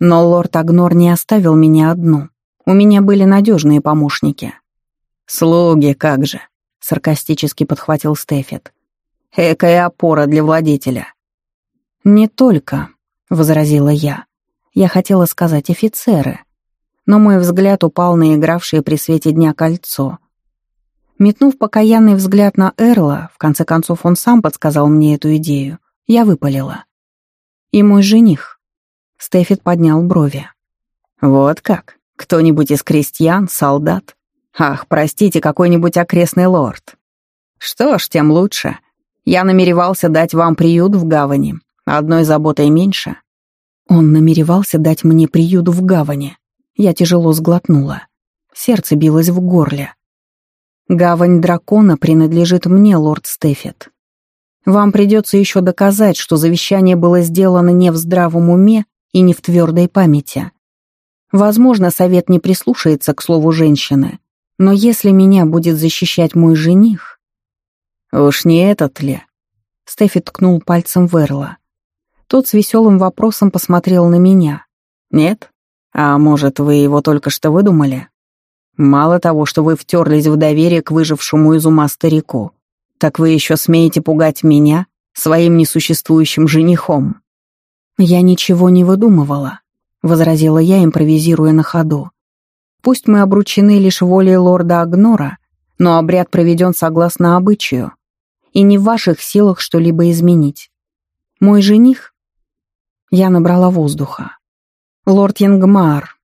Но лорд Агнор не оставил меня одну. У меня были надежные помощники. «Слуги, как же!» — саркастически подхватил Стефет. «Экая опора для владетеля». «Не только», — возразила я. Я хотела сказать офицеры. Но мой взгляд упал на игравшее при свете дня кольцо. Метнув покаянный взгляд на Эрла, в конце концов он сам подсказал мне эту идею, я выпалила. «И мой жених». Стефит поднял брови. «Вот как? Кто-нибудь из крестьян, солдат? Ах, простите, какой-нибудь окрестный лорд. Что ж, тем лучше. Я намеревался дать вам приют в гавани. Одной заботой меньше». Он намеревался дать мне приют в гавани. Я тяжело сглотнула. Сердце билось в горле. «Гавань дракона принадлежит мне, лорд Стефет. Вам придется еще доказать, что завещание было сделано не в здравом уме и не в твердой памяти. Возможно, совет не прислушается к слову женщины, но если меня будет защищать мой жених... Уж не этот ли? Стефи ткнул пальцем в Эрла. Тот с веселым вопросом посмотрел на меня. Нет? А может, вы его только что выдумали? Мало того, что вы втерлись в доверие к выжившему из ума старику, так вы еще смеете пугать меня своим несуществующим женихом?» «Я ничего не выдумывала», — возразила я, импровизируя на ходу. «Пусть мы обручены лишь волей лорда Агнора, но обряд проведен согласно обычаю, и не в ваших силах что-либо изменить. Мой жених...» Я набрала воздуха. «Лорд Янгмаар».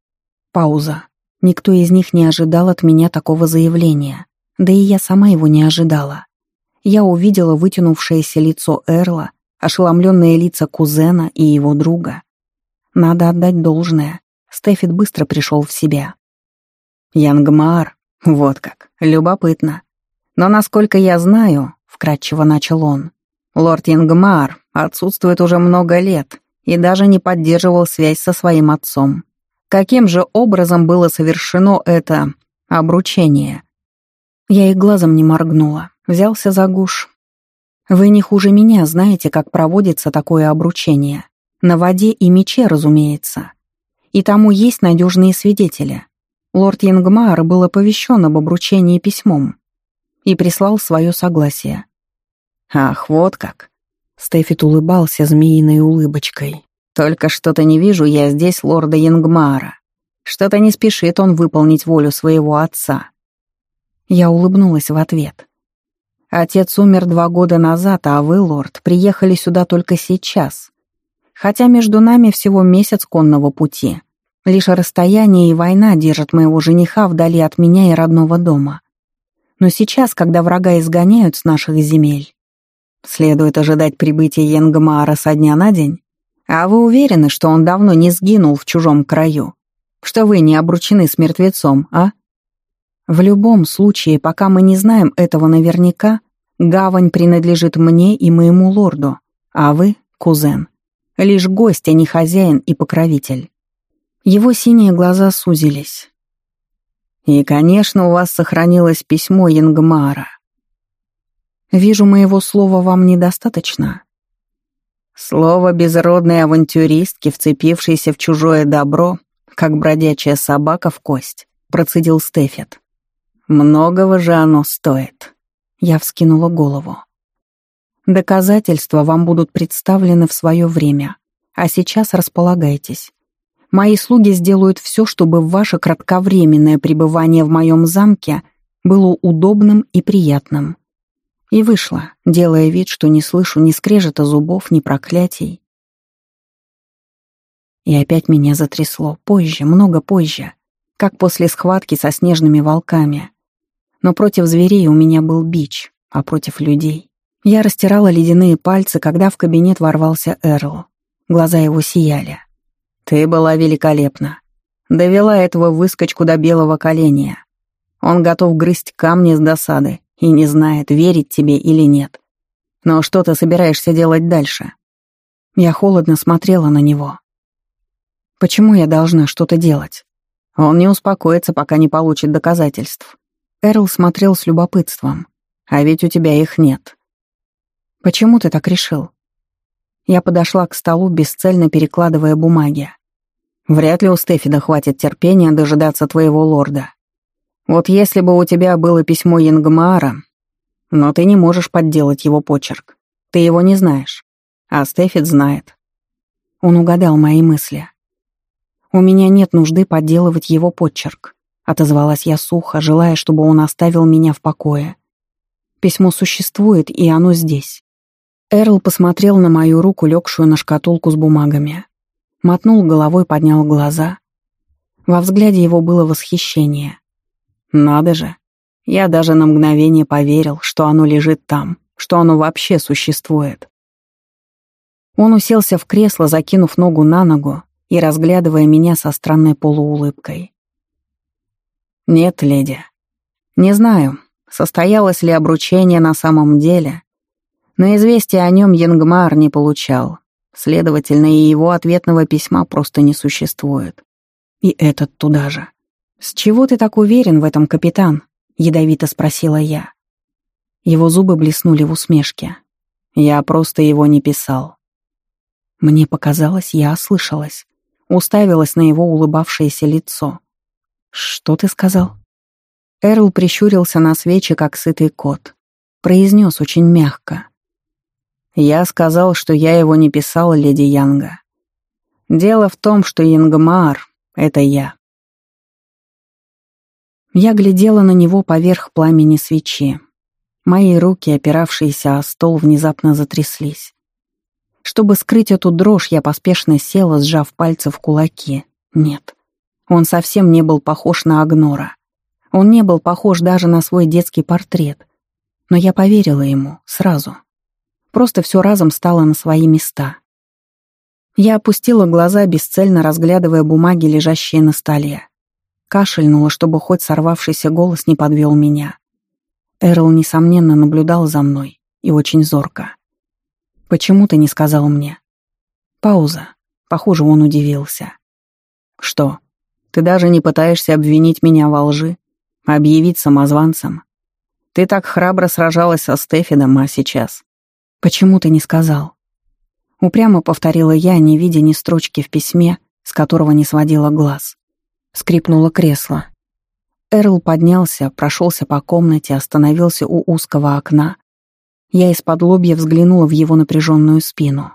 Пауза. Никто из них не ожидал от меня такого заявления, да и я сама его не ожидала я увидела вытянувшееся лицо Эрла, ошеломленные лица кузена и его друга. Надо отдать должное. Стефит быстро пришел в себя. «Янгмар, вот как, любопытно. Но насколько я знаю, — вкратчиво начал он, — лорд Янгмар отсутствует уже много лет и даже не поддерживал связь со своим отцом. Каким же образом было совершено это обручение?» Я и глазом не моргнула взялся за гуш. Вы не хуже меня знаете, как проводится такое обручение. На воде и мече, разумеется. И тому есть надежные свидетели. Лорд Янгмаар был оповещен об обручении письмом и прислал свое согласие. «Ах, вот как!» Стефит улыбался змеиной улыбочкой. «Только что-то не вижу я здесь лорда Янгмаара. Что-то не спешит он выполнить волю своего отца». Я улыбнулась в ответ. Отец умер два года назад, а вы, лорд, приехали сюда только сейчас. Хотя между нами всего месяц конного пути. Лишь расстояние и война держат моего жениха вдали от меня и родного дома. Но сейчас, когда врага изгоняют с наших земель, следует ожидать прибытия Янгмаара со дня на день? А вы уверены, что он давно не сгинул в чужом краю? Что вы не обручены с мертвецом, а? В любом случае, пока мы не знаем этого наверняка, гавань принадлежит мне и моему лорду, а вы — кузен. Лишь гость, а не хозяин и покровитель. Его синие глаза сузились. И, конечно, у вас сохранилось письмо Янгмара. Вижу, моего слова вам недостаточно. Слово безродной авантюристки, вцепившейся в чужое добро, как бродячая собака в кость, процедил Стефет. Многого же оно стоит. Я вскинула голову. Доказательства вам будут представлены в свое время, а сейчас располагайтесь. Мои слуги сделают все, чтобы ваше кратковременное пребывание в моем замке было удобным и приятным. И вышла, делая вид, что не слышу ни скрежета зубов, ни проклятий. И опять меня затрясло, позже, много позже, как после схватки со снежными волками. Но против зверей у меня был бич, а против людей... Я растирала ледяные пальцы, когда в кабинет ворвался Эрл. Глаза его сияли. «Ты была великолепна. Довела этого выскочку до белого коленя. Он готов грызть камни с досады и не знает, верить тебе или нет. Но что ты собираешься делать дальше?» Я холодно смотрела на него. «Почему я должна что-то делать?» Он не успокоится, пока не получит доказательств. Эрл смотрел с любопытством. «А ведь у тебя их нет». «Почему ты так решил?» Я подошла к столу, бесцельно перекладывая бумаги. «Вряд ли у Стефида хватит терпения дожидаться твоего лорда. Вот если бы у тебя было письмо Янгмаара, но ты не можешь подделать его почерк. Ты его не знаешь, а Стефид знает». Он угадал мои мысли. «У меня нет нужды подделывать его почерк», — отозвалась я сухо, желая, чтобы он оставил меня в покое. «Письмо существует, и оно здесь. Эрл посмотрел на мою руку, легшую на шкатулку с бумагами. Мотнул головой, поднял глаза. Во взгляде его было восхищение. «Надо же! Я даже на мгновение поверил, что оно лежит там, что оно вообще существует». Он уселся в кресло, закинув ногу на ногу и разглядывая меня со странной полуулыбкой. «Нет, леди. Не знаю, состоялось ли обручение на самом деле, но известия о нем Янгмар не получал. Следовательно, и его ответного письма просто не существует. И этот туда же. «С чего ты так уверен в этом, капитан?» — ядовито спросила я. Его зубы блеснули в усмешке. Я просто его не писал. Мне показалось, я ослышалась. Уставилась на его улыбавшееся лицо. «Что ты сказал?» Эрл прищурился на свечи, как сытый кот. Произнес очень мягко. Я сказал, что я его не писал леди Янга. Дело в том, что Янгмаар — это я. Я глядела на него поверх пламени свечи. Мои руки, опиравшиеся о стол, внезапно затряслись. Чтобы скрыть эту дрожь, я поспешно села, сжав пальцы в кулаки. Нет, он совсем не был похож на Агнора. Он не был похож даже на свой детский портрет. Но я поверила ему сразу. Просто все разом стало на свои места. Я опустила глаза, бесцельно разглядывая бумаги, лежащие на столе. Кашельнула, чтобы хоть сорвавшийся голос не подвел меня. Эрл, несомненно, наблюдал за мной и очень зорко. «Почему ты не сказал мне?» Пауза. Похоже, он удивился. «Что? Ты даже не пытаешься обвинить меня во лжи? Объявить самозванцем? Ты так храбро сражалась со Стефидом, а сейчас? «Почему ты не сказал?» Упрямо повторила я, не видя ни строчки в письме, с которого не сводила глаз. Скрипнуло кресло. Эрл поднялся, прошелся по комнате, остановился у узкого окна. Я из-под лобья взглянула в его напряженную спину.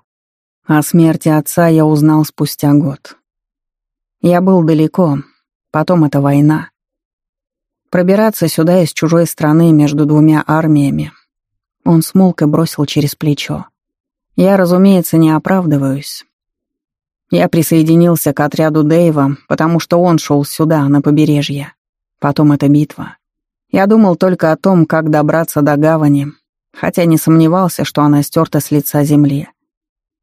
О смерти отца я узнал спустя год. Я был далеко, потом это война. Пробираться сюда из чужой страны между двумя армиями он смолк и бросил через плечо. Я, разумеется, не оправдываюсь. Я присоединился к отряду Дэйва, потому что он шел сюда, на побережье. Потом эта битва. Я думал только о том, как добраться до гавани, хотя не сомневался, что она стерта с лица земли.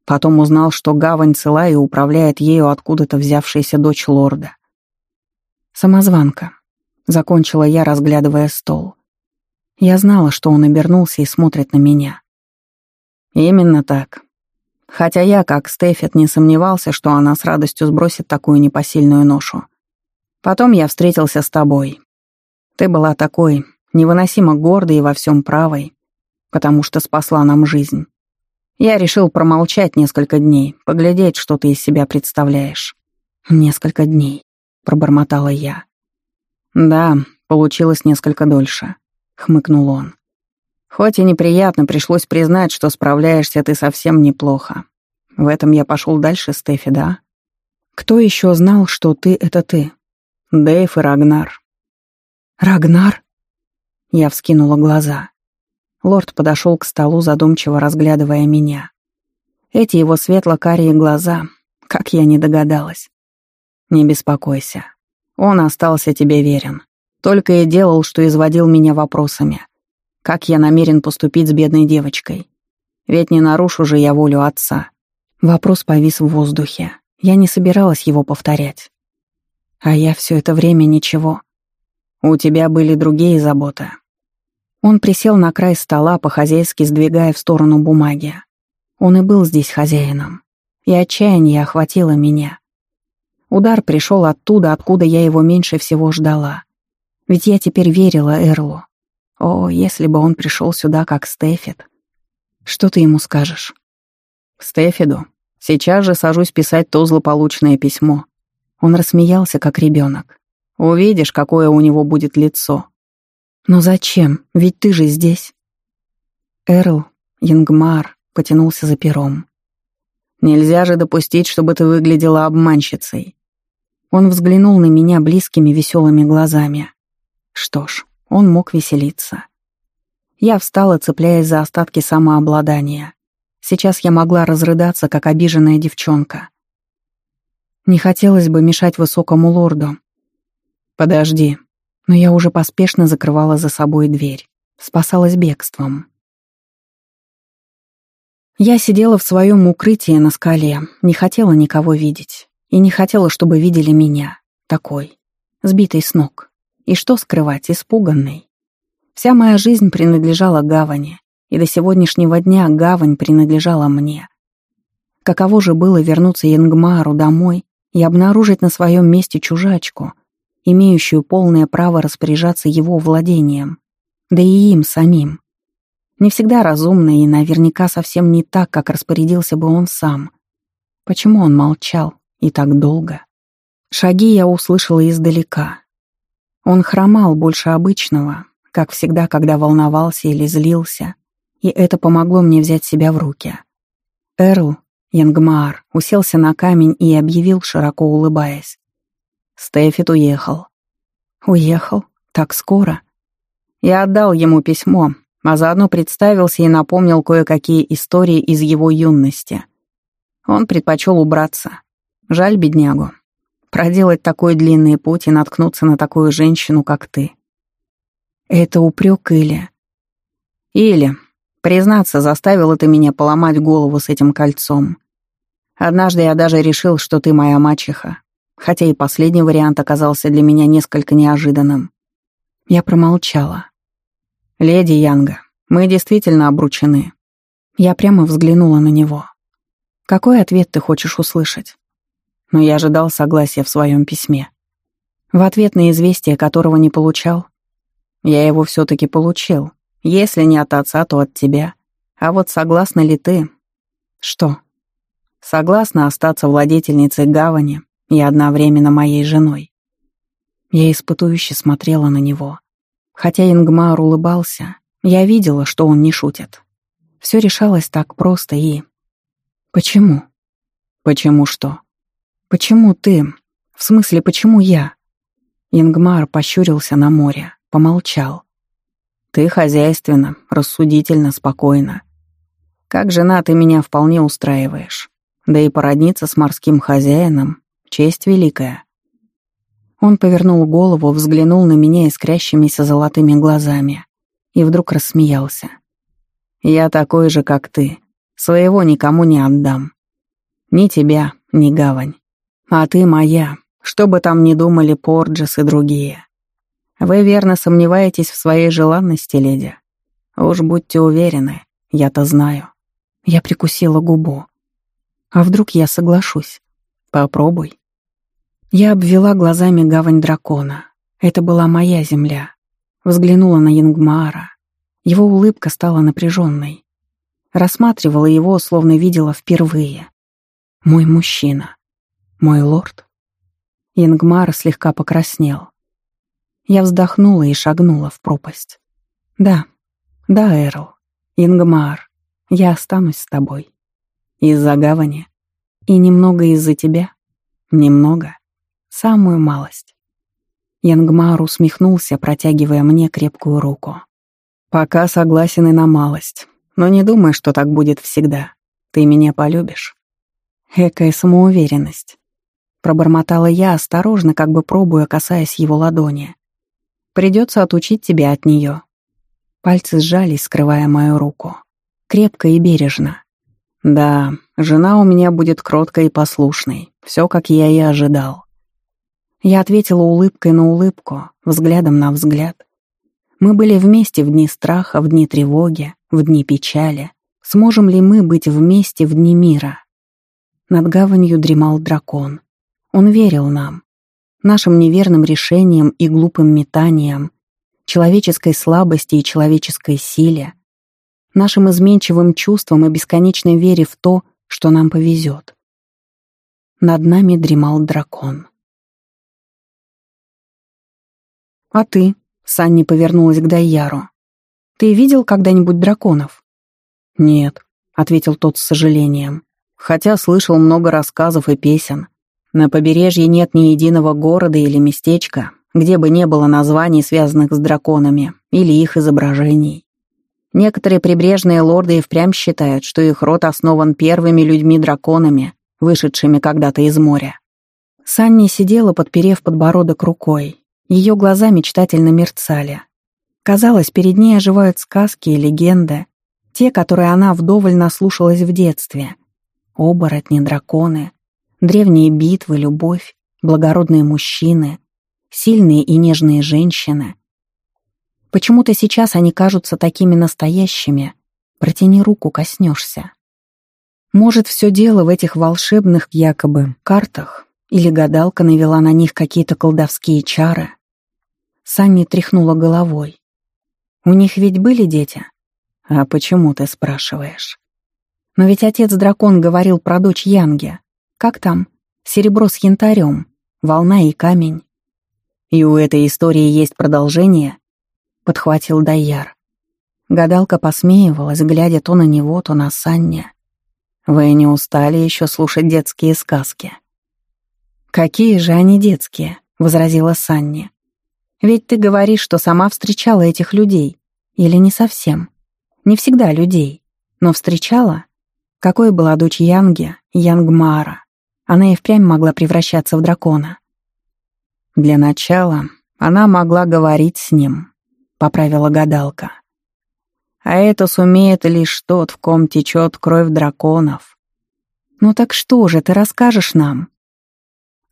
Потом узнал, что гавань цела и управляет ею откуда-то взявшаяся дочь лорда. «Самозванка», — закончила я, разглядывая стол. Я знала, что он обернулся и смотрит на меня. Именно так. Хотя я, как Стефет, не сомневался, что она с радостью сбросит такую непосильную ношу. Потом я встретился с тобой. Ты была такой, невыносимо гордой и во всем правой, потому что спасла нам жизнь. Я решил промолчать несколько дней, поглядеть, что ты из себя представляешь. Несколько дней, пробормотала я. Да, получилось несколько дольше. — хмыкнул он. «Хоть и неприятно, пришлось признать, что справляешься ты совсем неплохо. В этом я пошел дальше, Стефи, да? Кто еще знал, что ты — это ты? Дэйв и Рагнар. Рагнар? Я вскинула глаза. Лорд подошел к столу, задумчиво разглядывая меня. Эти его светло-карие глаза, как я не догадалась. Не беспокойся. Он остался тебе верен. Только и делал, что изводил меня вопросами. Как я намерен поступить с бедной девочкой? Ведь не нарушу же я волю отца. Вопрос повис в воздухе. Я не собиралась его повторять. А я все это время ничего. У тебя были другие заботы. Он присел на край стола, по-хозяйски сдвигая в сторону бумаги. Он и был здесь хозяином. И отчаяние охватило меня. Удар пришел оттуда, откуда я его меньше всего ждала. Ведь я теперь верила Эрлу. О, если бы он пришел сюда, как Стефид. Что ты ему скажешь? Стефиду Сейчас же сажусь писать то злополучное письмо. Он рассмеялся, как ребенок. Увидишь, какое у него будет лицо. Но зачем? Ведь ты же здесь. Эрл, Янгмар, потянулся за пером. Нельзя же допустить, чтобы ты выглядела обманщицей. Он взглянул на меня близкими веселыми глазами. Что ж, он мог веселиться. Я встала, цепляясь за остатки самообладания. Сейчас я могла разрыдаться, как обиженная девчонка. Не хотелось бы мешать высокому лорду. Подожди. Но я уже поспешно закрывала за собой дверь. Спасалась бегством. Я сидела в своем укрытии на скале, не хотела никого видеть. И не хотела, чтобы видели меня. Такой. Сбитый с ног. И что скрывать, испуганный. Вся моя жизнь принадлежала гавани и до сегодняшнего дня гавань принадлежала мне. Каково же было вернуться Янгмару домой и обнаружить на своем месте чужачку, имеющую полное право распоряжаться его владением, да и им самим. Не всегда разумно и наверняка совсем не так, как распорядился бы он сам. Почему он молчал и так долго? Шаги я услышала издалека. Он хромал больше обычного, как всегда, когда волновался или злился, и это помогло мне взять себя в руки. Эрл, Янгмаар, уселся на камень и объявил, широко улыбаясь. Стефит уехал. Уехал? Так скоро? Я отдал ему письмо, а заодно представился и напомнил кое-какие истории из его юности. Он предпочел убраться. Жаль беднягу. Проделать такой длинный путь и наткнуться на такую женщину, как ты. Это упрек или... Или Признаться, заставила ты меня поломать голову с этим кольцом. Однажды я даже решил, что ты моя мачеха, хотя и последний вариант оказался для меня несколько неожиданным. Я промолчала. «Леди Янга, мы действительно обручены». Я прямо взглянула на него. «Какой ответ ты хочешь услышать?» Но я ожидал согласия в своем письме. В ответ на известие, которого не получал, я его все-таки получил, если не от отца, то от тебя. А вот согласна ли ты? Что? Согласна остаться владетельницей гавани и одновременно моей женой. Я испытующе смотрела на него. Хотя Ингмар улыбался, я видела, что он не шутит. Все решалось так просто и... Почему? Почему что? Почему ты? В смысле, почему я? Ингмар пощурился на море, помолчал. Ты хозяйственно, рассудительно, спокойно. Как жена ты меня вполне устраиваешь. Да и породниться с морским хозяином — честь великая. Он повернул голову, взглянул на меня искрящимися золотыми глазами и вдруг рассмеялся. «Я такой же, как ты. Своего никому не отдам. Ни тебя, ни гавань. А ты моя, что бы там ни думали Порджес и другие. Вы верно сомневаетесь в своей желанности, леди. Уж будьте уверены, я-то знаю. Я прикусила губу. А вдруг я соглашусь? Попробуй. Я обвела глазами гавань дракона. Это была моя земля. Взглянула на Янгмаара. Его улыбка стала напряженной. Рассматривала его, словно видела впервые. Мой мужчина. Мой лорд. Янгмар слегка покраснел. Я вздохнула и шагнула в пропасть. «Да, да, Эрл, Ингмар, я останусь с тобой. Из-за гавани. И немного из-за тебя. Немного. Самую малость. Янгмар усмехнулся, протягивая мне крепкую руку. «Пока согласен и на малость. Но не думай, что так будет всегда. Ты меня полюбишь». Экая самоуверенность. Пробормотала я осторожно, как бы пробуя, касаясь его ладони. Придется отучить тебя от нее. Пальцы сжались, скрывая мою руку. Крепко и бережно. Да, жена у меня будет кроткой и послушной. Все, как я и ожидал. Я ответила улыбкой на улыбку, взглядом на взгляд. Мы были вместе в дни страха, в дни тревоги, в дни печали. Сможем ли мы быть вместе в дни мира? Над гаванью дремал дракон. Он верил нам, нашим неверным решениям и глупым метаниям, человеческой слабости и человеческой силе, нашим изменчивым чувствам и бесконечной вере в то, что нам повезет. Над нами дремал дракон. «А ты?» — Санни повернулась к Дайяру. «Ты видел когда-нибудь драконов?» «Нет», — ответил тот с сожалением, хотя слышал много рассказов и песен. На побережье нет ни единого города или местечка, где бы не было названий, связанных с драконами, или их изображений. Некоторые прибрежные лорды и впрямь считают, что их род основан первыми людьми-драконами, вышедшими когда-то из моря. Санни сидела, подперев подбородок рукой. Ее глаза мечтательно мерцали. Казалось, перед ней оживают сказки и легенды, те, которые она вдоволь наслушалась в детстве. Оборотни, драконы, Древние битвы, любовь, благородные мужчины, сильные и нежные женщины. Почему-то сейчас они кажутся такими настоящими. Протяни руку, коснешься. Может, все дело в этих волшебных, якобы, картах, или гадалка навела на них какие-то колдовские чары. Санни тряхнула головой. У них ведь были дети? А почему ты спрашиваешь? Но ведь отец-дракон говорил про дочь Янги. Как там? Серебро с янтарем, волна и камень. И у этой истории есть продолжение? Подхватил Дайяр. Гадалка посмеивалась, глядя то на него, то на Санне. Вы не устали еще слушать детские сказки? «Какие же они детские?» — возразила Санни. «Ведь ты говоришь, что сама встречала этих людей. Или не совсем? Не всегда людей. Но встречала? Какой была дочь Янги, Янгмара? Она и впрямь могла превращаться в дракона. Для начала она могла говорить с ним, поправила гадалка. А это сумеет лишь тот, в ком течет кровь драконов. Ну так что же, ты расскажешь нам?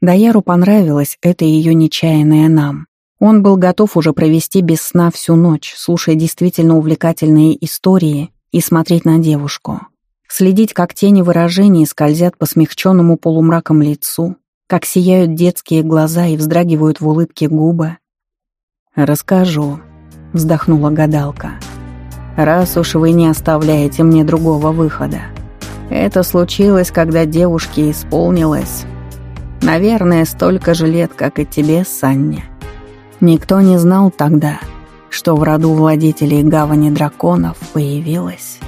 Даяру понравилось это ее нечаянное нам. Он был готов уже провести без сна всю ночь, слушая действительно увлекательные истории и смотреть на девушку следить, как тени выражений скользят по смягченному полумраком лицу, как сияют детские глаза и вздрагивают в улыбке губы. «Расскажу», — вздохнула гадалка. «Раз уж вы не оставляете мне другого выхода. Это случилось, когда девушке исполнилось, наверное, столько же лет, как и тебе, Саня. Никто не знал тогда, что в роду владетелей гавани драконов появилась